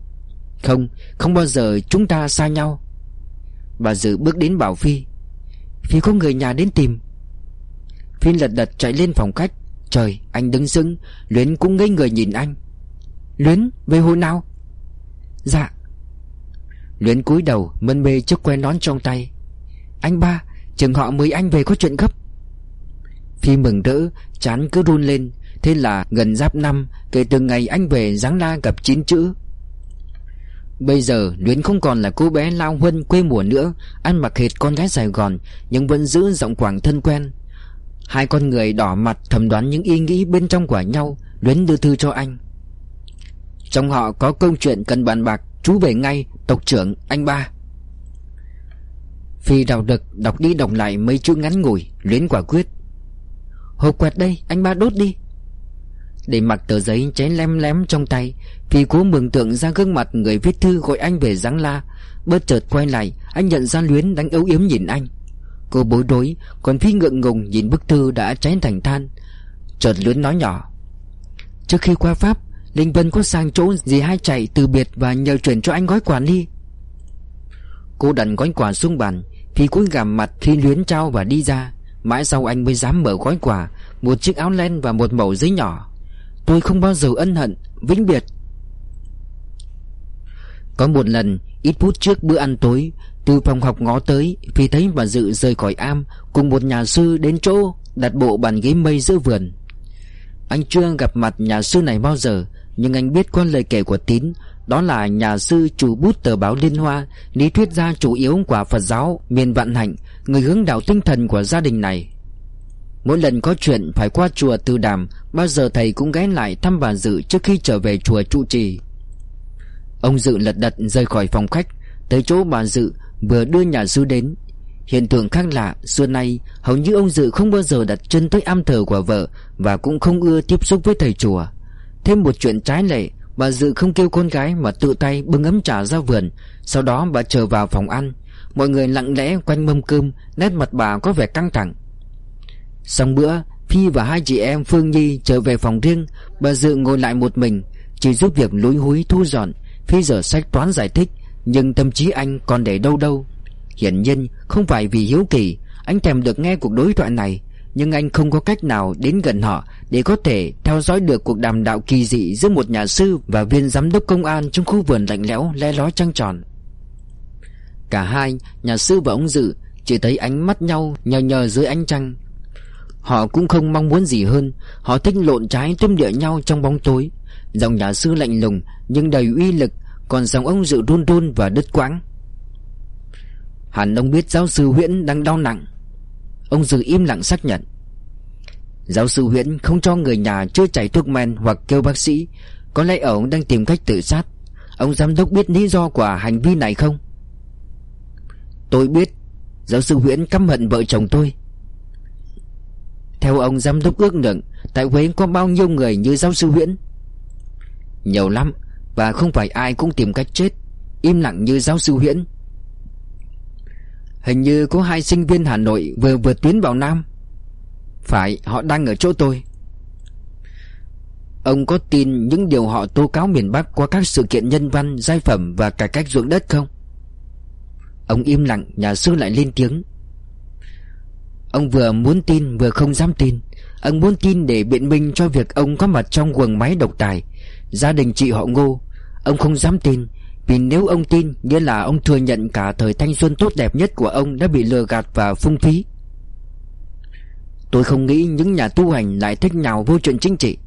Không Không bao giờ chúng ta xa nhau. Bà Dự bước đến bảo Phi. Phi có người nhà đến tìm. Phi lật đật chạy lên phòng khách. Trời, anh đứng sững. Luyến cũng ngây người nhìn anh. Luyến, về hồi nào? Dạ. Luyến cúi đầu, mân mê chiếc que nón trong tay. Anh ba, Chừng họ mời anh về có chuyện gấp. Phi mừng rỡ Chán cứ run lên. Thế là gần giáp năm, Kể từ ngày anh về Giáng La gặp chín chữ. Bây giờ, Luyến không còn là cô bé lao huân quê mùa nữa, Ăn mặc hệt con gái Sài Gòn, Nhưng vẫn giữ giọng quảng thân quen. Hai con người đỏ mặt thầm đoán những ý nghĩ bên trong của nhau, Luyến đưa thư cho anh. Trong họ có câu chuyện cần bàn bạc, Chú về ngay, Tộc trưởng, anh ba. Phi đào đực đọc đi đọc lại mấy chữ ngắn ngủi, Luyến quả quyết. Hộp quẹt đây, anh ba đốt đi. Để mặc tờ giấy cháy lem lém trong tay Phi cố mường tượng ra gương mặt người viết thư gọi anh về giáng la Bớt chợt quay lại, Anh nhận ra Luyến đánh ấu yếm nhìn anh. Cô bối rối, Còn Phi ngượng ngùng nhìn bức thư đã cháy thành than. Chợt Luyến nói nhỏ, Trước khi qua Pháp, Linh Vân có sang chỗ gì hai chạy từ biệt Và nhờ chuyển cho anh gói quà đi Cô đặt gói quà xuống bàn, Phi cúi gằm mặt khi Luyến trao và đi ra. Mãi sau anh mới dám mở gói quà, Một chiếc áo len và một mẩu giấy nhỏ. Tôi không bao giờ ân hận, Vĩnh biệt. Có một lần, Ít phút trước bữa ăn tối, Từ phòng học ngó tới Phi thấy bà Dự rời khỏi am, Cùng một nhà sư đến chỗ Đặt bộ bàn ghế mây giữa vườn. Anh chưa gặp mặt nhà sư này bao giờ, Nhưng anh biết qua lời kể của Tín, Đó là nhà sư chủ bút tờ báo Liên Hoa, Lý thuyết gia chủ yếu của Phật giáo Miền Vạn Hạnh, Người hướng đạo tinh thần của gia đình này. Mỗi lần có chuyện phải qua chùa Từ Đàm, Bao giờ thầy cũng ghé lại thăm bà Dự Trước khi trở về chùa trụ trì. Ông Dự lật đật rời khỏi phòng khách, Tới chỗ bà Dự vừa đưa nhà sư đến. Hiện tượng khác lạ, Xưa nay, hầu như ông Dự không bao giờ đặt chân tới am thờ của vợ Và cũng không ưa tiếp xúc với thầy chùa. Thêm một chuyện trái lệ, Bà Dự không kêu con gái mà tự tay bưng ấm trà ra vườn. Sau đó bà trở vào phòng ăn. Mọi người lặng lẽ quanh mâm cơm, Nét mặt bà có vẻ căng thẳng. Xong bữa Phi và hai chị em Phương Nhi trở về phòng riêng. Bà Dự ngồi lại một mình Chỉ giúp việc lúi húi thu dọn. Phi giờ sách toán giải thích Nhưng tâm trí anh còn để đâu đâu. Hiển nhiên không phải vì hiếu kỳ Anh thèm được nghe cuộc đối thoại này. Nhưng anh không có cách nào đến gần họ Để có thể theo dõi được cuộc đàm đạo kỳ dị Giữa một nhà sư và viên giám đốc công an Trong khu vườn lạnh lẽo le ló trăng tròn. Cả hai, nhà sư và ông Dự Chỉ thấy ánh mắt nhau nhờ nhờ dưới ánh trăng. Họ cũng không mong muốn gì hơn. Họ thích lộn trái tâm địa nhau trong bóng tối. Dòng nhà sư lạnh lùng, Nhưng đầy uy lực, Còn dòng ông Dự run run và đứt quãng. Hẳn ông biết giáo sư Huyễn đang đau nặng. Ông Dự im lặng xác nhận. Giáo sư Huyễn không cho người nhà chưa chảy thuốc men hoặc kêu bác sĩ. Có lẽ ông đang tìm cách tự sát. Ông giám đốc biết lý do của hành vi này không? Tôi biết. Giáo sư Huyễn căm hận vợ chồng tôi. Theo ông giám đốc ước lượng Tại Huế có bao nhiêu người như giáo sư Huyễn? Nhiều lắm Và không phải ai cũng tìm cách chết. Im lặng như giáo sư Huyễn. Hình như có hai sinh viên Hà Nội vừa vừa tiến vào Nam. Phải họ đang ở chỗ tôi. Ông có tin những điều họ tố cáo miền Bắc qua các sự kiện nhân văn, giai phẩm và cải cách ruộng đất không? Ông im lặng Nhà sư lại lên tiếng. Ông vừa muốn tin vừa không dám tin. Ông muốn tin để biện minh cho việc ông có mặt trong quần máy độc tài. Gia đình chị họ ngô, Ông không dám tin, Vì nếu ông tin, Nghĩa là ông thừa nhận cả thời thanh xuân tốt đẹp nhất của ông Đã bị lừa gạt và phung phí. Tôi không nghĩ những nhà tu hành lại thích nhào vô chuyện chính trị.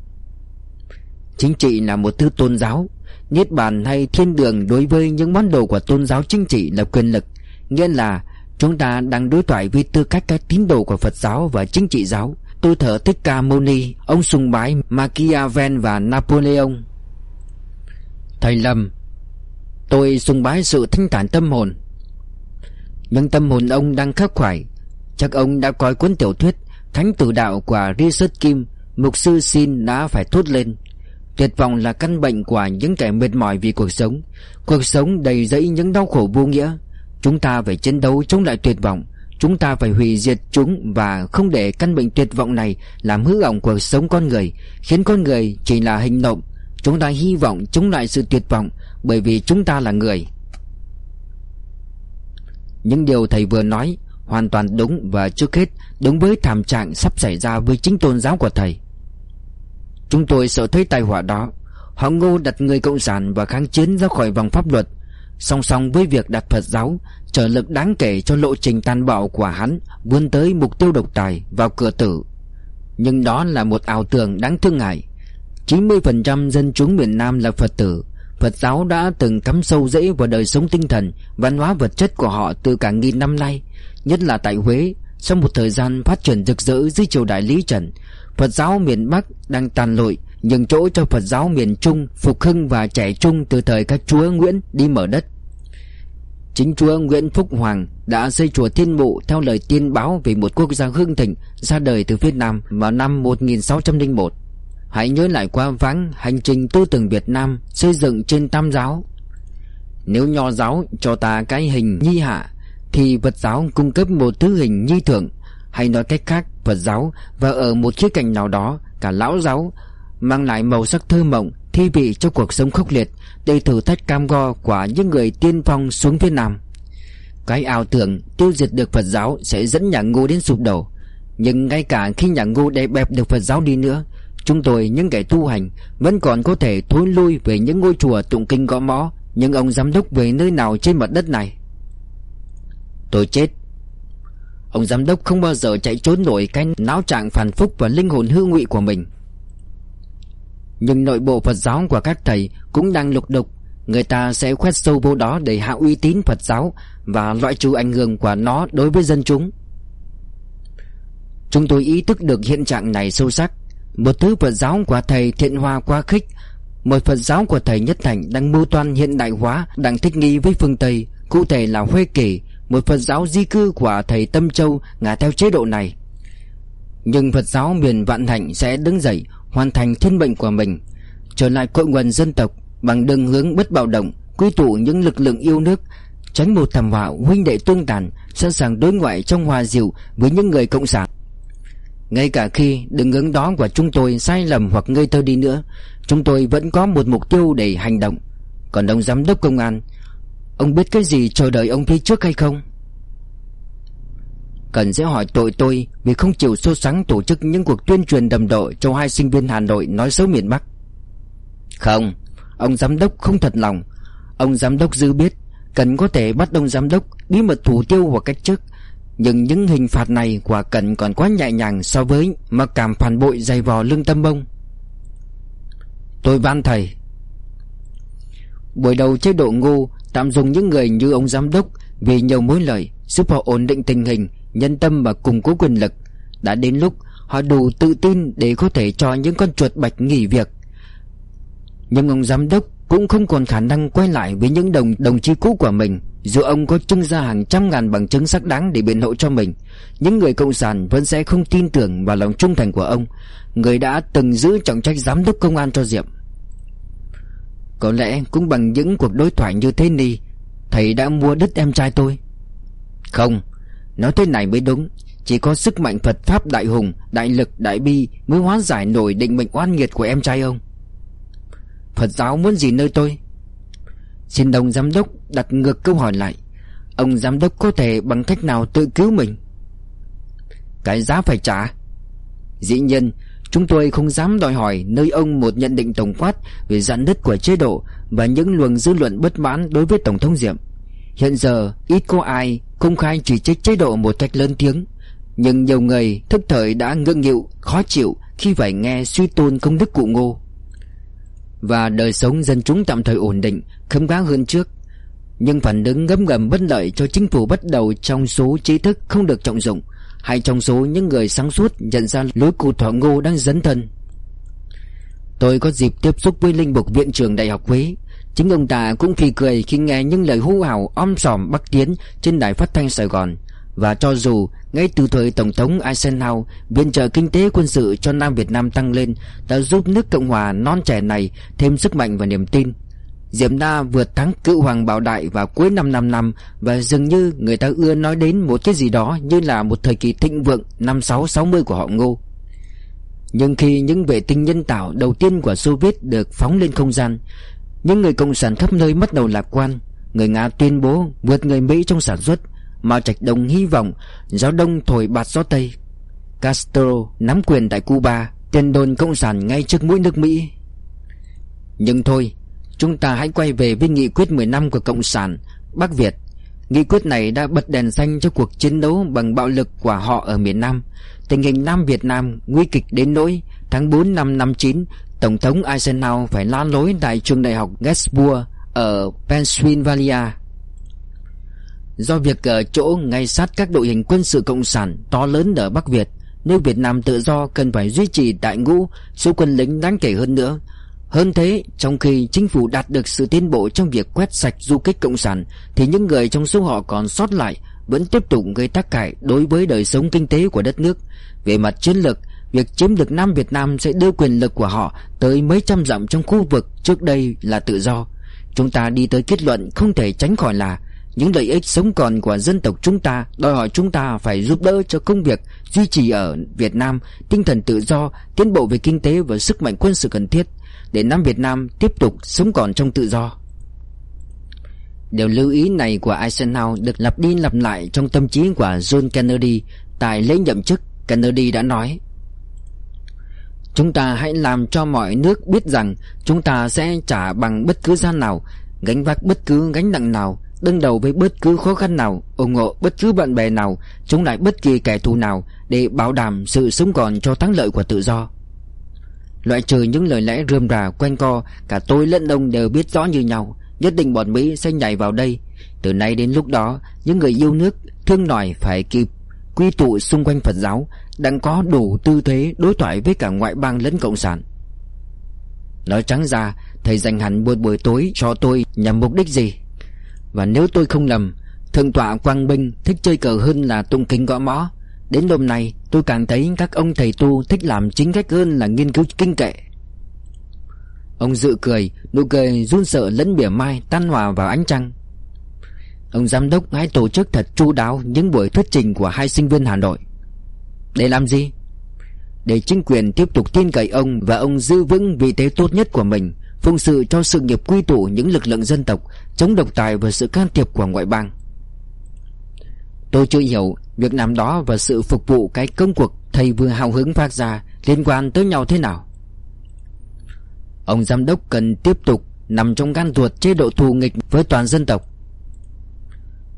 Chính trị là một thứ tôn giáo, Niết bàn hay thiên đường đối với những món đồ của tôn giáo chính trị là quyền lực, Nghĩa là chúng ta đang đối thoại với tư cách các tín đồ của Phật giáo và chính trị giáo. Tôi thở Thích Ca Mâu Ni, Ông sùng bái Machiavel và Napoleon. Thầy lầm Tôi sùng bái sự thanh thản tâm hồn. Nhưng tâm hồn ông đang khắc khoải. Chắc ông đã coi cuốn tiểu thuyết Thánh tử đạo của Richard Kim, Mục sư Sin đã phải thốt lên. Tuyệt vọng là căn bệnh của những kẻ mệt mỏi vì cuộc sống. Cuộc sống đầy dẫy những đau khổ vô nghĩa. Chúng ta phải chiến đấu chống lại tuyệt vọng. Chúng ta phải hủy diệt chúng Và không để căn bệnh tuyệt vọng này Làm hư hỏng cuộc sống con người, Khiến con người chỉ là hình nộm. Chúng ta hy vọng chống lại sự tuyệt vọng Bởi vì chúng ta là người. Những điều thầy vừa nói Hoàn toàn đúng và trước hết Đúng với thảm trạng sắp xảy ra với chính tôn giáo của thầy. Chúng tôi sợ thấy tai họa đó. Họ ngô đặt người cộng sản và kháng chiến ra khỏi vòng pháp luật. Song song với việc đặt Phật giáo Trở lực đáng kể cho lộ trình tàn bạo của hắn Vươn tới mục tiêu độc tài vào cửa tử. Nhưng đó là một ảo tưởng đáng thương ngại 90% dân chúng miền Nam là Phật tử. Phật giáo đã từng cắm sâu rễ vào đời sống tinh thần, Văn hóa vật chất của họ từ cả nghìn năm nay. Nhất là tại Huế, Sau một thời gian phát triển rực rỡ dưới triều đại Lý Trần, Phật giáo miền Bắc đang tàn lụi nhường chỗ cho Phật giáo miền Trung phục hưng và trẻ trung từ thời các chúa Nguyễn đi mở đất. Chính chúa Nguyễn Phúc Hoàng đã xây chùa Thiên Mụ theo lời tiên báo về một quốc gia hưng thịnh ra đời từ Việt Nam vào năm 1601. Hãy nhớ lại qua vắng hành trình tư tưởng Việt Nam xây dựng trên tam giáo. Nếu nho giáo cho ta cái hình nhi hạ, thì Phật giáo cung cấp một thứ hình nhi thượng hay nói cách khác, Phật giáo và ở một khía cạnh nào đó, cả lão giáo mang lại màu sắc thơ mộng thi vị cho cuộc sống khốc liệt đầy thử thách cam go của những người tiên phong xuống phía Nam. Cái ảo tưởng tiêu diệt được Phật giáo sẽ dẫn nhà ngu đến sụp đổ. Nhưng ngay cả khi nhà ngu đè bẹp được Phật giáo đi nữa, chúng tôi những kẻ tu hành vẫn còn có thể thối lui về những ngôi chùa tụng kinh gõ mõ. Nhưng ông giám đốc về nơi nào trên mặt đất này? Tôi chết. Ông giám đốc không bao giờ chạy trốn nổi cái não trạng phản phúc và linh hồn hư ngụy của mình. Nhưng nội bộ Phật giáo của các thầy cũng đang lục đục. Người ta sẽ khoét sâu vô đó để hạ uy tín Phật giáo Và loại trừ ảnh hưởng của nó đối với dân chúng. Chúng tôi ý thức được hiện trạng này sâu sắc. Một thứ Phật giáo của thầy thiện hoa quá khích, Một Phật giáo của thầy Nhất Thành đang mưu toan hiện đại hóa, Đang thích nghi với phương Tây, Cụ thể là Huê Kỳ Một Phật giáo di cư của thầy Tâm Châu, ngả theo chế độ này. Nhưng Phật giáo miền Vạn Hạnh sẽ đứng dậy hoàn thành thiên mệnh của mình, trở lại cội nguồn dân tộc bằng đường hướng bất bạo động, quy tụ những lực lượng yêu nước, tránh một thảm họa huynh đệ tương tàn, sẵn sàng đối ngoại trong hòa dịu với những người cộng sản. Ngay cả khi đường hướng đó của chúng tôi sai lầm hoặc ngây thơ đi nữa, chúng tôi vẫn có một mục tiêu để hành động. Còn ông giám đốc công an, ông biết cái gì chờ đợi ông phía trước hay không? Cần sẽ hỏi tội tôi Vì không chịu sốt sáng tổ chức những cuộc tuyên truyền đầm độ Cho hai sinh viên Hà Nội nói xấu miền Bắc. Không, Ông giám đốc không thật lòng. Ông giám đốc dư biết, Cần có thể bắt ông giám đốc bí mật thủ tiêu hoặc cách chức. Nhưng những hình phạt này quả cần còn quá nhẹ nhàng so với mà cảm phản bội dày vò lương tâm bông Tôi van thầy. Buổi đầu chế độ ngô, Tạm dùng những người như ông giám đốc Vì nhiều mối lời Giúp họ ổn định tình hình nhân tâm và củng cố quyền lực. Đã đến lúc họ đủ tự tin để có thể cho những con chuột bạch nghỉ việc. Nhưng ông giám đốc cũng không còn khả năng quay lại với những đồng đồng chí cũ của mình. Dù ông có trưng ra hàng trăm ngàn bằng chứng xác đáng để biện hộ cho mình, Những người cộng sản vẫn sẽ không tin tưởng vào lòng trung thành của ông. Người đã từng giữ trọng trách giám đốc công an cho Diệm. Có lẽ cũng bằng những cuộc đối thoại như thế này, Thầy đã mua đứt em trai tôi. Không Nói thế này mới đúng. Chỉ có sức mạnh Phật Pháp đại hùng, Đại lực, đại bi Mới hóa giải nổi định mệnh oan nghiệt của em trai ông. Phật giáo muốn gì nơi tôi? Xin đồng giám đốc đặt ngược câu hỏi lại. Ông giám đốc có thể bằng cách nào tự cứu mình? Cái giá phải trả. Dĩ nhiên, Chúng tôi không dám đòi hỏi nơi ông một nhận định tổng quát về giãn nứt của chế độ và những luồng dư luận bất mãn đối với Tổng thống Diệm. Hiện giờ, ít có ai công khai chỉ trích chế độ một cách lớn tiếng Nhưng nhiều người thức thời đã ngượng nghịu, khó chịu khi phải nghe suy tôn công đức cụ ngô. Và đời sống dân chúng tạm thời ổn định, khấm khá hơn trước Nhưng phản ứng ngấm ngầm bất lợi cho chính phủ bắt đầu trong số trí thức không được trọng dụng Hay trong số những người sáng suốt nhận ra lối cụ thọ ngô đang dấn thân. Tôi có dịp tiếp xúc với linh mục viện trưởng Đại học Huế Chính ông ta cũng phì cười khi nghe những lời hú hào om sòm Bắc Tiến trên đài phát thanh Sài Gòn. Và cho dù ngay từ thời Tổng thống Eisenhower, viện trợ kinh tế quân sự cho Nam Việt Nam tăng lên đã giúp nước Cộng hòa non trẻ này thêm sức mạnh và niềm tin. Diệm Na vượt thắng cựu hoàng bảo đại vào cuối năm năm năm Và dường như người ta ưa nói đến một cái gì đó Như là một thời kỳ thịnh vượng năm sáu sáu mươi của họ ngô. Nhưng khi những vệ tinh nhân tạo đầu tiên của soviet được phóng lên không gian những người cộng sản khắp nơi bắt đầu lạc quan. Người Nga tuyên bố vượt người Mỹ trong sản xuất. Mao Trạch Đông hy vọng Gió Đông thổi bạt gió Tây. Castro nắm quyền tại Cuba, Tiền đồn cộng sản ngay trước mũi nước Mỹ. Nhưng thôi, Chúng ta hãy quay về với nghị quyết 10 năm của Cộng sản Bắc Việt. Nghị quyết này đã bật đèn xanh cho cuộc chiến đấu bằng bạo lực của họ ở miền Nam. Tình hình Nam Việt Nam nguy kịch đến nỗi Tháng 4 năm 59 Tổng thống Eisenhower phải lan lối tại trường đại học Gettysburg ở Pennsylvania Do việc ở chỗ ngay sát các đội hình quân sự cộng sản to lớn ở Bắc Việt Nếu Việt Nam tự do cần phải duy trì đại ngũ số quân lính đáng kể hơn nữa hơn thế, trong khi chính phủ đạt được sự tiến bộ trong việc quét sạch du kích cộng sản thì những người trong số họ còn sót lại vẫn tiếp tục gây tác hại đối với đời sống kinh tế của đất nước. Về mặt chiến lược, việc chiếm được Nam Việt Nam sẽ đưa quyền lực của họ tới mấy trăm dặm trong khu vực trước đây là tự do. Chúng ta đi tới kết luận không thể tránh khỏi là những lợi ích sống còn của dân tộc chúng ta đòi hỏi chúng ta phải giúp đỡ cho công việc duy trì ở Việt Nam tinh thần tự do, tiến bộ về kinh tế và sức mạnh quân sự cần thiết để Nam Việt Nam tiếp tục sống còn trong tự do. Điều lưu ý này của Eisenhower được lặp đi lặp lại trong tâm trí của John Kennedy tại lễ nhậm chức. Kennedy đã nói Chúng ta hãy làm cho mọi nước biết rằng chúng ta sẽ trả bằng bất cứ gian nào, gánh vác bất cứ gánh nặng nào, đương đầu với bất cứ khó khăn nào, ủng hộ bất cứ bạn bè nào, chống lại bất kỳ kẻ thù nào để bảo đảm sự sống còn cho thắng lợi của tự do. Loại trừ những lời lẽ rơm rà quen co Cả tôi lẫn ông đều biết rõ như nhau Nhất định bọn Mỹ sẽ nhảy vào đây Từ nay đến lúc đó Những người yêu nước thương nòi phải kịp Quy tụ xung quanh Phật giáo đang có đủ tư thế đối thoại với cả ngoại bang lẫn cộng sản. Nói trắng ra Thầy dành hẳn một buổi tối cho tôi nhằm mục đích gì? Và nếu tôi không lầm Thượng tọa Quang Binh thích chơi cờ hơn là tung kính gõ mõ. Đến hôm nay tôi càng thấy các ông thầy tu thích làm chính cách hơn là nghiên cứu kinh kệ. Ông dự cười, nụ cười run sợ lẫn bỉa mai tan hòa vào ánh trăng. Ông giám đốc hãy tổ chức thật chu đáo những buổi thuyết trình của hai sinh viên Hà Nội. Để làm gì? Để chính quyền tiếp tục tin cậy ông và ông giữ vững vị thế tốt nhất của mình, Phụng sự cho sự nghiệp quy tụ những lực lượng dân tộc, Chống độc tài và sự can thiệp của ngoại bang. Tôi chưa hiểu Việc làm đó và sự phục vụ cái công cuộc Thầy vừa hào hứng phát ra Liên quan tới nhau thế nào. Ông giám đốc cần tiếp tục Nằm trong gan ruột chế độ thù nghịch Với toàn dân tộc.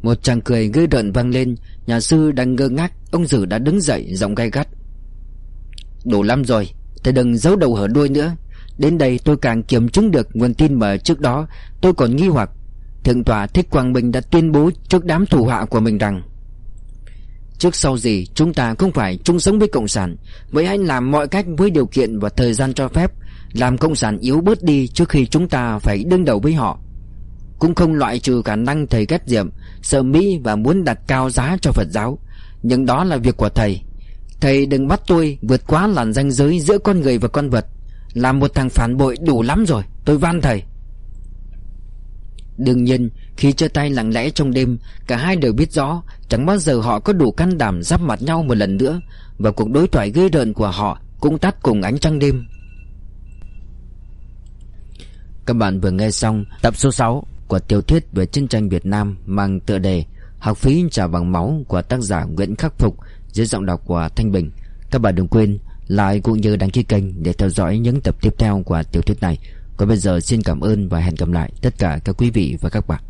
Một chàng cười gây rợn vang lên, Nhà sư đang ngơ ngác, Ông Dử đã đứng dậy, giọng gay gắt. Đủ lắm rồi, Thầy đừng giấu đầu hở đuôi nữa. Đến đây tôi càng kiểm chứng được nguồn tin mà trước đó Tôi còn nghi hoặc. Thượng tòa Thích Quang Minh đã tuyên bố trước đám thủ hạ của mình rằng, Trước sau gì chúng ta không phải chung sống với Cộng sản Vậy hãy làm mọi cách với điều kiện và thời gian cho phép, Làm Cộng sản yếu bớt đi trước khi chúng ta phải đương đầu với họ. Cũng không loại trừ khả năng thầy ghét diệm, Sợ Mỹ và muốn đặt cao giá cho Phật giáo. Nhưng đó là việc của thầy. Thầy đừng bắt tôi vượt quá làn ranh giới giữa con người và con vật. Làm một thằng phản bội đủ lắm rồi, Tôi van thầy. Đương nhiên, khi chia tay lặng lẽ trong đêm, Cả hai đều biết rõ, Chẳng bao giờ họ có đủ can đảm giáp mặt nhau một lần nữa, Và cuộc đối thoại ghê rợn của họ Cũng tắt cùng ánh trăng đêm. Các bạn vừa nghe xong tập số 6 của tiểu thuyết về chiến tranh Việt Nam mang tựa đề Học phí trả bằng máu của tác giả Nguyễn Khắc Phục dưới giọng đọc của Thanh Bình. Các bạn đừng quên like cũng như đăng ký kênh để theo dõi những tập tiếp theo của tiểu thuyết này. Còn bây giờ xin cảm ơn và hẹn gặp lại tất cả các quý vị và các bạn.